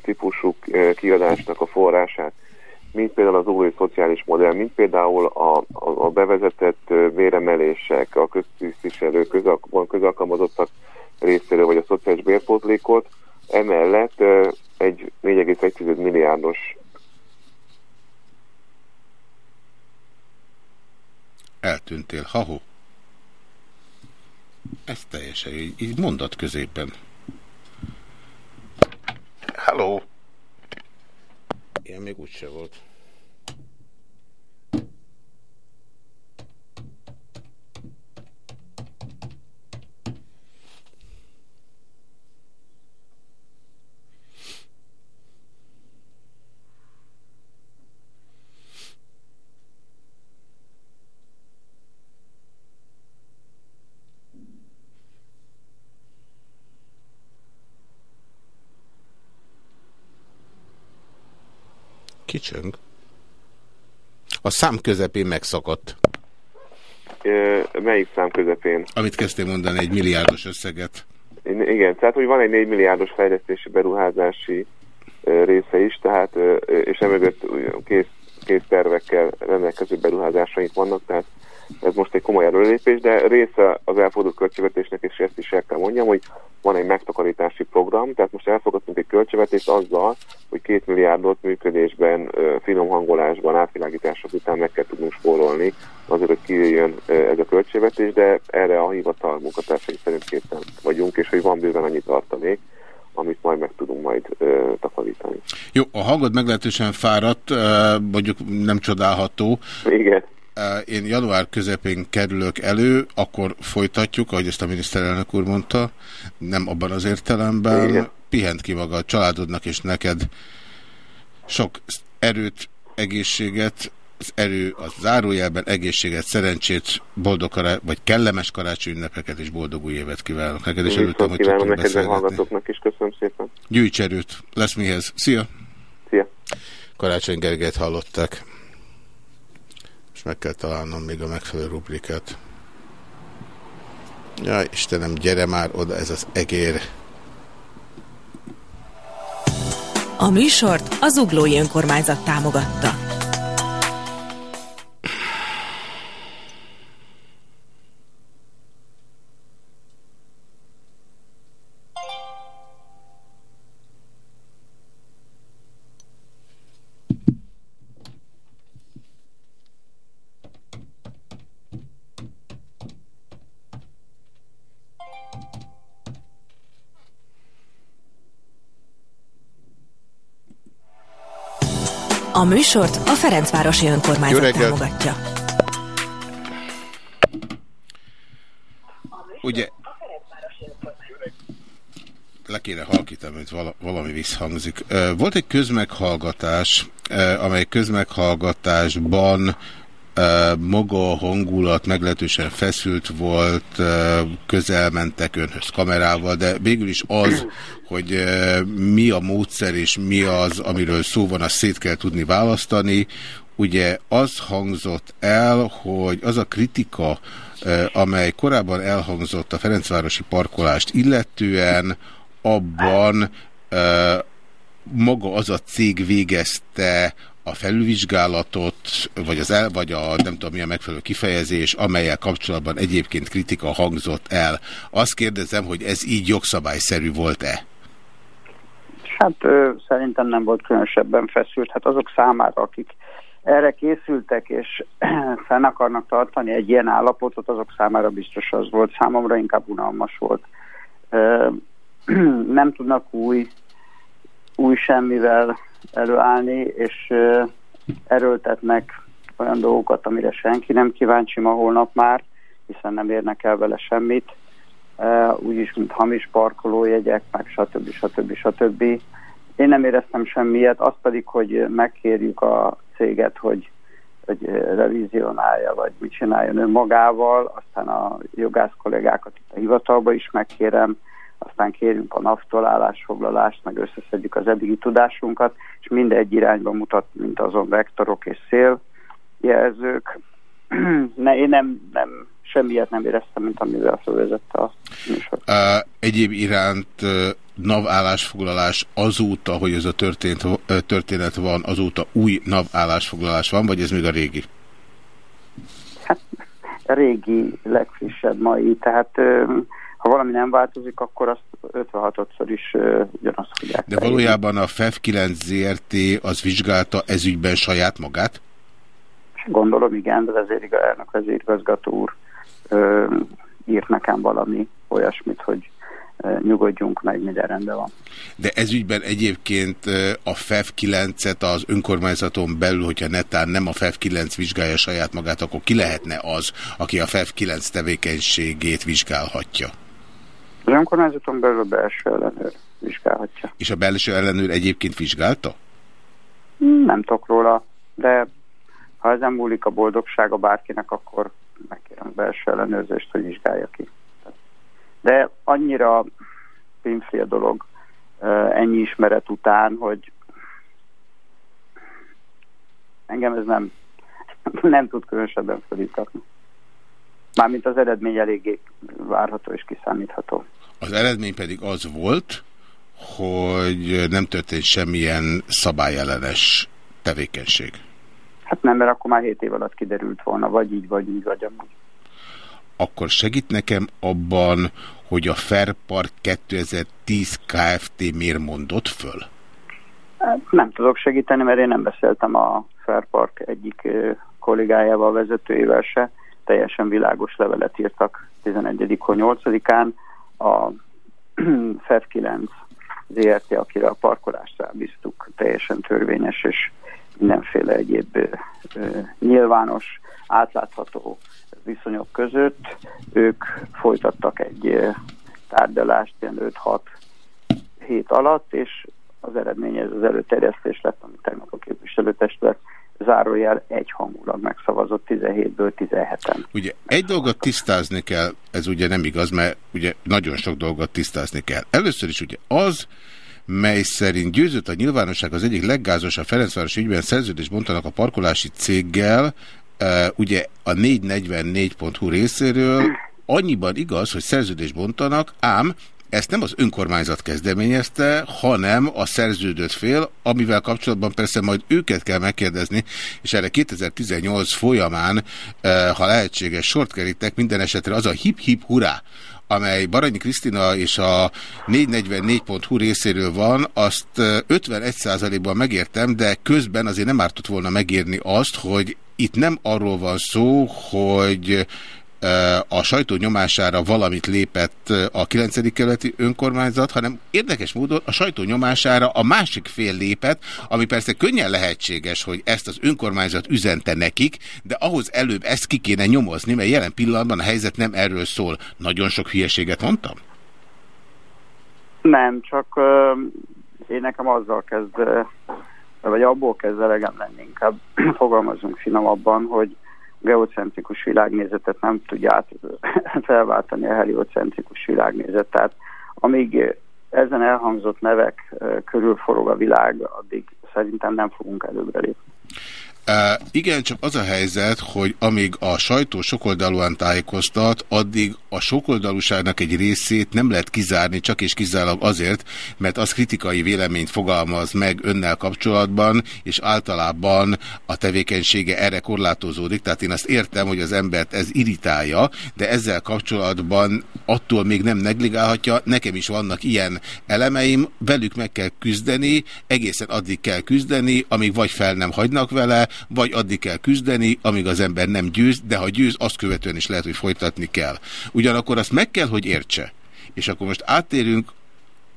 típusú kiadásnak a forrását, mint például az új szociális modell, mint például a, a, a bevezetett véremelések, a köztisztviselő, közalk, közalkalmazottak részéről, vagy a szociális bérpótlékot, emellett egy 4,1 milliárdos Eltűntél. Ha-ho. Ez teljesen így, így mondat középen. Hello! Ilyen még úgyse volt. Kicsöng. A szám közepén megszakadt. Melyik szám közepén? Amit kezdtél mondani, egy milliárdos összeget. Igen, tehát hogy van egy 4 milliárdos fejlesztési beruházási része is, tehát és emögött kész, kész tervekkel rendelkező beruházásaink vannak, tehát ez most egy komoly előlépés, de része az elfogadott költségvetésnek, és ezt is el kell mondjam, hogy van egy megtakarítási program, tehát most elfogadtunk egy költségvetést azzal, hogy két milliárdot működésben, finom hangolásban, átvilágítások után meg kell tudnunk spórolni, azért, hogy kijöjjön ez a költségvetés, de erre a hivatal munkatársai szerint készen vagyunk, és hogy van bőven annyi tartalék, amit majd meg tudunk majd ö, takarítani. Jó, a hangod meglehetősen fáradt, mondjuk nem csodálható. Igen. Én január közepén kerülök elő, akkor folytatjuk, ahogy ezt a miniszterelnök úr mondta, nem abban az értelemben. Igen. Pihent ki maga a családodnak és neked sok erőt, egészséget, az erő a zárójelben egészséget, szerencsét, boldog kará vagy kellemes karácsony ünnepeket és boldog új évet kívánok neked, és örültem, hogy tudtunk beszélgetni. is, köszönöm szépen. Gyűjts erőt, lesz mihez. Szia! Szia! Karácsony Gergelyt hallották és meg kell találnom még a megfelelő rubrikát. Ja, Istenem, gyere már oda, ez az egér. A műsort az Uglói Önkormányzat támogatta. A műsort a Ferencvárosi Önkormányzat támogatja. Ugye le kéne halkítani, hogy valami visszhangzik. Volt egy közmeghallgatás, amely közmeghallgatásban maga a hangulat meglehetősen feszült volt, közel mentek önhöz kamerával, de végül is az, hogy mi a módszer és mi az, amiről szó van, azt szét kell tudni választani. Ugye az hangzott el, hogy az a kritika, amely korábban elhangzott a Ferencvárosi parkolást illetően, abban maga az a cég végezte a felülvizsgálatot, vagy, az el, vagy a nem tudom mi a megfelelő kifejezés, amelyel kapcsolatban egyébként kritika hangzott el. Azt kérdezem, hogy ez így jogszabályszerű volt-e? Hát ö, szerintem nem volt különösebben feszült. Hát azok számára, akik erre készültek és fenn akarnak tartani egy ilyen állapotot, azok számára biztos az volt. Számomra inkább unalmas volt. Ö, nem tudnak új, új semmivel előállni, és erőltetnek olyan dolgokat, amire senki nem kíváncsi ma holnap már, hiszen nem érnek el vele semmit, úgyis, mint hamis parkolójegyek, meg stb. stb. stb. Én nem éreztem semmiet, az pedig, hogy megkérjük a céget, hogy, hogy revizionálja, vagy mit csináljon önmagával, aztán a jogász kollégákat itt a hivatalba is megkérem, aztán kérjünk a NAV-tól állásfoglalást, meg összeszedjük az eddigi tudásunkat, és mindegy irányba mutat, mint azon vektorok és széljelzők. ne, én nem, nem, semmiet nem éreztem, mint amivel felvezette a műsor. Uh, egyéb iránt NAV állásfoglalás azóta, hogy ez a történt, történet van, azóta új NAV állásfoglalás van, vagy ez még a régi? Hát régi, legfrissebb mai, tehát ha valami nem változik, akkor azt 56-szor is uh, ugyanazt fogják. De valójában a FEF 9 ZRT az vizsgálta ezügyben saját magát? Gondolom, igen, de vezérigazgató, vezérigazgató úr uh, írt nekem valami olyasmit, hogy nyugodjunk meg, minden rendben van. De ezügyben egyébként a FEF 9-et az önkormányzaton belül, hogyha netán nem a FEF 9 vizsgálja saját magát, akkor ki lehetne az, aki a FEF 9 tevékenységét vizsgálhatja? Az önkormányzaton belül a belső ellenőr vizsgálhatja. És a belső ellenőr egyébként vizsgálta? Nem tudok róla, de ha ezen múlik a boldogsága bárkinek, akkor megkérem a belső ellenőrzést, hogy vizsgálja ki. De annyira pinfri a dolog ennyi ismeret után, hogy engem ez nem, nem tud különösebben felítatni. Mármint az eredmény eléggé várható és kiszámítható. Az eredmény pedig az volt, hogy nem történt semmilyen szabályellenes tevékenység. Hát nem, mert akkor már 7 év alatt kiderült volna, vagy így, vagy így, vagy amúgy. Akkor segít nekem abban, hogy a Fairpark 2010 Kft. miért mondott föl? Hát nem tudok segíteni, mert én nem beszéltem a Fairpark egyik kollégájával, vezetőjével se teljesen világos levelet írtak 11-8-án. A FED 9 ZRT, akire a parkolást rábíztuk, teljesen törvényes és mindenféle egyéb ö, nyilvános, átlátható viszonyok között. Ők folytattak egy ö, tárgyalást ilyen 5-6 hét alatt, és az eredmény ez az előterjesztés lett, amit tegnap a képviselőtestület zárójel egyhangulag megszavazott 17-ből 17-en. Ugye egy dolgot tisztázni kell, ez ugye nem igaz, mert ugye nagyon sok dolgot tisztázni kell. Először is ugye az, mely szerint győzött a nyilvánosság az egyik leggázosabb Ferencváros ügyben szerződés bontanak a parkolási céggel, ugye a 444.hu részéről annyiban igaz, hogy szerződés bontanak, ám ezt nem az önkormányzat kezdeményezte, hanem a szerződött fél, amivel kapcsolatban persze majd őket kell megkérdezni, és erre 2018 folyamán, eh, ha lehetséges, sort kerítek, minden esetre az a hip-hip hurá, amely Baranyi Krisztina és a 444.hu részéről van, azt 51%-ban eh, megértem, de közben azért nem ártott volna megérni azt, hogy itt nem arról van szó, hogy a sajtó nyomására valamit lépett a 9. kerületi önkormányzat, hanem érdekes módon a sajtó nyomására a másik fél lépett, ami persze könnyen lehetséges, hogy ezt az önkormányzat üzente nekik, de ahhoz előbb ezt ki kéne nyomozni, mert jelen pillanatban a helyzet nem erről szól. Nagyon sok hülyeséget mondtam? Nem, csak uh, én nekem azzal kezd, vagy abból kezd elegem lenni, inkább fogalmazunk finomabban, hogy geocentrikus világnézetet nem tudja át felváltani a heliocentrikus világnézet. Tehát amíg ezen elhangzott nevek körül forog a világ, addig szerintem nem fogunk előbbre lépni. Igen, csak az a helyzet, hogy amíg a sajtó sokoldalúan tájékoztat, addig a sokoldalúságnak egy részét nem lehet kizárni, csak és kizárólag azért, mert az kritikai véleményt fogalmaz meg önnel kapcsolatban, és általában a tevékenysége erre korlátozódik. Tehát én azt értem, hogy az embert ez irritálja, de ezzel kapcsolatban attól még nem negligálhatja. Nekem is vannak ilyen elemeim, velük meg kell küzdeni, egészen addig kell küzdeni, amíg vagy fel nem hagynak vele, vagy addig kell küzdeni, amíg az ember nem győz, de ha győz, azt követően is lehet, hogy folytatni kell. Ugyanakkor azt meg kell, hogy értse. És akkor most áttérünk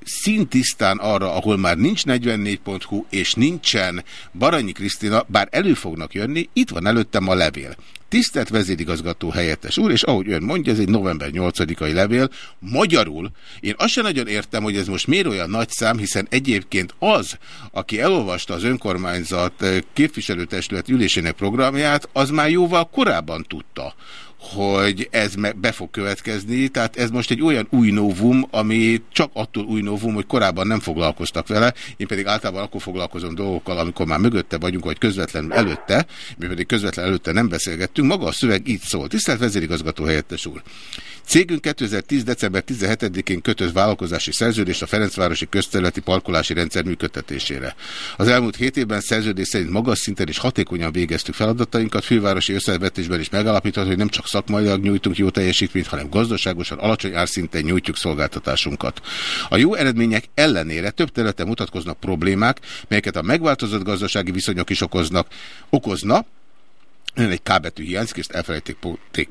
szintisztán arra, ahol már nincs 44.hu, és nincsen Baranyi Krisztina, bár elő fognak jönni, itt van előttem a levél. Tisztelt vezérigazgató helyettes úr, és ahogy ön mondja, ez egy november 8-ai levél. Magyarul, én azt sem nagyon értem, hogy ez most miért olyan nagy szám, hiszen egyébként az, aki elolvasta az önkormányzat képviselőtestület ülésének programját, az már jóval korábban tudta, hogy ez be fog következni, tehát ez most egy olyan új novum, ami csak attól új novum, hogy korábban nem foglalkoztak vele, én pedig általában akkor foglalkozom dolgokkal, amikor már mögötte vagyunk, vagy közvetlenül előtte, mi pedig közvetlenül előtte nem beszélgettünk, maga a szöveg így szól. Tisztelt vezérigazgató helyettes úr! Cégünk 2010. december 17-én kötött vállalkozási szerződést a Ferencvárosi közterületi parkolási rendszer működtetésére. Az elmúlt hét évben szerződés szerint magas szinten és hatékonyan végeztük feladatainkat, fővárosi összevetésben is megalapítható, hogy nem csak szakmailag nyújtunk jó teljesítményt, hanem gazdaságosan alacsony árszinten nyújtjuk szolgáltatásunkat. A jó eredmények ellenére több területen mutatkoznak problémák, melyeket a megváltozott gazdasági viszonyok is okoznak, okozna, egy K betű hiányzik, ezt elfelejték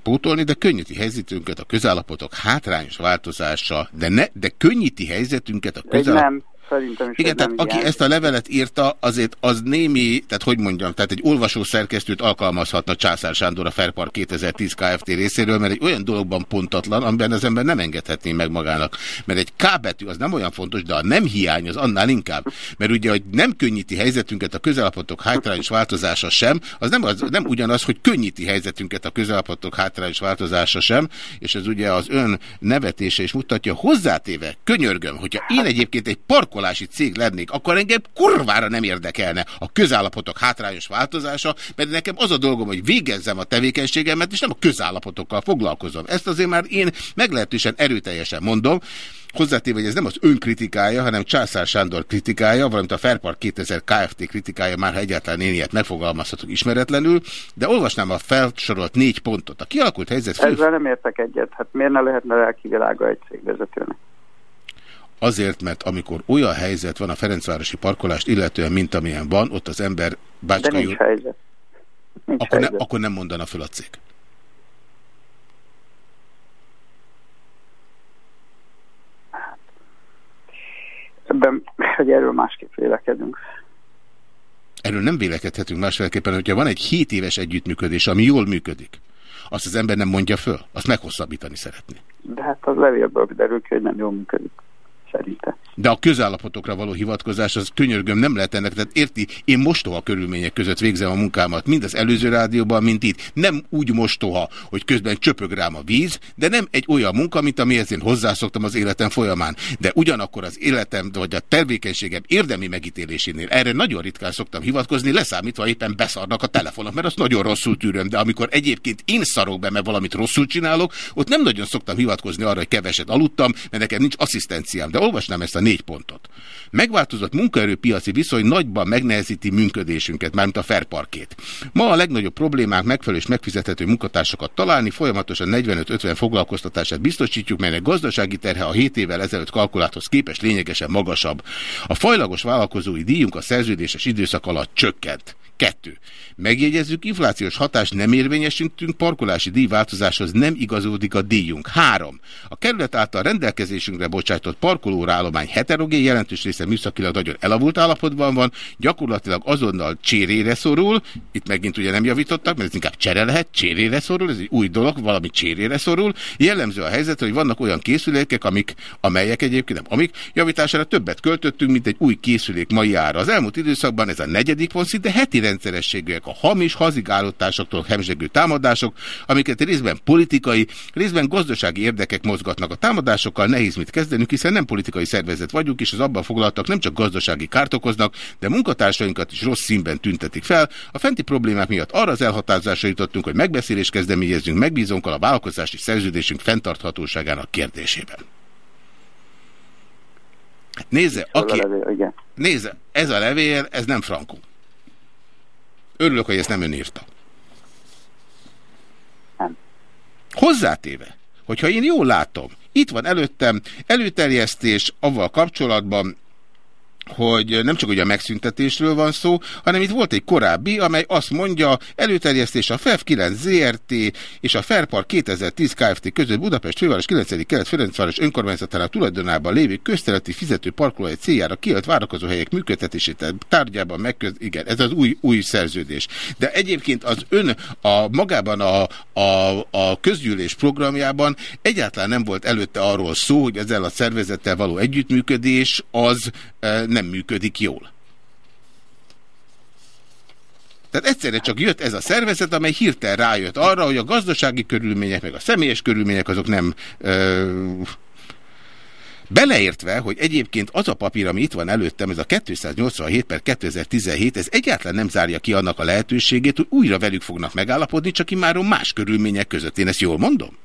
pótolni, de könnyíti helyzetünket a közállapotok hátrányos változása, de, ne, de könnyíti helyzetünket a közállapotok... Nem, Szerintem is Igen, tehát aki ilyen. ezt a levelet írta, azért az némi, tehát hogy mondjam, tehát egy olvasó szerkesztőt alkalmazhatna Császár Sándor a Ferpar 2010 Kft. részéről, mert egy olyan dologban pontatlan, amiben az ember nem engedhetné meg magának. Mert egy K betű az nem olyan fontos, de a nem hiány az annál inkább. Mert ugye, hogy nem könnyíti helyzetünket a közállapotok hátrányos változása sem, az nem, az nem ugyanaz, hogy könnyíti helyzetünket a közállapotok hátrányos változása sem, és ez ugye az ön nevetése is mutatja, hozzátéve, könyörgöm, hogyha én egyébként egy park parkolási cég lennék, akkor engem kurvára nem érdekelne a közállapotok hátrányos változása, mert nekem az a dolgom, hogy végezzem a tevékenységemet, és nem a közállapotokkal foglalkozom. Ezt azért már én meglehetősen erőteljesen mondom, Hozzátéve, hogy ez nem az önkritikája, hanem Császár Sándor kritikája, valamint a Fairpark 2000 Kft. kritikája, már ha egyáltalán én ilyet megfogalmazhatok ismeretlenül, de olvasnám a felsorolt négy pontot. A kialakult helyzet... Ezzel nem értek egyet. Hát miért ne lehetne lelkivilága egy cégvezetőnek? Azért, mert amikor olyan helyzet van a Ferencvárosi parkolást, illetően, mint amilyen van, ott az ember bácskai... De nincs helyzet. Nincs akkor, helyzet. Ne, akkor nem mondana föl a cég. Ebben, hogy erről másképp vélekedünk. Erről nem vélekedhetünk másféleképpen, hogyha van egy 7 éves együttműködés, ami jól működik, azt az ember nem mondja föl, azt meghosszabbítani szeretné. De hát az levélből derül ki, hogy nem jól működik szerinte. De a közállapotokra való hivatkozás, az könyörgöm nem lehet ennek. Tehát érti, én mostoha körülmények között végzem a munkámat, mind az előző rádióban, mint itt. Nem úgy mostoha, hogy közben csöpög rám a víz, de nem egy olyan munka, mint amihez én hozzászoktam az életem folyamán. De ugyanakkor az életem, vagy a tevékenységem érdemi megítélésénél erre nagyon ritkán szoktam hivatkozni, leszámítva éppen beszarnak a telefonok, mert azt nagyon rosszul tűröm. De amikor egyébként én szarok be, mert valamit rosszul csinálok, ott nem nagyon szoktam hivatkozni arra, hogy keveset aludtam, mert nekem nincs asszisztenciám. De olvasnám ezt a négy pontot. Megváltozott munkaerőpiaci viszony nagyban megnehezíti működésünket, mármint a Ferparkét. Ma a legnagyobb problémák megfelelő és megfizethető munkatársakat találni, folyamatosan 45-50 foglalkoztatását biztosítjuk, melynek gazdasági terhe a 7 évvel ezelőtt kalkuláthoz képest lényegesen magasabb. A fajlagos vállalkozói díjunk a szerződéses időszak alatt csökkent. Kettő. Megjegyezzük, inflációs hatás nem érvényesítünk, parkolási díjváltozáshoz nem igazódik a díjunk. Három. A kerület által rendelkezésünkre bocsájtott parkolórálomány heterogén, jelentős része műszakilag nagyon elavult állapotban van, gyakorlatilag azonnal csérére szorul, itt megint ugye nem javítottak, mert ez inkább csere lehet, csérére szorul, ez egy új dolog, valami csérére szorul. Jellemző a helyzet, hogy vannak olyan készülékek, amik, amelyek egyébként nem, amik javítására többet költöttünk, mint egy új készülék mai ára. Az elmúlt időszakban ez a negyedik pont szinte heti rendszerességűek, a hamis hazigállotásoktól hemzsegő támadások, amiket részben politikai, részben gazdasági érdekek mozgatnak. A támadásokkal nehéz mit kezdenünk, hiszen nem politikai szervezet vagyunk, és az abban foglaltak nem csak gazdasági kárt okoznak, de munkatársainkat is rossz színben tüntetik fel. A fenti problémák miatt arra az elhatározásra jutottunk, hogy megbeszélést kezdeményezzünk, megbízunk a vállalkozási szerződésünk fenntarthatóságának kérdésében. Nézze, aki... Nézze, ez a levél, ez nem frankó. Örülök, hogy ezt nem ön írta. Nem. Hozzátéve, hogyha én jól látom, itt van előttem előterjesztés avval kapcsolatban, hogy nem csak ugye a megszüntetésről van szó, hanem itt volt egy korábbi, amely azt mondja, előterjesztés a FEF 9 ZRT és a Ferpark 2010 Kft. között Budapest főváros 9. kelet Ferencváros önkormányzatának tulajdonában lévő közterületi fizető parkolóhely céljára kiadott várakozóhelyek működtetését tárgyában megköz... Igen, ez az új, új szerződés. De egyébként az ön a magában a, a, a közgyűlés programjában egyáltalán nem volt előtte arról szó, hogy ezzel a szervezettel való együttműködés az e, nem működik jól. Tehát egyszerre csak jött ez a szervezet, amely hirtelen rájött arra, hogy a gazdasági körülmények, meg a személyes körülmények azok nem... Ö, Beleértve, hogy egyébként az a papír, ami itt van előttem, ez a 287 per 2017, ez egyáltalán nem zárja ki annak a lehetőségét, hogy újra velük fognak megállapodni, csak imáron más körülmények között. Én ezt jól mondom?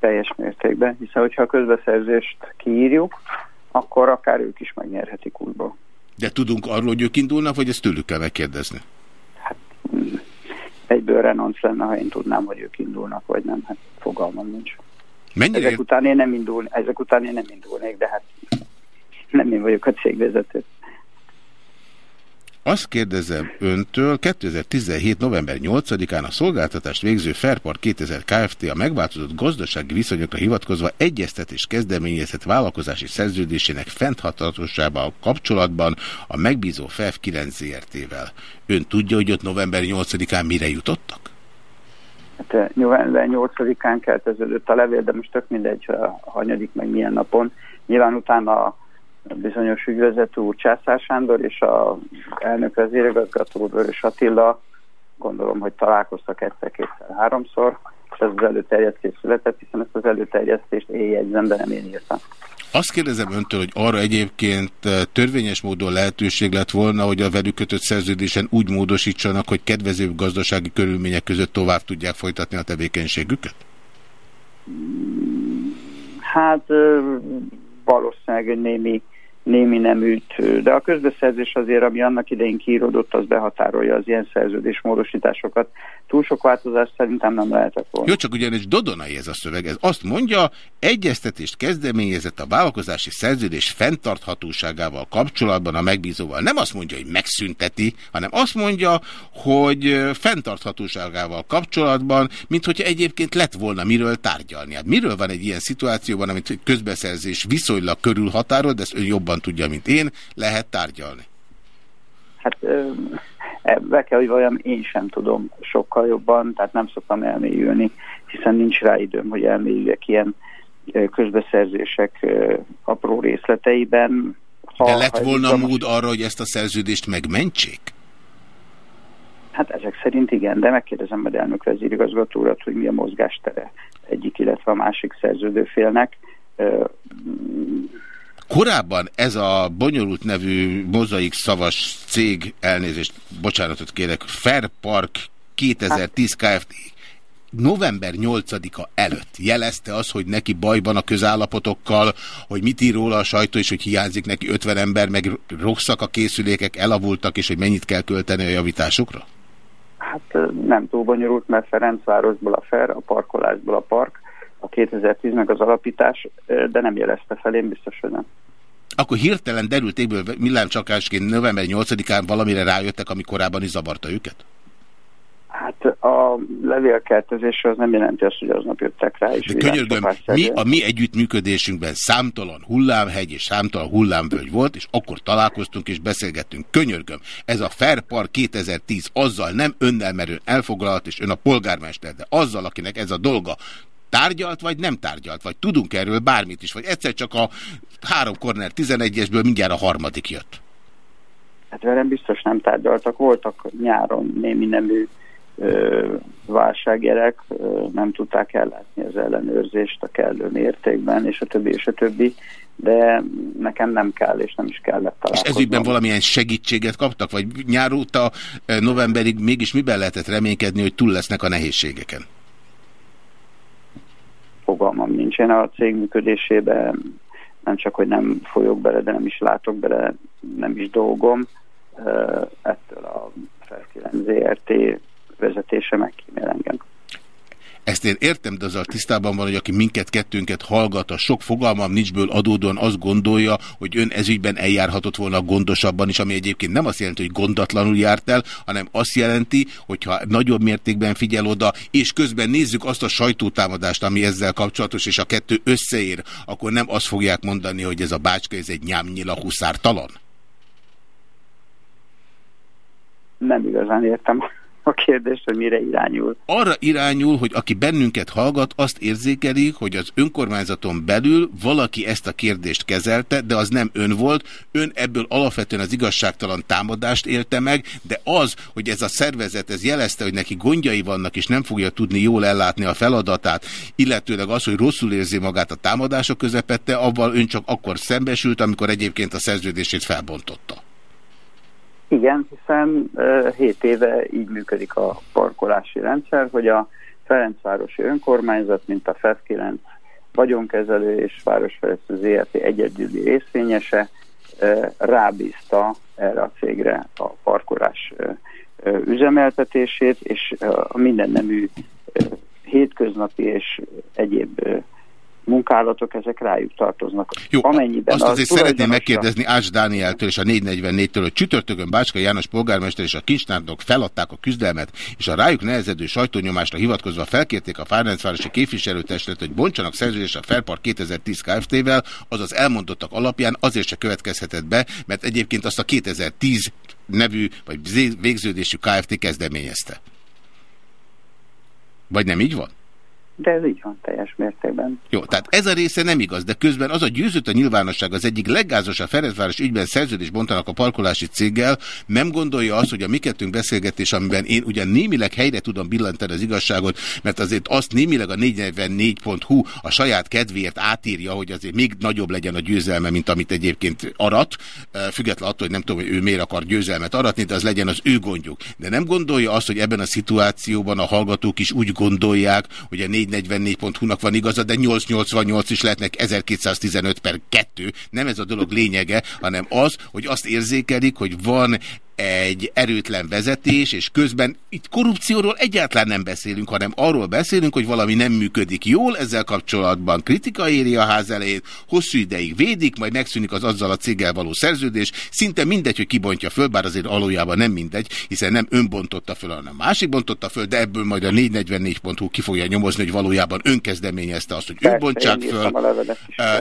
Teljes mértékben, hiszen hogyha a közbeszerzést kiírjuk, akkor akár ők is megnyerhetik újból. De tudunk arról, hogy ők indulnak, vagy ezt tőlük kell megkérdezni? Hát egyből renonc lenne, ha én tudnám, hogy ők indulnak, vagy nem. Hát fogalmam nincs. Mennyire... Ezek után én nem indul, ezek után én nem indulnék, de hát nem én vagyok a cégvezető. Azt kérdezem öntől, 2017. november 8-án a szolgáltatást végző Fairport 2000 Kft. a megváltozott gazdasági viszonyokra hivatkozva egyeztetés kezdeményezett vállalkozási szerződésének fenntarthatóságával kapcsolatban a megbízó FEF 9 ZRT-vel. Ön tudja, hogy ott november 8-án mire jutottak? Hát eh, november 8-án kelteződött a levél, de most tök mindegy, a hanyadik meg milyen napon. Nyilván utána bizonyos ügyvezető úr Császár Sándor és a elnök vezérigazgató Vörös Attila gondolom, hogy találkoztak egyszer-kétszer-háromszor, és ez az előterjesztés született, hiszen ezt az előterjesztést éjjegyzem, de nem én írtam. Azt kérdezem öntől, hogy arra egyébként eh, törvényes módon lehetőség lett volna, hogy a velük kötött szerződésen úgy módosítsanak, hogy kedvezőbb gazdasági körülmények között tovább tudják folytatni a tevékenységüket? Hát valószínűleg némi, némi neműt, de a közbeszerzés azért, ami annak idején kiírodott, az behatárolja az ilyen szerződésmódosításokat. Túl sok változást szerintem nem lehetett volna. Jó, csak ugyanis dodonai ez a szöveg. Ez azt mondja, egyeztetést kezdeményezett a vállalkozási szerződés fenntarthatóságával kapcsolatban a megbízóval. Nem azt mondja, hogy megszünteti, hanem azt mondja, hogy fenntarthatóságával kapcsolatban, mint hogyha egyébként lett volna miről tárgyalni. Hát miről van egy ilyen szituációban, amit közbeszerzés viszonylag körülhatárol, de ezt ön jobban tudja, mint én, lehet tárgyalni? Hát be kell, hogy vajon én sem tudom sokkal jobban, tehát nem szoktam elmélyülni, hiszen nincs rá időm, hogy elmélyüljek ilyen közbeszerzések apró részleteiben. Ha, De lett volna ha mód arra, hogy ezt a szerződést megmentsék? Hát ezek szerint igen, de megkérdezem a elnök vezérigazgatórat, hogy mi a mozgástere egyik, illetve a másik szerződőfélnek. Korábban ez a bonyolult nevű mozaik szavas cég, elnézést, bocsánatot kérek, Fair Park 2010 Kft. november 8-a előtt jelezte az, hogy neki baj van a közállapotokkal, hogy mit ír róla a sajtó, és hogy hiányzik neki 50 ember, meg rosszak a készülékek, elavultak, és hogy mennyit kell költeni a javításukra? Hát nem túl bonyolult, mert Ferencvárosból a FER, a parkolásból a park, a 2010 meg az alapítás, de nem jelezte fel, én biztos, hogy nem. Akkor hirtelen derült égből millámcsakásként november 8-án valamire rájöttek, ami korábban is zavarta őket? Hát a levélkeltezés az nem jelenti azt, hogy aznap jöttek rá. És De könyörgöm, mi a mi együttműködésünkben számtalan hullámhegy és számtalan hullámvölgy volt, és akkor találkoztunk és beszélgettünk. Könyörgöm, ez a Fairpark 2010 azzal nem önnel merőn elfoglalt, és ön a polgármester, de azzal, akinek ez a dolga tárgyalt, vagy nem tárgyalt, vagy tudunk erről bármit is, vagy egyszer csak a három korner 11-esből mindjárt a harmadik jött. Hát velem biztos nem tárgyaltak, voltak nyáron némi nemű válságjelek, nem tudták ellátni az ellenőrzést a kellő mértékben, és a többi, és a többi, de nekem nem kell, és nem is kellett találkoznom. És ezügyben valamilyen segítséget kaptak, vagy nyár óta novemberig mégis miben lehetett reménykedni, hogy túl lesznek a nehézségeken? Fogalmam nincsen a cég működésében, nem csak, hogy nem folyok bele, de nem is látok bele, nem is dolgom. Ettől a Felkilen ZRT vezetése megkímél engem. Ezt én értem, de azzal tisztában van, hogy aki minket, kettőnket hallgat, a sok fogalmam nincsből adódóan azt gondolja, hogy ön ezügyben eljárhatott volna gondosabban is, ami egyébként nem azt jelenti, hogy gondatlanul járt el, hanem azt jelenti, hogyha nagyobb mértékben figyel oda, és közben nézzük azt a sajtótámadást, ami ezzel kapcsolatos, és a kettő összeér, akkor nem azt fogják mondani, hogy ez a bácska, ez egy nyámnyila huszártalan? Nem igazán értem a kérdést, hogy mire irányul. Arra irányul, hogy aki bennünket hallgat, azt érzékeli, hogy az önkormányzaton belül valaki ezt a kérdést kezelte, de az nem ön volt. Ön ebből alapvetően az igazságtalan támadást élte meg, de az, hogy ez a szervezet ez jelezte, hogy neki gondjai vannak, és nem fogja tudni jól ellátni a feladatát, illetőleg az, hogy rosszul érzi magát a támadások közepette, avval ön csak akkor szembesült, amikor egyébként a szerződését felbontotta. Igen, hiszen uh, 7 éve így működik a parkolási rendszer, hogy a Ferencvárosi Önkormányzat, mint a FEF9 vagyonkezelő és Városfejlesztő ZRT. Egyedüli részvényese rábízta erre a cégre a parkolás üzemeltetését, és a minden nemű hétköznapi és egyéb munkálatok, ezek rájuk tartoznak. Jó, Amennyiben azt azért szeretném megkérdezni Ács Dánieltől és a 444-től, hogy csütörtökön Bácska János polgármester és a kincsnárnok feladták a küzdelmet, és a rájuk nehezedő sajtónyomásra hivatkozva felkérték a Fárencvárosi képviselőtestület, hogy bontsanak szerződést a Fairpark 2010 Kft-vel, azaz elmondottak alapján azért se következhetett be, mert egyébként azt a 2010 nevű vagy végződésű Kft. kezdeményezte. Vagy nem így van? De ez így van teljes mértékben. Jó, tehát ez a része nem igaz, de közben az a győzött a nyilvánosság az egyik leggázosabb Ferencváros ügyben szerződés bontanak a parkolási céggel, nem gondolja azt, hogy a mi kettőnk beszélgetés, amiben én ugyan némileg helyre tudom billantani az igazságot, mert azért azt némileg a 444.hu a saját kedvéért átírja, hogy azért még nagyobb legyen a győzelme, mint amit egyébként arat, független attól, hogy nem tudom, hogy ő miért akar győzelmet aratni, de az legyen az ő gondjuk. De nem gondolja azt, hogy ebben a szituációban a hallgatók is úgy gondolják, hogy a 4 444.hu-nak van igaza, de 888 is lehetnek 1215 per 2. Nem ez a dolog lényege, hanem az, hogy azt érzékelik, hogy van egy erőtlen vezetés, és közben itt korrupcióról egyáltalán nem beszélünk, hanem arról beszélünk, hogy valami nem működik jól, ezzel kapcsolatban kritika éri a ház elejét, hosszú ideig védik, majd megszűnik az azzal a céggel való szerződés, szinte mindegy, hogy kibontja föl, bár azért alójában nem mindegy, hiszen nem ön bontotta föl, hanem másik bontotta föl, de ebből majd a 444.hu ki fogja nyomozni, hogy valójában ön kezdeményezte azt, hogy ő bontsák föl. Uh,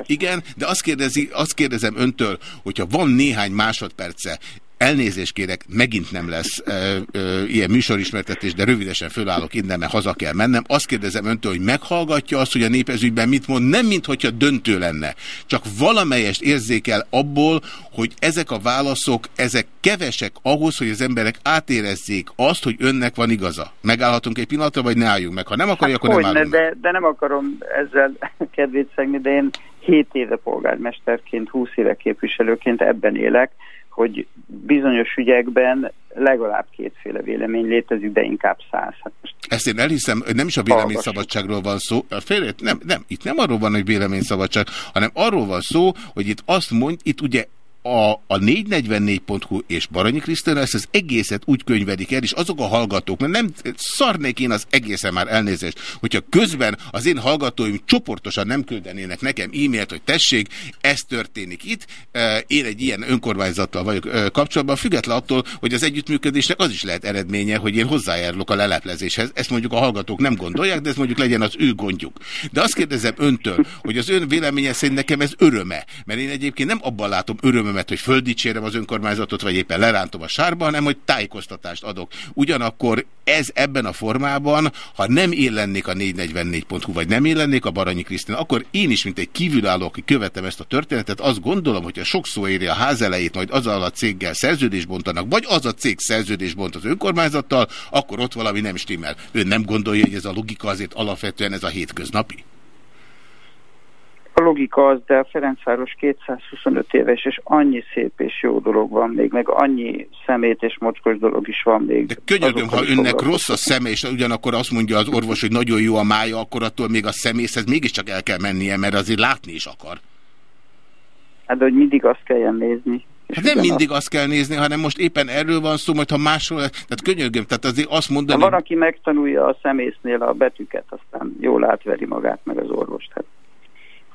igen, de azt, kérdezi, azt kérdezem öntől, hogyha van néhány másodperce, Elnézést kérek, megint nem lesz ö, ö, ilyen műsorismertetés, de rövidesen fölállok innen, mert haza kell mennem. Azt kérdezem öntől, hogy meghallgatja azt, hogy a népezügyben mit mond, nem mintha döntő lenne. Csak valamelyest érzékel abból, hogy ezek a válaszok, ezek kevesek ahhoz, hogy az emberek átérezzék azt, hogy önnek van igaza. Megállhatunk egy pillanatra, vagy ne álljunk meg? Ha nem akarja, hát akkor nem állunk de, de nem akarom ezzel kedvét szegni, de én 7 éve polgármesterként, 20 éve képviselőként ebben élek, hogy bizonyos ügyekben legalább kétféle vélemény létezik, de inkább száz. Hát Ezt én elhiszem, nem is a véleményszabadságról van szó. Félre, nem, nem, itt nem arról van, hogy véleményszabadság, hanem arról van szó, hogy itt azt mond, itt ugye a, a 444.hu és Baranyi Krisztina ezt az egészet úgy könyvedik el, és azok a hallgatók, mert nem szarnék én az egészen már elnézést, hogyha közben az én hallgatóim csoportosan nem küldenének nekem e-mailt, hogy tessék, ez történik itt, én egy ilyen önkormányzattal vagyok kapcsolatban, független attól, hogy az együttműködésnek az is lehet eredménye, hogy én hozzájárulok a leleplezéshez. Ezt mondjuk a hallgatók nem gondolják, de ez mondjuk legyen az ő gondjuk. De azt kérdezem öntől, hogy az ön véleménye szerint nekem ez öröme, mert én egyébként nem abban látom öröm örömömet, hogy földicsérem az önkormányzatot, vagy éppen lerántom a sárba, hanem hogy tájékoztatást adok. Ugyanakkor ez ebben a formában, ha nem én lennék a 444.hu, vagy nem én a Baranyi Krisztina, akkor én is, mint egy kívülálló, aki követem ezt a történetet, azt gondolom, hogy a sok szó éri a ház elejét, majd azzal a céggel szerződés bontanak, vagy az a cég szerződés bont az önkormányzattal, akkor ott valami nem stimmel. Ön nem gondolja, hogy ez a logika azért alapvetően ez a hétköznapi? A logika az, de a Ferencváros 225 éves, és annyi szép és jó dolog van még, meg annyi szemét és mocskos dolog is van még. De könyörgöm, ha önnek rossz a szeme, és ugyanakkor azt mondja az orvos, hogy nagyon jó a mája, akkor attól még a szemészhez mégiscsak el kell mennie, mert azért látni is akar. Hát, de hogy mindig azt kelljen nézni. Hát nem mindig azt kell nézni, hanem most éppen erről van szó, majd ha másról, tehát könyörgöm, tehát azért azt mondani... Ha van, aki megtanulja a szemésznél a betűket, aztán jól átveri magát meg az orvost. Hát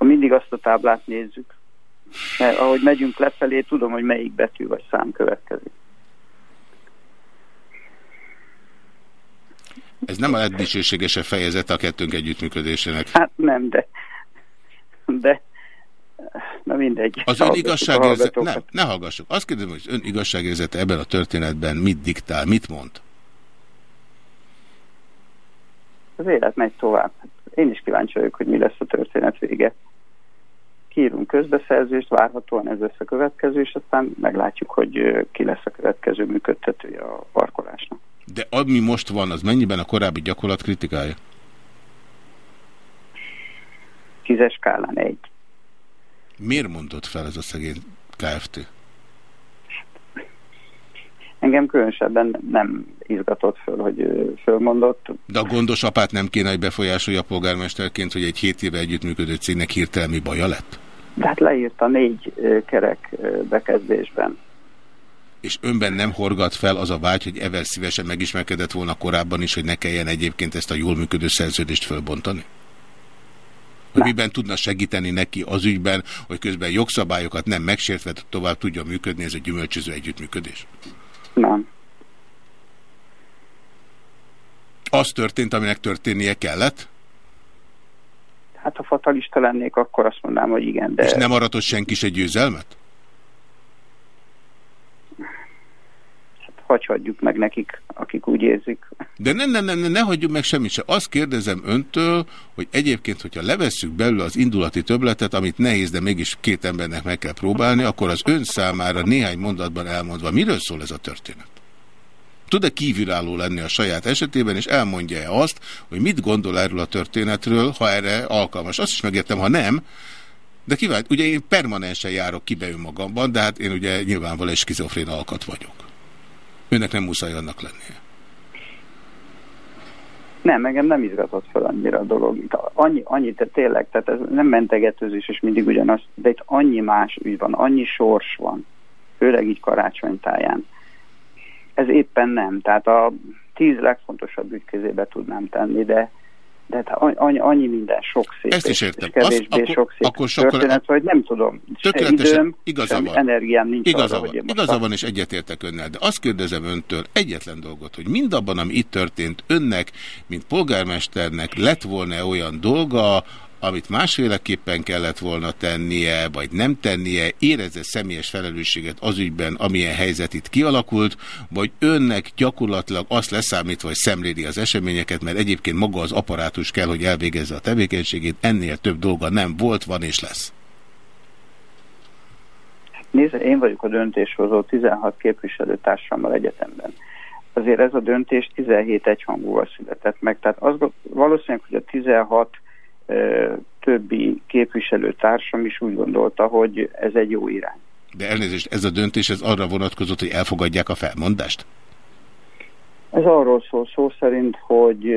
ha mindig azt a táblát nézzük, mert ahogy megyünk lefelé, tudom, hogy melyik betű vagy szám következik. Ez nem a legdicsőségesebb fejezet a kettőnk együttműködésének. Hát nem, de... De... Na mindegy. Az ön igazságérzet... Nem, ne hallgassuk. Azt kérdezem, hogy ön igazságérzete ebben a történetben mit diktál, mit mond? Az élet megy tovább. Én is kíváncsi vagyok, hogy mi lesz a történet vége kiírunk közbeszerzést, várhatóan ez lesz a következő, és aztán meglátjuk, hogy ki lesz a következő működtetője a parkolásnak. De ami most van, az mennyiben a korábbi gyakorlat kritikája? Tízes skálán egy. Miért mondott fel ez a szegény KFT? Engem különösebben nem izgatott föl, hogy fölmondott. De a gondos apát nem kéne, hogy befolyásolja polgármesterként, hogy egy hét éve együttműködő cégnek hirtelen mi baja lett? De hát leírta négy kerek bekezdésben. És önben nem horgat fel az a vágy, hogy evel szívesen megismerkedett volna korábban is, hogy ne kelljen egyébként ezt a jól működő szerződést fölbontani? Hogy miben tudna segíteni neki az ügyben, hogy közben jogszabályokat nem megsértve tovább tudja működni ez a gyümölcsöző együttműködés? Nem. Az történt, aminek történnie kellett? Hát ha fatalista lennék, akkor azt mondanám, hogy igen. De... És nem aratott senki se győzelmet? Hát hagyhatjuk meg nekik, akik úgy érzik. De ne, ne, ne, ne, ne hagyjuk meg semmit se. Azt kérdezem öntől, hogy egyébként, hogyha levesszük belőle az indulati töbletet, amit nehéz, de mégis két embernek meg kell próbálni, akkor az ön számára néhány mondatban elmondva, miről szól ez a történet? Tud-e kívülálló lenni a saját esetében, és elmondja-e azt, hogy mit gondol erről a történetről, ha erre alkalmas. Azt is megértem, ha nem, de kívánt, ugye én permanensen járok kibe önmagamban, de hát én ugye nyilvánvalóan egy skizofrén alkat vagyok. Önnek nem muszáj annak lennie. Nem, engem nem izgatott fel annyira a dolog. Annyi, annyi te tényleg, tehát ez nem mentegetőzés, és mindig ugyanaz, de itt annyi más ügy van, annyi sors van, főleg így karácsonytáján, ez éppen nem. Tehát a tíz legfontosabb ügy közébe tudnám tenni, de de hát annyi, annyi minden sok szép Ezt is értem. és kevésbé Azt, sok szép akkor történet, hogy nem tudom, tökéletesen időm, igaza van. energiám nincs igaza arra, van. Igaza van, és egyetértek önnel, de azt kérdezem öntől egyetlen dolgot, hogy mindabban, ami itt történt, önnek, mint polgármesternek lett volna olyan dolga, amit másféleképpen kellett volna tennie, vagy nem tennie, érezze személyes felelősséget az ügyben, amilyen helyzet itt kialakult, vagy önnek gyakorlatilag azt leszámítva, hogy szemléli az eseményeket, mert egyébként maga az apparátus kell, hogy elvégezze a tevékenységét, ennél több dolga nem volt, van és lesz. Nézd, én vagyok a döntéshozó 16 képviselőtársammal egyetemben. Azért ez a döntés 17 egyhangúval született meg, tehát az valószínűleg, hogy a 16 többi képviselőtársam is úgy gondolta, hogy ez egy jó irány. De elnézést, ez a döntés ez arra vonatkozott, hogy elfogadják a felmondást? Ez arról szól szó szerint, hogy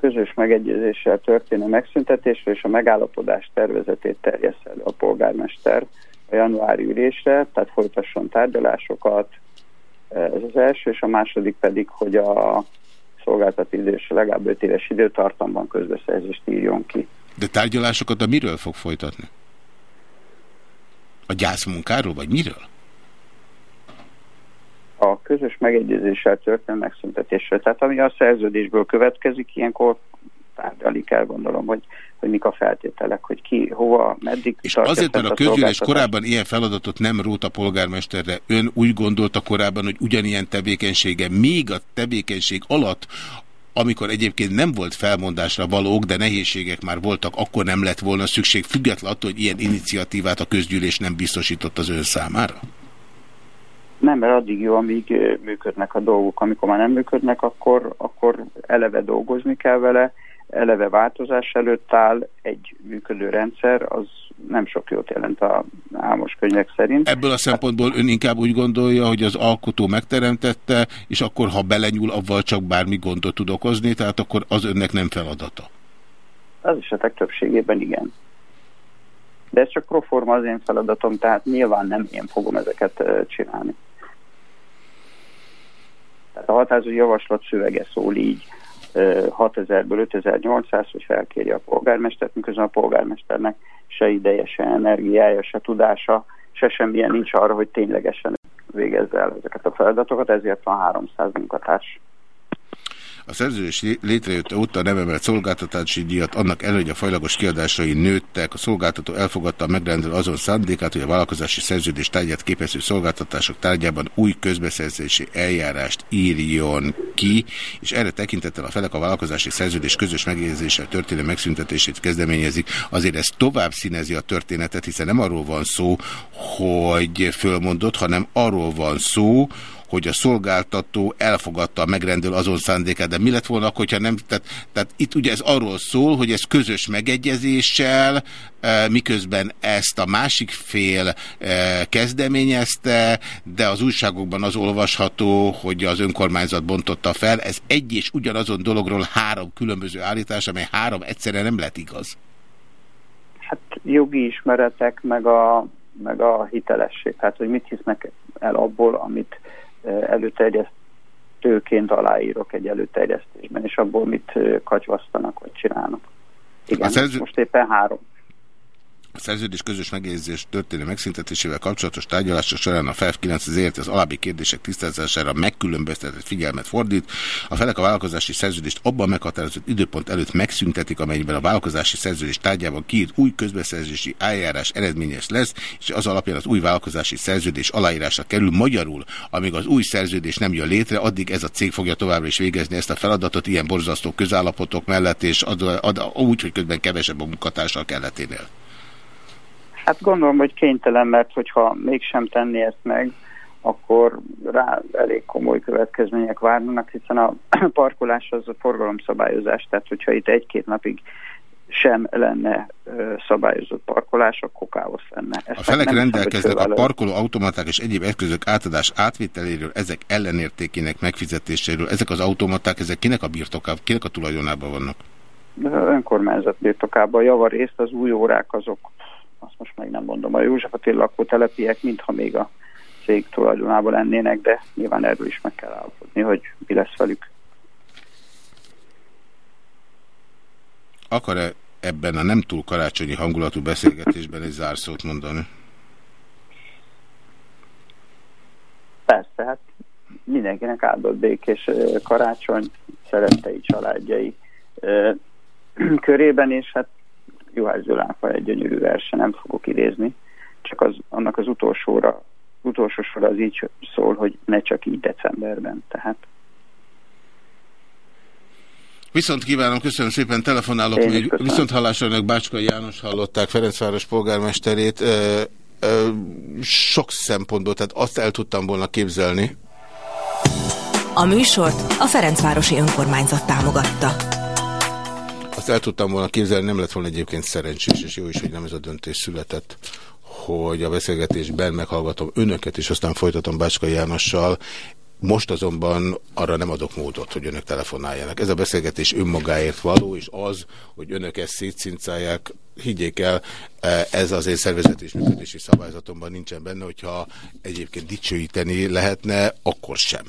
közös megegyezéssel történő megszüntetésről és a megállapodás tervezetét terjessz elő a polgármester a januári ülésre, tehát folytasson tárgyalásokat, ez az első, és a második pedig, hogy a szolgáltatás legalább 5 éves időtartamban közbeszerzést írjon ki. De tárgyalásokat a miről fog folytatni? A gyászmunkáról, vagy miről? A közös megegyezéssel történő megszüntetésre. Tehát ami a szerződésből következik, ilyenkor tárgyalni kell, gondolom, hogy, hogy mik a feltételek, hogy ki, hova, meddig. És azért, mert a közgyűlés korábban ilyen feladatot nem rót a polgármesterre, ön úgy gondolta korábban, hogy ugyanilyen tevékenysége, még a tevékenység alatt, amikor egyébként nem volt felmondásra valók, de nehézségek már voltak, akkor nem lett volna szükség, függetlenül attól, hogy ilyen iniciatívát a közgyűlés nem biztosított az ön számára? Nem, mert addig jó, amíg működnek a dolgok. Amikor már nem működnek, akkor, akkor eleve dolgozni kell vele, eleve változás előtt áll, egy működő rendszer, az nem sok jót jelent a álmos könyvek szerint. Ebből a szempontból ön inkább úgy gondolja, hogy az alkotó megteremtette, és akkor, ha belenyúl, avval csak bármi gondot tud okozni, tehát akkor az önnek nem feladata. Az esetek többségében igen. De ez csak proforma az én feladatom, tehát nyilván nem én fogom ezeket csinálni. Tehát a határozó javaslat szövege szól így, 6000-ből 5800, hogy felkéri a polgármestert, miközben a polgármesternek se ideje, se energiája, se tudása, se semmilyen nincs arra, hogy ténylegesen végezze el ezeket a feladatokat, ezért van 300 munkatárs. A szerződés létrejött óta emelt szolgáltatási díjat, annak elő, hogy a fajlagos kiadásai nőttek. A szolgáltató elfogadta a megrendelő azon szándékát, hogy a vállalkozási szerződés tárgyát képező szolgáltatások tárgyában új közbeszerzési eljárást írjon ki, és erre tekintettel a felek a vállalkozási szerződés közös megjegyzéssel történő megszüntetését kezdeményezik. Azért ez tovább színezi a történetet, hiszen nem arról van szó, hogy fölmondott, hanem arról van szó, hogy a szolgáltató elfogadta a megrendelő azon szándékát, de mi lett volna hogyha nem, tehát, tehát itt ugye ez arról szól, hogy ez közös megegyezéssel, e, miközben ezt a másik fél e, kezdeményezte, de az újságokban az olvasható, hogy az önkormányzat bontotta fel, ez egy és ugyanazon dologról három különböző állítás, amely három egyszerre nem lett igaz. Hát jogi ismeretek, meg a, meg a hitelesség, hát hogy mit hisznek el abból, amit előterjesztőként aláírok egy előterjesztésben, és abból mit kacsvasztanak, vagy csinálnak. Igen, szerző... most éppen három. A szerződés közös megjegyzés történő megszüntetésével kapcsolatos tárgyalások során a FEF 9 azért az alábbi kérdések tisztázására megkülönböztetett figyelmet fordít. A felek a vállalkozási szerződést abban meghatározott időpont előtt megszüntetik, amelyben a vállalkozási szerződés tárgyában kiírt új közbeszerzési eljárás eredményes lesz, és az alapján az új vállalkozási szerződés aláírása kerül magyarul. Amíg az új szerződés nem jön létre, addig ez a cég fogja továbbra is végezni ezt a feladatot ilyen borzasztó közállapotok mellett, és ad, ad, úgy, hogy közben kevesebb a munkatársak kelleténél. Hát gondolom, hogy kénytelen, mert hogyha mégsem tenni ezt meg, akkor rá elég komoly következmények várnak, hiszen a parkolás az a forgalomszabályozás, tehát hogyha itt egy-két napig sem lenne szabályozott parkolás, akkor káosz lenne. Ezt a felek rendelkeznek a parkoló automaták és egyéb eszközök átadás átvételéről, ezek ellenértékének megfizetéséről. Ezek az automaták, ezek kinek a birtokában, kinek a tulajdonában vannak? Önkormányzat birtokában. Javarészt az új órák azok azt most meg nem mondom, a József Attila lakótelepiek, mintha még a cég tulajdonában lennének, de nyilván erről is meg kell állapodni, hogy mi lesz velük. Akar-e ebben a nem túl karácsonyi hangulatú beszélgetésben egy zárszót mondani? Persze, hát mindenkinek áldott békés karácsony, szerettei, családjai körében, és hát Juhász Zolánfa egy gyönyörű verse, nem fogok idézni, csak az, annak az utolsóra, utolsó sor az így szól, hogy ne csak így decemberben, tehát Viszont kívánom, köszönöm szépen, telefonálok még. Viszont hallásra önök Bácskai János hallották, Ferencváros polgármesterét. Ö, ö, sok szempontból, tehát azt el tudtam volna képzelni. A műsort a Ferencvárosi Önkormányzat támogatta. Azt el tudtam volna képzelni, nem lett volna egyébként szerencsés, és jó is, hogy nem ez a döntés született, hogy a beszélgetésben meghallgatom önöket, és aztán folytatom Bácska Jánossal. Most azonban arra nem adok módot, hogy önök telefonáljanak. Ez a beszélgetés önmagáért való, és az, hogy önök ezt szétszincálják, higgyék el, ez az én szervezet és működési szabályzatomban nincsen benne, hogyha egyébként dicsőíteni lehetne, akkor sem.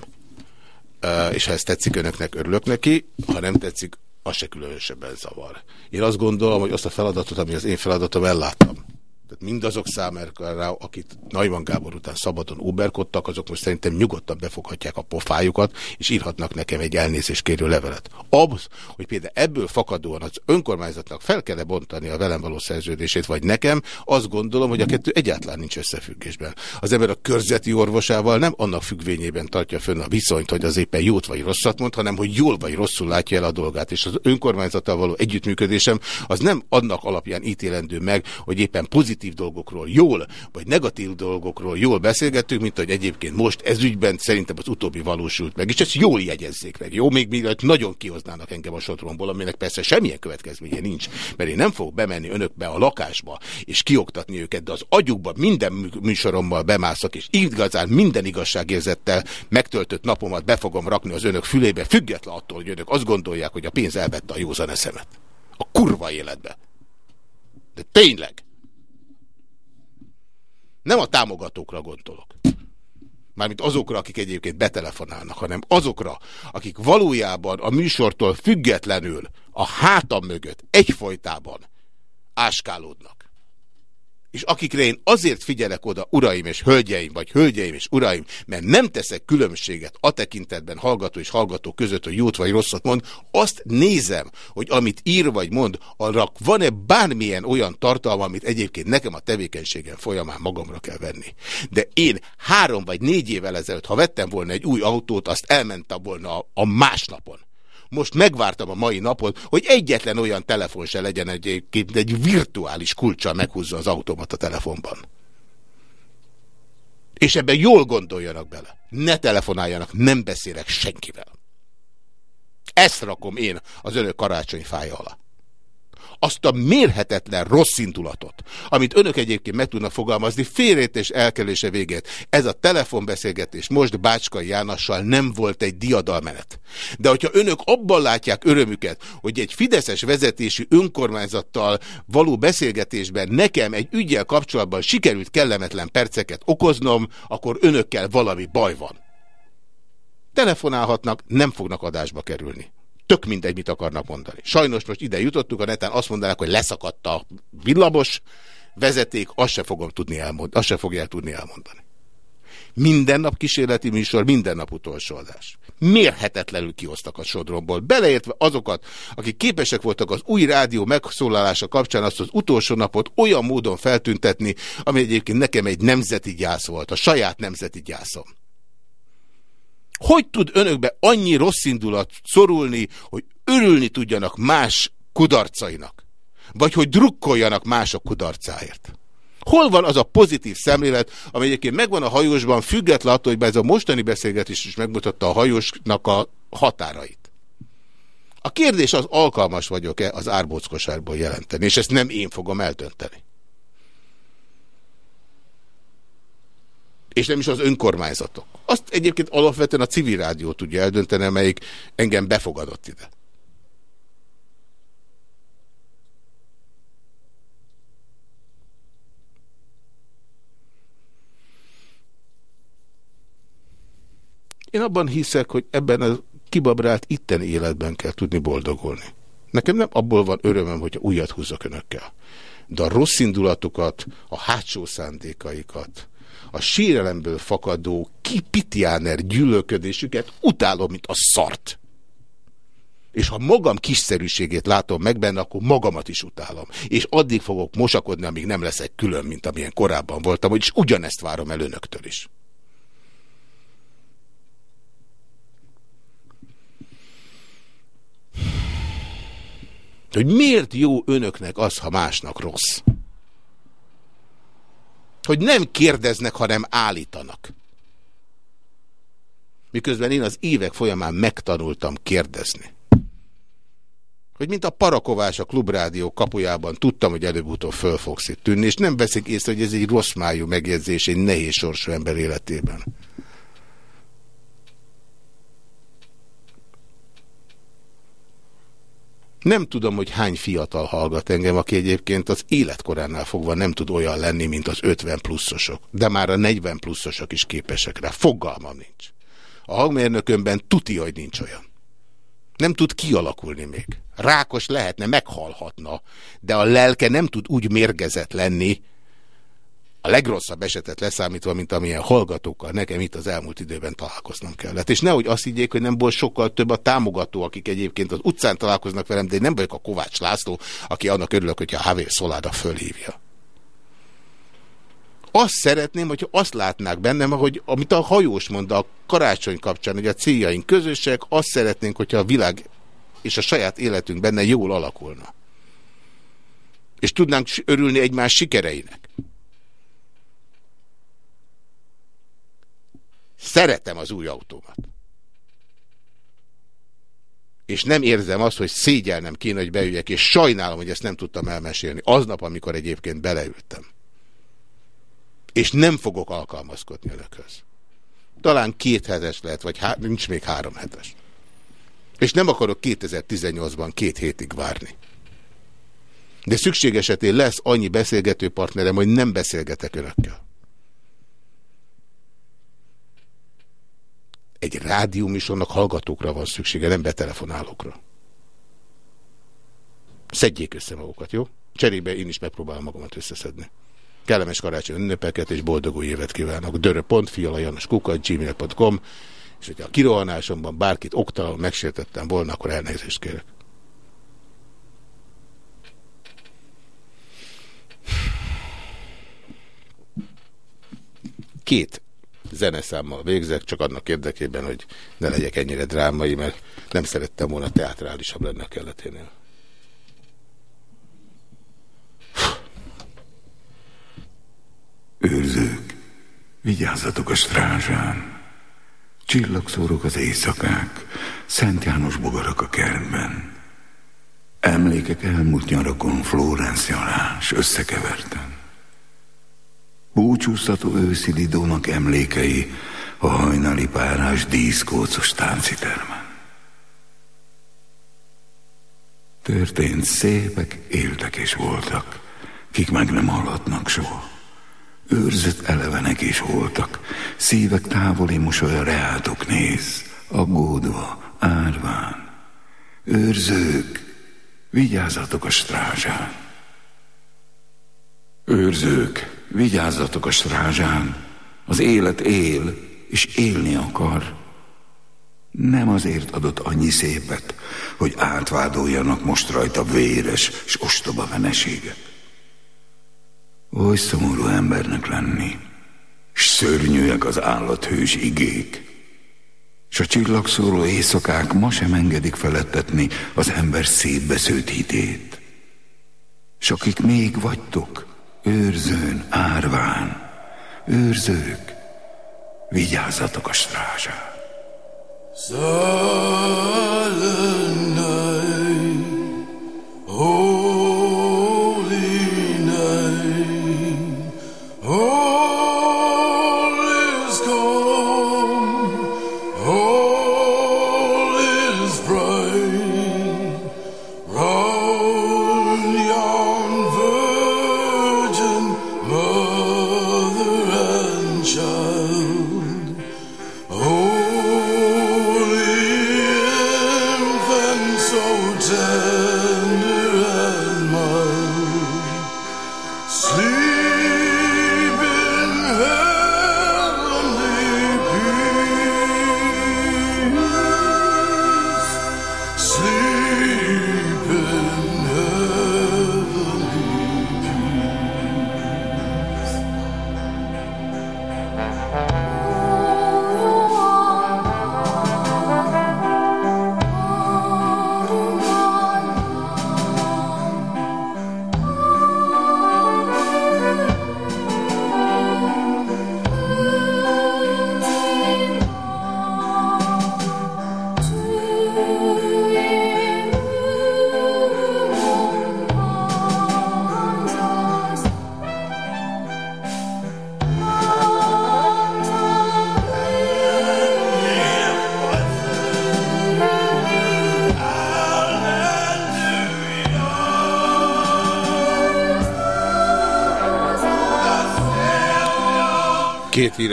És ha ez tetszik önöknek, örülök neki, ha nem tetszik, az se különösebben zavar. Én azt gondolom, hogy azt a feladatot, ami az én feladatom, elláttam. Tehát mindazok számára, akit Najman Gábor után szabadon uberkodtak, azok most szerintem nyugodtan befoghatják a pofájukat, és írhatnak nekem egy elnézéskérő levelet. Az, hogy például ebből fakadóan az önkormányzatnak fel kell -e bontani a velem való szerződését, vagy nekem, azt gondolom, hogy a kettő egyáltalán nincs összefüggésben. Az ember a körzeti orvosával nem annak függvényében tartja fönn a viszonyt, hogy az éppen jót vagy rosszat mond, hanem hogy jól vagy rosszul látja el a dolgát. És az önkormányzattal való együttműködésem az nem annak alapján ítélendő meg, hogy éppen pozitív pozitív dolgokról jól, vagy negatív dolgokról jól beszélgettünk, mint hogy egyébként most ez ügyben szerintem az utóbbi valósult meg, és ezt jól jegyezzék meg. Jó, még mielőtt nagyon kihoznának engem a sotromból, aminek persze semmilyen következménye nincs, mert én nem fogok bemenni önökbe a lakásba, és kioktatni őket, de az agyukba minden műsorommal bemászok, és igazán minden igazságérzettel megtöltött napomat be fogom rakni az önök fülébe, független attól, hogy önök azt gondolják, hogy a pénz elvette a józan eszemet. A kurva életbe. De tényleg. Nem a támogatókra gondolok. Mármint azokra, akik egyébként betelefonálnak, hanem azokra, akik valójában a műsortól függetlenül a hátam mögött egyfolytában áskálódnak és akikre én azért figyelek oda, uraim és hölgyeim, vagy hölgyeim és uraim, mert nem teszek különbséget a tekintetben hallgató és hallgató között, hogy jót vagy rosszat mond, azt nézem, hogy amit ír vagy mond, arra van-e bármilyen olyan tartalma, amit egyébként nekem a tevékenységem folyamán magamra kell venni. De én három vagy négy évvel ezelőtt, ha vettem volna egy új autót, azt elmentem volna a, másnapon most megvártam a mai napot, hogy egyetlen olyan telefon se legyen egy, egy virtuális kulcsal meghúzza az automat a telefonban. És ebben jól gondoljanak bele. Ne telefonáljanak, nem beszélek senkivel. Ezt rakom én az önök karácsony fája alá azt a mérhetetlen rossz indulatot, amit önök egyébként meg tudnak fogalmazni, félrét és elkerülése végét. Ez a telefonbeszélgetés most Bácskai Jánossal nem volt egy diadalmenet. De hogyha önök abban látják örömüket, hogy egy fideszes vezetésű önkormányzattal való beszélgetésben nekem egy ügyel kapcsolatban sikerült kellemetlen perceket okoznom, akkor önökkel valami baj van. Telefonálhatnak, nem fognak adásba kerülni. Tök mindegy, mit akarnak mondani. Sajnos most ide jutottuk, a neten azt mondanak, hogy leszakadt a villamos vezeték, azt se fogom tudni elmondani, azt se fogják tudni elmondani. Minden nap kísérleti műsor, minden nap utolsó adás. Mérhetetlenül kihoztak a sodromból, beleértve azokat, akik képesek voltak az új rádió megszólalása kapcsán azt az utolsó napot olyan módon feltüntetni, ami egyébként nekem egy nemzeti gyász volt, a saját nemzeti gyászom. Hogy tud önökbe annyi rossz indulat szorulni, hogy örülni tudjanak más kudarcainak? Vagy hogy drukkoljanak mások kudarcáért? Hol van az a pozitív szemlélet, ami egyébként megvan a hajósban, független attól, hogy ez a mostani beszélgetés is megmutatta a hajósnak a határait? A kérdés az, alkalmas vagyok-e az árbóckosárból jelenteni, és ezt nem én fogom eldönteni. És nem is az önkormányzatok. Azt egyébként alapvetően a civil rádió tudja eldönteni, amelyik engem befogadott ide. Én abban hiszek, hogy ebben a kibabrált itteni életben kell tudni boldogulni. Nekem nem abból van örömöm, hogyha újat húzok önökkel. De a rossz indulatukat, a hátsó szándékaikat, a sírelemből fakadó kipitiáner gyűlölködésüket utálom, mint a szart. És ha magam kiszerűségét látom meg benne, akkor magamat is utálom. És addig fogok mosakodni, amíg nem leszek külön, mint amilyen korábban voltam, és ugyanezt várom el önöktől is. Hogy miért jó önöknek az, ha másnak rossz? Hogy nem kérdeznek, hanem állítanak. Miközben én az évek folyamán megtanultam kérdezni. Hogy mint a parakovás a klubrádió kapujában tudtam, hogy előbb-utóbb föl fogsz itt tűnni, és nem veszik észre, hogy ez egy rossz májú megjegyzés egy nehéz sorsú ember életében. Nem tudom, hogy hány fiatal hallgat engem, aki egyébként az életkoránál fogva nem tud olyan lenni, mint az 50 pluszosok. De már a 40 pluszosok is képesek rá. Fogalmam nincs. A hangmérnökömben tuti, hogy nincs olyan. Nem tud kialakulni még. Rákos lehetne, meghalhatna, de a lelke nem tud úgy mérgezett lenni, a legrosszabb esetet leszámítva, mint amilyen hallgatókkal nekem itt az elmúlt időben találkoznom kellett. És nehogy azt higgyék, hogy nem volt sokkal több a támogató, akik egyébként az utcán találkoznak velem, de én nem vagyok a Kovács László, aki annak örülök, hogyha a Havér Szoláda fölhívja. Azt szeretném, hogy azt látnák bennem, hogy amit a hajós mond a karácsony kapcsán, hogy a céljaink közösek, azt szeretnénk, hogyha a világ és a saját életünk benne jól alakulna. És tudnánk örülni egymás sikereinek. Szeretem az új autómat. És nem érzem azt, hogy szégyelnem kéne, hogy beüljek, és sajnálom, hogy ezt nem tudtam elmesélni. Aznap, amikor egyébként beleültem. És nem fogok alkalmazkodni önökhöz. Talán két hetes lehet, vagy nincs még három hetes. És nem akarok 2018-ban két hétig várni. De szükség esetén lesz annyi beszélgető partnerem, hogy nem beszélgetek önökkel. Egy rádióműsornak hallgatókra van szüksége, nem betelefonálókra. Szedjék össze magukat, jó? Cserébe én is megpróbálom magamat összeszedni. Kellemes karácsony ünnepeket és boldog új évet kívánok. dörö.fialajanoskukat, gmail.com és hogyha a kirohanásomban bárkit oktalanul megsértettem volna, akkor elnézést kérek. Két zeneszámmal végzek, csak annak érdekében, hogy ne legyek ennyire drámai, mert nem szerettem volna teatrálisabb lenne a kelleténél. Őrzők, vigyázzatok a strázsán! Csillagszórok az éjszakák, Szent János bogarak a kertben. Emlékek elmúlt nyarakon Florence Jalás összekeverten. Búcsúztató őszi Lidónak emlékei a hajnali párás díszkócos táncitermen. Történt szépek, éltek és voltak, kik meg nem hallhatnak soha. Őrzött elevenek is voltak, szívek távoli mosolya reátok néz, aggódva, árván. Őrzők, vigyázzatok a strázsán. Őrzők, vigyázzatok a strázsán, az élet él, és élni akar. Nem azért adott annyi szépet, hogy átvádoljanak most rajta véres és ostoba veneséget. Oly szomorú embernek lenni, s szörnyűek az állathős igék, s a csillagszóró éjszakák ma sem engedik felettetni az ember szétbesződt hitét. S akik még vagytok, őrzőn, árván, őrzők, vigyázzatok a strázsán. Silent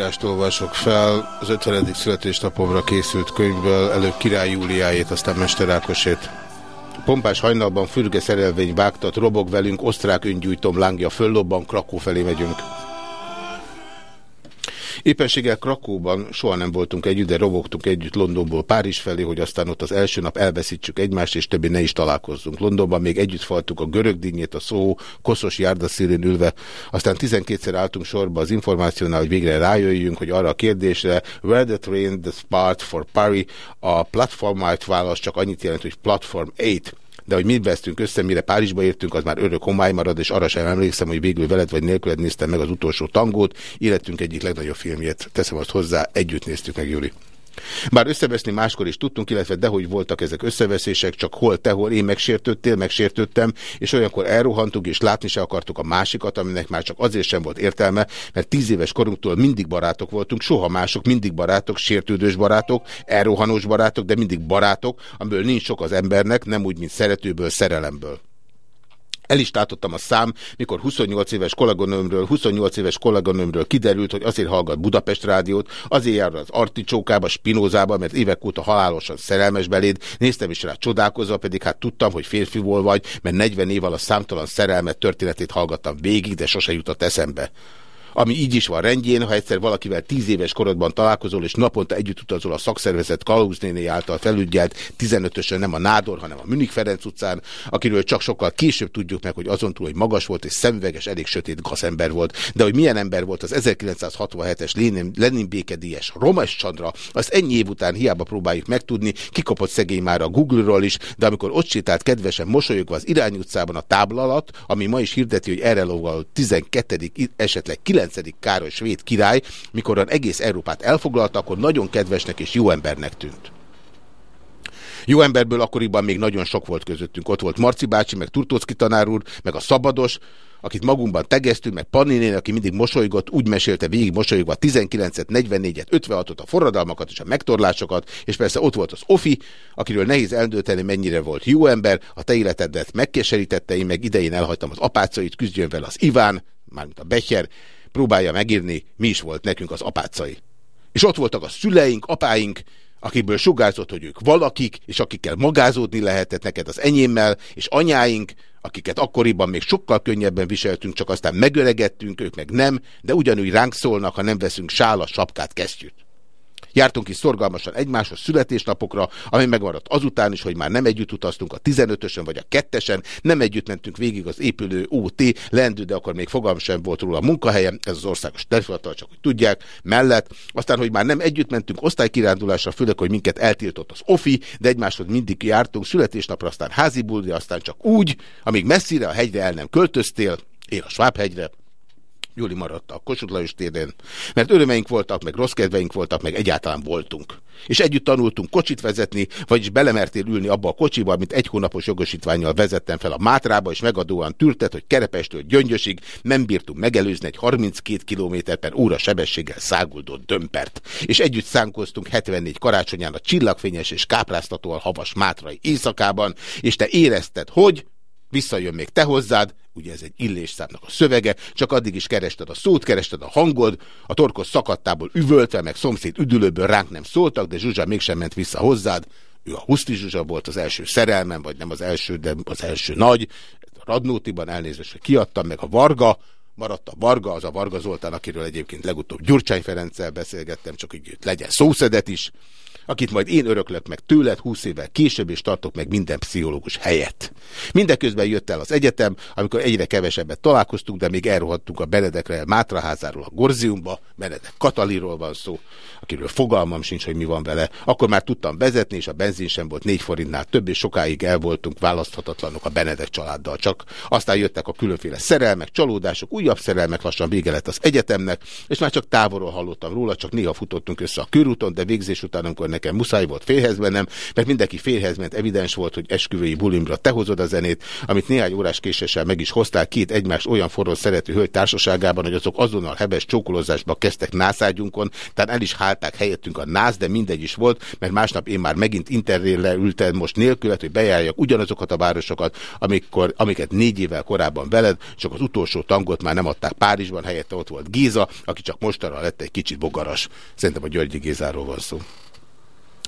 Két írást olvasok fel, az 50. születésnapomra készült könyvből, előbb Király Júliájét, aztán Mester Ákosét. Pompás hajnalban fürge szerelvény vágtat, robog velünk, osztrák öngyújtom lángja föllobban, Krakó felé megyünk. Éppenséggel Krakóban soha nem voltunk együtt, de robogtunk együtt Londonból Párizs felé, hogy aztán ott az első nap elveszítsük egymást, és többé ne is találkozzunk. Londonban. Még együtt faltuk a görög dinnyét, a szó koszos járdaszélén ülve, aztán 12-szer álltunk sorba az információnál, hogy végre rájöjjünk, hogy arra a kérdésre, where the train depart for Paris, a platformite válasz csak annyit jelent, hogy platform 8 de hogy mit vesztünk össze, mire Párizsba értünk, az már örök homály marad, és arra sem emlékszem, hogy végül veled vagy nélküled néztem meg az utolsó tangót, életünk egyik legnagyobb filmjét. Teszem azt hozzá, együtt néztük meg, Júli. Bár összeveszni máskor is tudtunk, illetve dehogy voltak ezek összeveszések, csak hol te, hol én megsértődtél, megsértődtem, és olyankor elrohantuk, és látni se akartuk a másikat, aminek már csak azért sem volt értelme, mert tíz éves korunktól mindig barátok voltunk, soha mások, mindig barátok, sértődős barátok, elrohanós barátok, de mindig barátok, amiből nincs sok az embernek, nem úgy, mint szeretőből, szerelemből. El is tátottam a szám, mikor 28 éves kolléganőmről, 28 éves kolléganőmről kiderült, hogy azért hallgat Budapest rádiót, azért jár az Articsókába, Spinózába, mert évek óta halálosan szerelmes beléd, néztem is rá csodálkozva, pedig hát tudtam, hogy férfiból vagy, mert 40 év alatt számtalan szerelmet történetét hallgattam végig, de sose jutott eszembe ami így is van rendjén, ha egyszer valakivel tíz éves korodban találkozol, és naponta együtt utazol a szakszervezet Kalauznéné által felügyelt 15-ösen nem a Nádor, hanem a Münich Ferenc utcán, akiről csak sokkal később tudjuk meg, hogy azon túl, hogy magas volt és szemüveges, elég sötét gazember volt, de hogy milyen ember volt az 1967-es Lenin, Lenin békedíjas Romes Csandra, azt ennyi év után hiába próbáljuk megtudni, kikapott szegény már a Google-ról is, de amikor ott sétált kedvesen mosolyogva az irányutcában a tábla alatt, ami ma is hirdeti, hogy erre 12. esetleg 9 9. Károly svéd király, mikor egész Európát elfoglalta, akkor nagyon kedvesnek és jó embernek tűnt. Jó emberből akkoriban még nagyon sok volt közöttünk. Ott volt Marci bácsi, meg Turtócki tanár úr, meg a Szabados, akit magunkban tegeztünk, meg Panninén, aki mindig mosolygott, úgy mesélte végig mosolygva a 19-et, 44-et, 56-ot, a forradalmakat és a megtorlásokat, és persze ott volt az Ofi, akiről nehéz eldönteni, mennyire volt jó ember, a te életedet megkeserítette, én meg idején elhagytam az apácait, küzdjön vele az Iván, mármint a Becher, próbálja megírni, mi is volt nekünk az apácai. És ott voltak a szüleink, apáink, akikből sugárzott, hogy ők valakik, és akikkel magázódni lehetett neked az enyémmel, és anyáink, akiket akkoriban még sokkal könnyebben viseltünk, csak aztán megöregettünk, ők meg nem, de ugyanúgy ránk szólnak, ha nem veszünk sálat, sapkát, kesztyűt. Jártunk is szorgalmasan egymáshoz születésnapokra, ami megmaradt azután is, hogy már nem együtt utaztunk a 15-ösen vagy a 2-esen, nem együtt mentünk végig az épülő OT, lendő, de akkor még fogalm sem volt róla a munkahelyem, ez az országos területtel, csak hogy tudják, mellett. Aztán, hogy már nem együtt mentünk osztálykirándulásra, főleg, hogy minket eltiltott az OFI, de egymáshoz mindig jártunk, születésnapra aztán házi buldi, aztán csak úgy, amíg messzire a hegyre el nem költöztél, én a Svábhegyre, Júli maradt a Kossuth Lajos téren, mert örömeink voltak, meg rossz kedveink voltak, meg egyáltalán voltunk. És együtt tanultunk kocsit vezetni, vagyis belemertél ülni abba a kocsiba, amit egy hónapos jogosítványjal vezettem fel a Mátrába, és megadóan tűrtet, hogy Kerepestől Gyöngyösig nem bírtunk megelőzni egy 32 km per óra sebességgel száguldott dömpert. És együtt szánkoztunk 74 karácsonyán a csillagfényes és kápráztatóan havas mátrai éjszakában, és te érezted, hogy visszajön még te hozzád, ugye ez egy illésszámnak a szövege, csak addig is kerested a szót, kerested a hangod, a torkos szakadtából üvöltve, meg szomszéd üdülőből ránk nem szóltak, de Zsuzsa mégsem ment vissza hozzád, ő a Huszti Zsuzsa volt az első szerelmem, vagy nem az első, de az első nagy, a Radnótiban elnézést, hogy kiadtam, meg a Varga, maradt a Varga, az a Varga Zoltán, akiről egyébként legutóbb Gyurcsány Ferenccel beszélgettem, csak hogy legyen szószedet is, akit majd én öröklök meg tőled 20 évvel később, és tartok meg minden pszichológus helyett. Mindeközben jött el az egyetem, amikor egyre kevesebbet találkoztunk, de még elrohadtunk a Benedekre Mátraházáról a Gorziumba, Benedek Kataliról van szó, akiről fogalmam sincs, hogy mi van vele. Akkor már tudtam vezetni, és a benzin sem volt 4 forintnál több, és sokáig el voltunk választhatatlanok a Benedek családdal. Csak aztán jöttek a különféle szerelmek, csalódások, újabb szerelmek, lassan vége lett az egyetemnek, és már csak távolról hallottam róla, csak néha futottunk össze a körúton, de végzés után, amikor nekem muszáj volt félhez mennem, mert mindenki félhez ment, evidens volt, hogy esküvői bulimra te hozod a zenét, amit néhány órás késéssel meg is hoztál két egymás olyan forró szerető hölgy társaságában, hogy azok azonnal hebes csókolozásba kezdtek nászágyunkon, tehát el is hálták helyettünk a nász, de mindegy is volt, mert másnap én már megint interrélre ültem most nélkület, hogy bejárjak ugyanazokat a városokat, amikor, amiket négy évvel korábban veled, csak az utolsó tangot már nem adták Párizsban, helyette ott volt Géza, aki csak mostanra lett egy kicsit bogaras. Szerintem a Györgyi Gézáról van szó.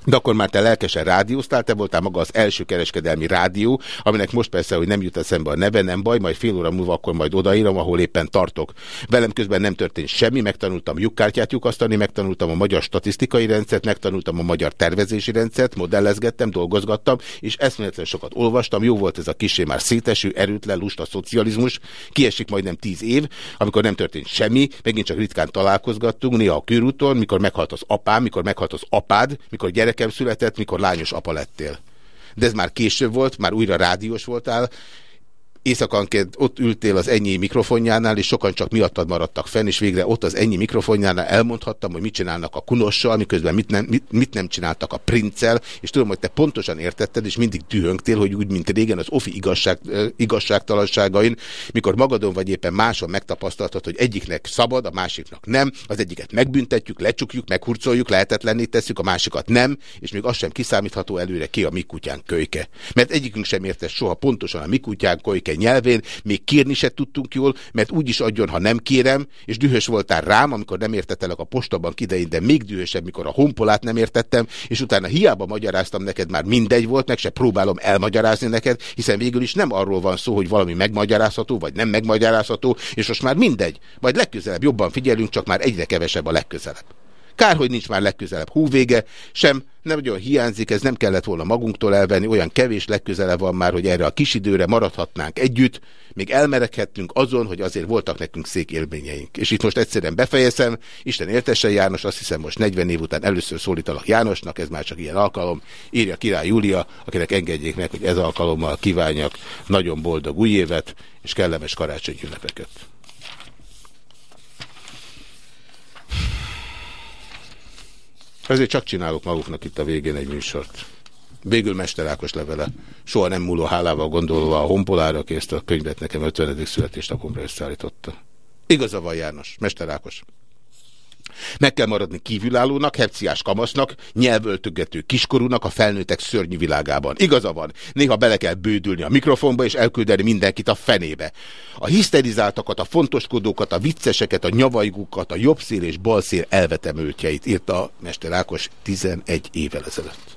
De akkor már te lelkesen rádióztál, te voltál maga az első kereskedelmi rádió, aminek most persze, hogy nem jut eszembe a neve, nem baj, majd fél óra múlva akkor majd odaírom, ahol éppen tartok. Velem közben nem történt semmi, megtanultam lyukkártyát lyukasztani, megtanultam a magyar statisztikai rendszert, megtanultam a magyar tervezési rendszert, modellezgettem, dolgozgattam, és eszméletlen sokat olvastam. Jó volt ez a kisé már széteső, erőtlen, lusta szocializmus. Kiesik majdnem tíz év, amikor nem történt semmi, megint csak ritkán találkozgattunk, néha a körúton, mikor meghalt az apám, mikor meghalt az apád, mikor gyerek gyerekem született, mikor lányos apa lettél. De ez már később volt, már újra rádiós voltál, éjszakanként ott ültél az ennyi mikrofonjánál, és sokan csak miattad maradtak fenn, és végre ott az ennyi mikrofonjánál elmondhattam, hogy mit csinálnak a kunossal, miközben mit nem, mit, mit nem csináltak a princel, és tudom, hogy te pontosan értetted, és mindig dühöngtél, hogy úgy, mint régen az ofi igazság, igazságtalanságain, mikor magadon vagy éppen máson megtapasztaltad, hogy egyiknek szabad, a másiknak nem, az egyiket megbüntetjük, lecsukjuk, meghurcoljuk, lehetetlenné tesszük, a másikat nem, és még az sem kiszámítható előre ki a mi kutyánk kölyke. Mert egyikünk sem értett soha pontosan a mi kutyánk kölyke érzékeny nyelvén, még kérni se tudtunk jól, mert úgy is adjon, ha nem kérem, és dühös voltál rám, amikor nem értettelek a postabank idején, de még dühösebb, mikor a honpolát nem értettem, és utána hiába magyaráztam neked, már mindegy volt, meg se próbálom elmagyarázni neked, hiszen végül is nem arról van szó, hogy valami megmagyarázható, vagy nem megmagyarázható, és most már mindegy. Majd legközelebb jobban figyelünk, csak már egyre kevesebb a legközelebb. Kár, hogy nincs már legközelebb húvége, sem nem nagyon hiányzik, ez nem kellett volna magunktól elvenni, olyan kevés legközelebb van már, hogy erre a kis időre maradhatnánk együtt, még elmerekedtünk azon, hogy azért voltak nekünk szék élményeink. És itt most egyszerűen befejezem, Isten értesen János, azt hiszem most 40 év után először szólítalak Jánosnak, ez már csak ilyen alkalom, írja Király Júlia, akinek engedjék meg, hogy ez alkalommal kívánjak nagyon boldog új évet és kellemes karácsonyi ünnepeket. Ezért csak csinálok maguknak itt a végén egy műsort. Végül Mester Ákos levele. Soha nem múló hálával gondolva a honpolára, aki ezt a könyvet nekem 50. születésnapomra összeállította. Igaza van János, Mester Ákos. Meg kell maradni kívülállónak, hepciás kamasznak, nyelvöltögető kiskorúnak a felnőttek szörnyű világában. Igaza van, néha bele kell bődülni a mikrofonba és elküldeni mindenkit a fenébe. A hiszterizáltakat, a fontoskodókat, a vicceseket, a nyavajgukat, a jobb szél és bal szél elvetemültjeit írta Mester Ákos 11 évvel ezelőtt.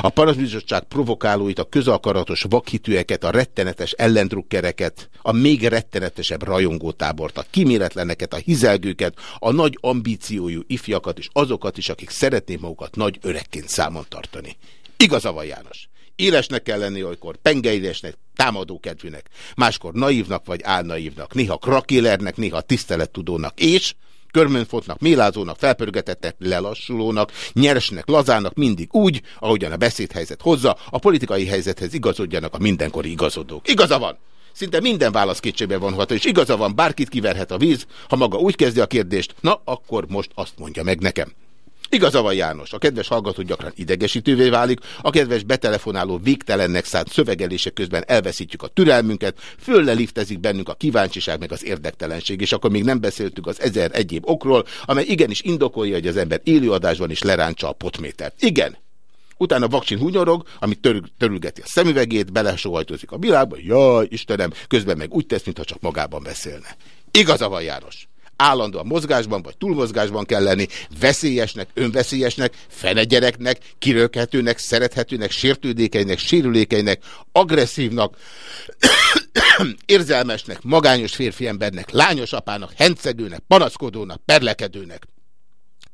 A parazbizottság provokálóit, a közalkaratos vakhitűeket, a rettenetes ellendrukkereket, a még rettenetesebb rajongótábort, a kiméletleneket, a hizelgőket, a nagy ambíciójú ifjakat és azokat is, akik szeretnék magukat nagy öregként számon tartani. Igaza van János. Élesnek kell lenni olykor, pengeidesnek, támadókedvűnek, máskor naívnak vagy álnaívnak, néha krakélernek, néha tisztelettudónak, és körmönfotnak, mélázónak, felpörgetettek, lelassulónak, nyersnek, lazának, mindig úgy, ahogyan a beszédhelyzet hozza, a politikai helyzethez igazodjanak a mindenkori igazodók. Igaza van! Szinte minden válasz kétségbe vonható, és igaza van, bárkit kiverhet a víz, ha maga úgy kezdi a kérdést, na akkor most azt mondja meg nekem. Igaza van János, a kedves hallgató gyakran idegesítővé válik, a kedves betelefonáló végtelennek szánt szövegelések közben elveszítjük a türelmünket, fölleliftezik bennünk a kíváncsiság meg az érdektelenség, és akkor még nem beszéltük az ezer egyéb okról, amely igenis indokolja, hogy az ember élőadásban is leráncsa a potmétert. Igen, utána vakcsin hunyorog, amit tör, törülgeti a szemüvegét, belesóhajtozik a világba, jaj, Istenem, közben meg úgy tesz, mintha csak magában beszélne. Igaza van János állandóan mozgásban vagy túlmozgásban kell lenni, veszélyesnek, önveszélyesnek, fenegyereknek, kirölkhetőnek, szerethetőnek, sértődékenynek, sérülékenynek, agresszívnak, érzelmesnek, magányos férfi embernek, lányos apának, hencegőnek, panaszkodónak, perlekedőnek.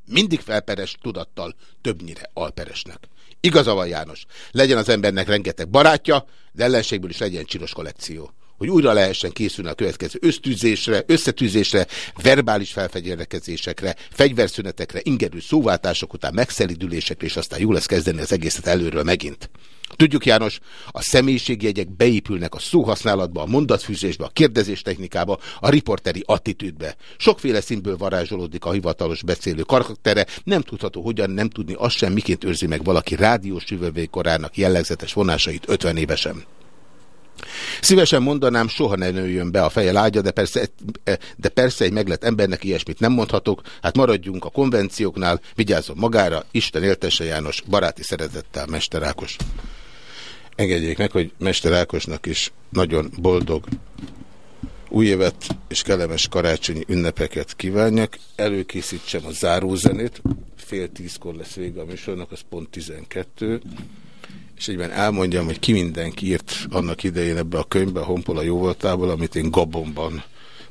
Mindig felperes tudattal, többnyire alperesnek. Igaza van János, legyen az embernek rengeteg barátja, de ellenségből is legyen csinos kollekció hogy újra lehessen készülni a következő ösztűzésre, összetűzésre, verbális felfegyverkezésekre, fegyverszünetekre, ingerű szóváltások után megszelidülésekre, és aztán jó lesz kezdeni az egészet előről megint. Tudjuk, János, a személyiségjegyek beépülnek a szóhasználatba, a mondatfűzésbe, a kérdezés technikába, a riporteri attitűdbe. Sokféle színből varázsolódik a hivatalos beszélő karaktere, nem tudható, hogyan nem tudni azt sem, miként őrzi meg valaki rádiós korának jellegzetes vonásait 50 évesen. Szívesen mondanám, soha ne nőjön be a feje lágya, de persze, de persze egy meglett embernek ilyesmit nem mondhatok, hát maradjunk a konvencióknál, vigyázzon magára, Isten éltese János, baráti szeretettel, Mester Ákos. Engedjék meg, hogy Mester Ákosnak is nagyon boldog új évet és kellemes karácsonyi ünnepeket kívánjak. Előkészítsem a zárózenét. Fél tízkor lesz vége a műsornak, az pont 12 és egyben elmondjam, hogy ki mindenki írt annak idején ebbe a könyvbe, a Honpola jóvoltából, amit én Gabonban,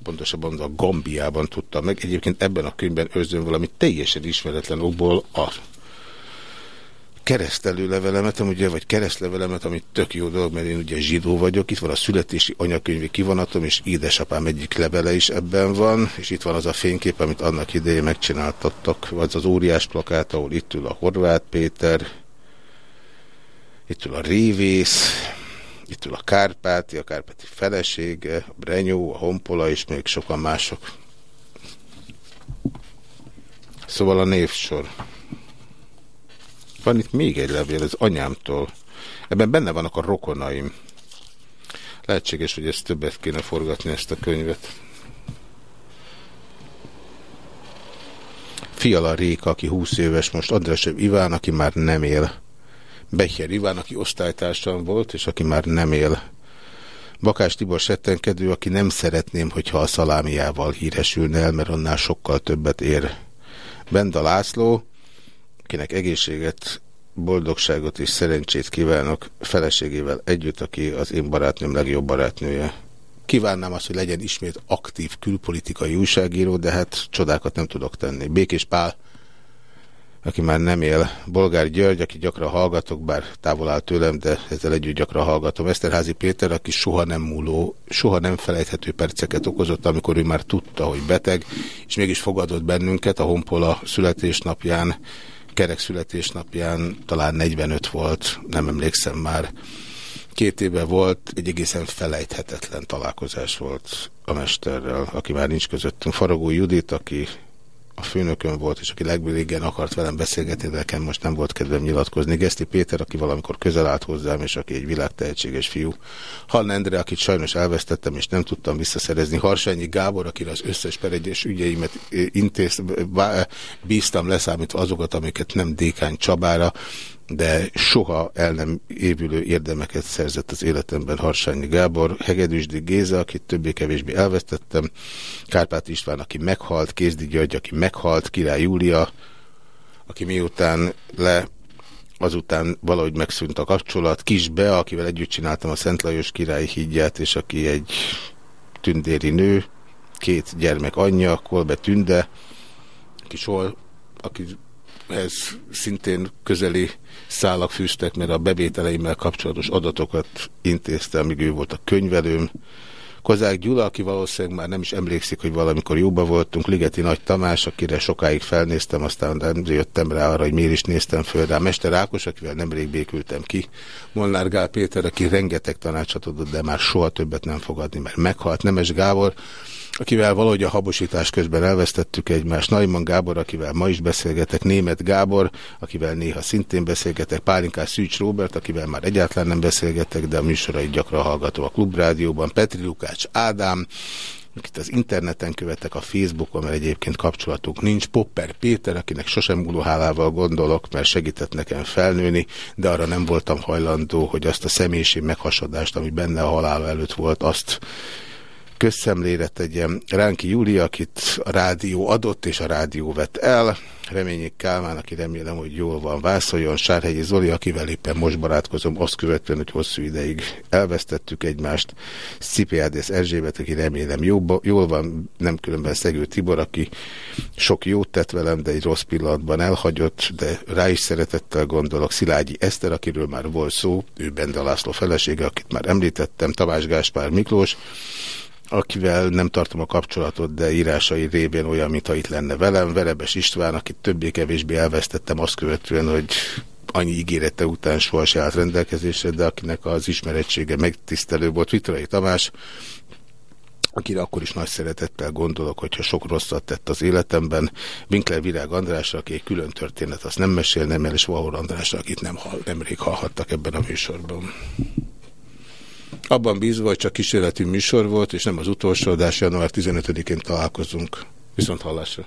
pontosabban a Gambiában tudtam meg. Egyébként ebben a könyvben őrzöm valami teljesen ismeretlen okból a keresztelő levelemet, ugye, vagy keresztlevelemet, amit tök jó dolog, mert én ugye zsidó vagyok, itt van a születési anyakönyvi kivonatom, és édesapám egyik levele is ebben van, és itt van az a fénykép, amit annak idején megcsináltattak, vagy az óriás plakát, ahol itt ül a Horváth Péter, itt ül a Révész, itt ül a Kárpáti, a Kárpáti felesége, a Brenyó, a Honpola és még sokan mások. Szóval a névsor. Van itt még egy levél, az anyámtól. Ebben benne vannak a rokonaim. Lehetséges, hogy ezt többet kéne forgatni, ezt a könyvet. Fiala Réka, aki 20 éves, most Andrásev Iván, aki már nem él. Becher Iván, aki osztálytársam volt, és aki már nem él. Bakás Tibor settenkedő, aki nem szeretném, hogyha a szalámiával híresülne el, mert annál sokkal többet ér. Benda László, akinek egészséget, boldogságot és szerencsét kívánok feleségével együtt, aki az én barátnőm legjobb barátnője. Kívánnám azt, hogy legyen ismét aktív külpolitikai újságíró, de hát csodákat nem tudok tenni. Békés Pál, aki már nem él. Bolgár György, aki gyakran hallgatok, bár távol áll tőlem, de ezzel együtt gyakran hallgatom. Eszterházi Péter, aki soha nem múló, soha nem felejthető perceket okozott, amikor ő már tudta, hogy beteg, és mégis fogadott bennünket a Honpola születésnapján, kerek születésnapján, talán 45 volt, nem emlékszem már. Két éve volt, egy egészen felejthetetlen találkozás volt a mesterrel, aki már nincs közöttünk. Faragó Judit, aki a főnökön volt, és aki legrégen akart velem beszélgetni, de nekem most nem volt kedvem nyilatkozni. Geszti Péter, aki valamikor közel állt hozzám, és aki egy világtehetséges fiú. Hall Endre, akit sajnos elvesztettem, és nem tudtam visszaszerezni. Harsányi Gábor, akire az összes peregyes ügyeimet eh, intéz, bíztam leszámítva azokat, amiket nem Dékány Csabára, de soha el nem évülő érdemeket szerzett az életemben Harsányi Gábor, Hegedűsdi Géza, akit többé-kevésbé elvesztettem, Kárpát István, aki meghalt, Kézdi György, aki meghalt, Király Júlia, aki miután le azután valahogy megszűnt a kapcsolat, Kisbe, akivel együtt csináltam a Szent Lajos király hídját, és aki egy tündéri nő, két gyermek anyja, Kolbe Tünde, aki soha, akihez szintén közeli szálak fűztek, mert a bevételeimmel kapcsolatos adatokat intézte, amíg ő volt a könyvelőm. Kozák Gyula, aki valószínűleg már nem is emlékszik, hogy valamikor jóba voltunk, Ligeti Nagy Tamás, akire sokáig felnéztem, aztán nem jöttem rá arra, hogy miért is néztem föl rá. Mester Ákos, akivel nemrég békültem ki. Molnár Gál Péter, aki rengeteg tanácsot adott, de már soha többet nem fogadni, mert meghalt. Nemes Gábor, akivel valahogy a habosítás közben elvesztettük egymást. Naiman Gábor, akivel ma is beszélgetek, Német Gábor, akivel néha szintén beszélgetek, Pálinkás Szűcs Róbert, akivel már egyáltalán nem beszélgetek, de a műsorait gyakran hallgatom a Klubrádióban, Petri Lukács Ádám, akit az interneten követek, a Facebookon, mert egyébként kapcsolatuk nincs. Popper Péter, akinek sosem múló hálával gondolok, mert segített nekem felnőni, de arra nem voltam hajlandó, hogy azt a személyiség meghasadást, ami benne a halála előtt volt, azt közszemlére tegyem. Ránki Júlia, akit a rádió adott, és a rádió vett el. Reményik Kálmán, aki remélem, hogy jól van, vászoljon. Sárhegyi Zoli, akivel éppen most barátkozom, azt követően, hogy hosszú ideig elvesztettük egymást. Szipiádész Erzsébet, aki remélem jól, jól van, nem különben Szegő Tibor, aki sok jót tett velem, de egy rossz pillanatban elhagyott, de rá is szeretettel gondolok. Szilágyi Eszter, akiről már volt szó, ő Bende László felesége, akit már említettem, Tamás Gáspár Miklós, akivel nem tartom a kapcsolatot, de írásai révén olyan, mintha itt lenne velem, Verebes István, akit többé-kevésbé elvesztettem azt követően, hogy annyi ígérete után soha se állt rendelkezésre, de akinek az ismerettsége megtisztelő volt. Vitrai Tamás, akire akkor is nagy szeretettel gondolok, hogyha sok rosszat tett az életemben. Winkler Virág Andrásra, aki egy külön történet, azt nem mesélnem el, és Vahor Andrásra, akit nem hall, nemrég hallhattak ebben a műsorban. Abban bízva, hogy csak kísérleti műsor volt, és nem az utolsó adás, január 15-én találkozunk. Viszont hallásra.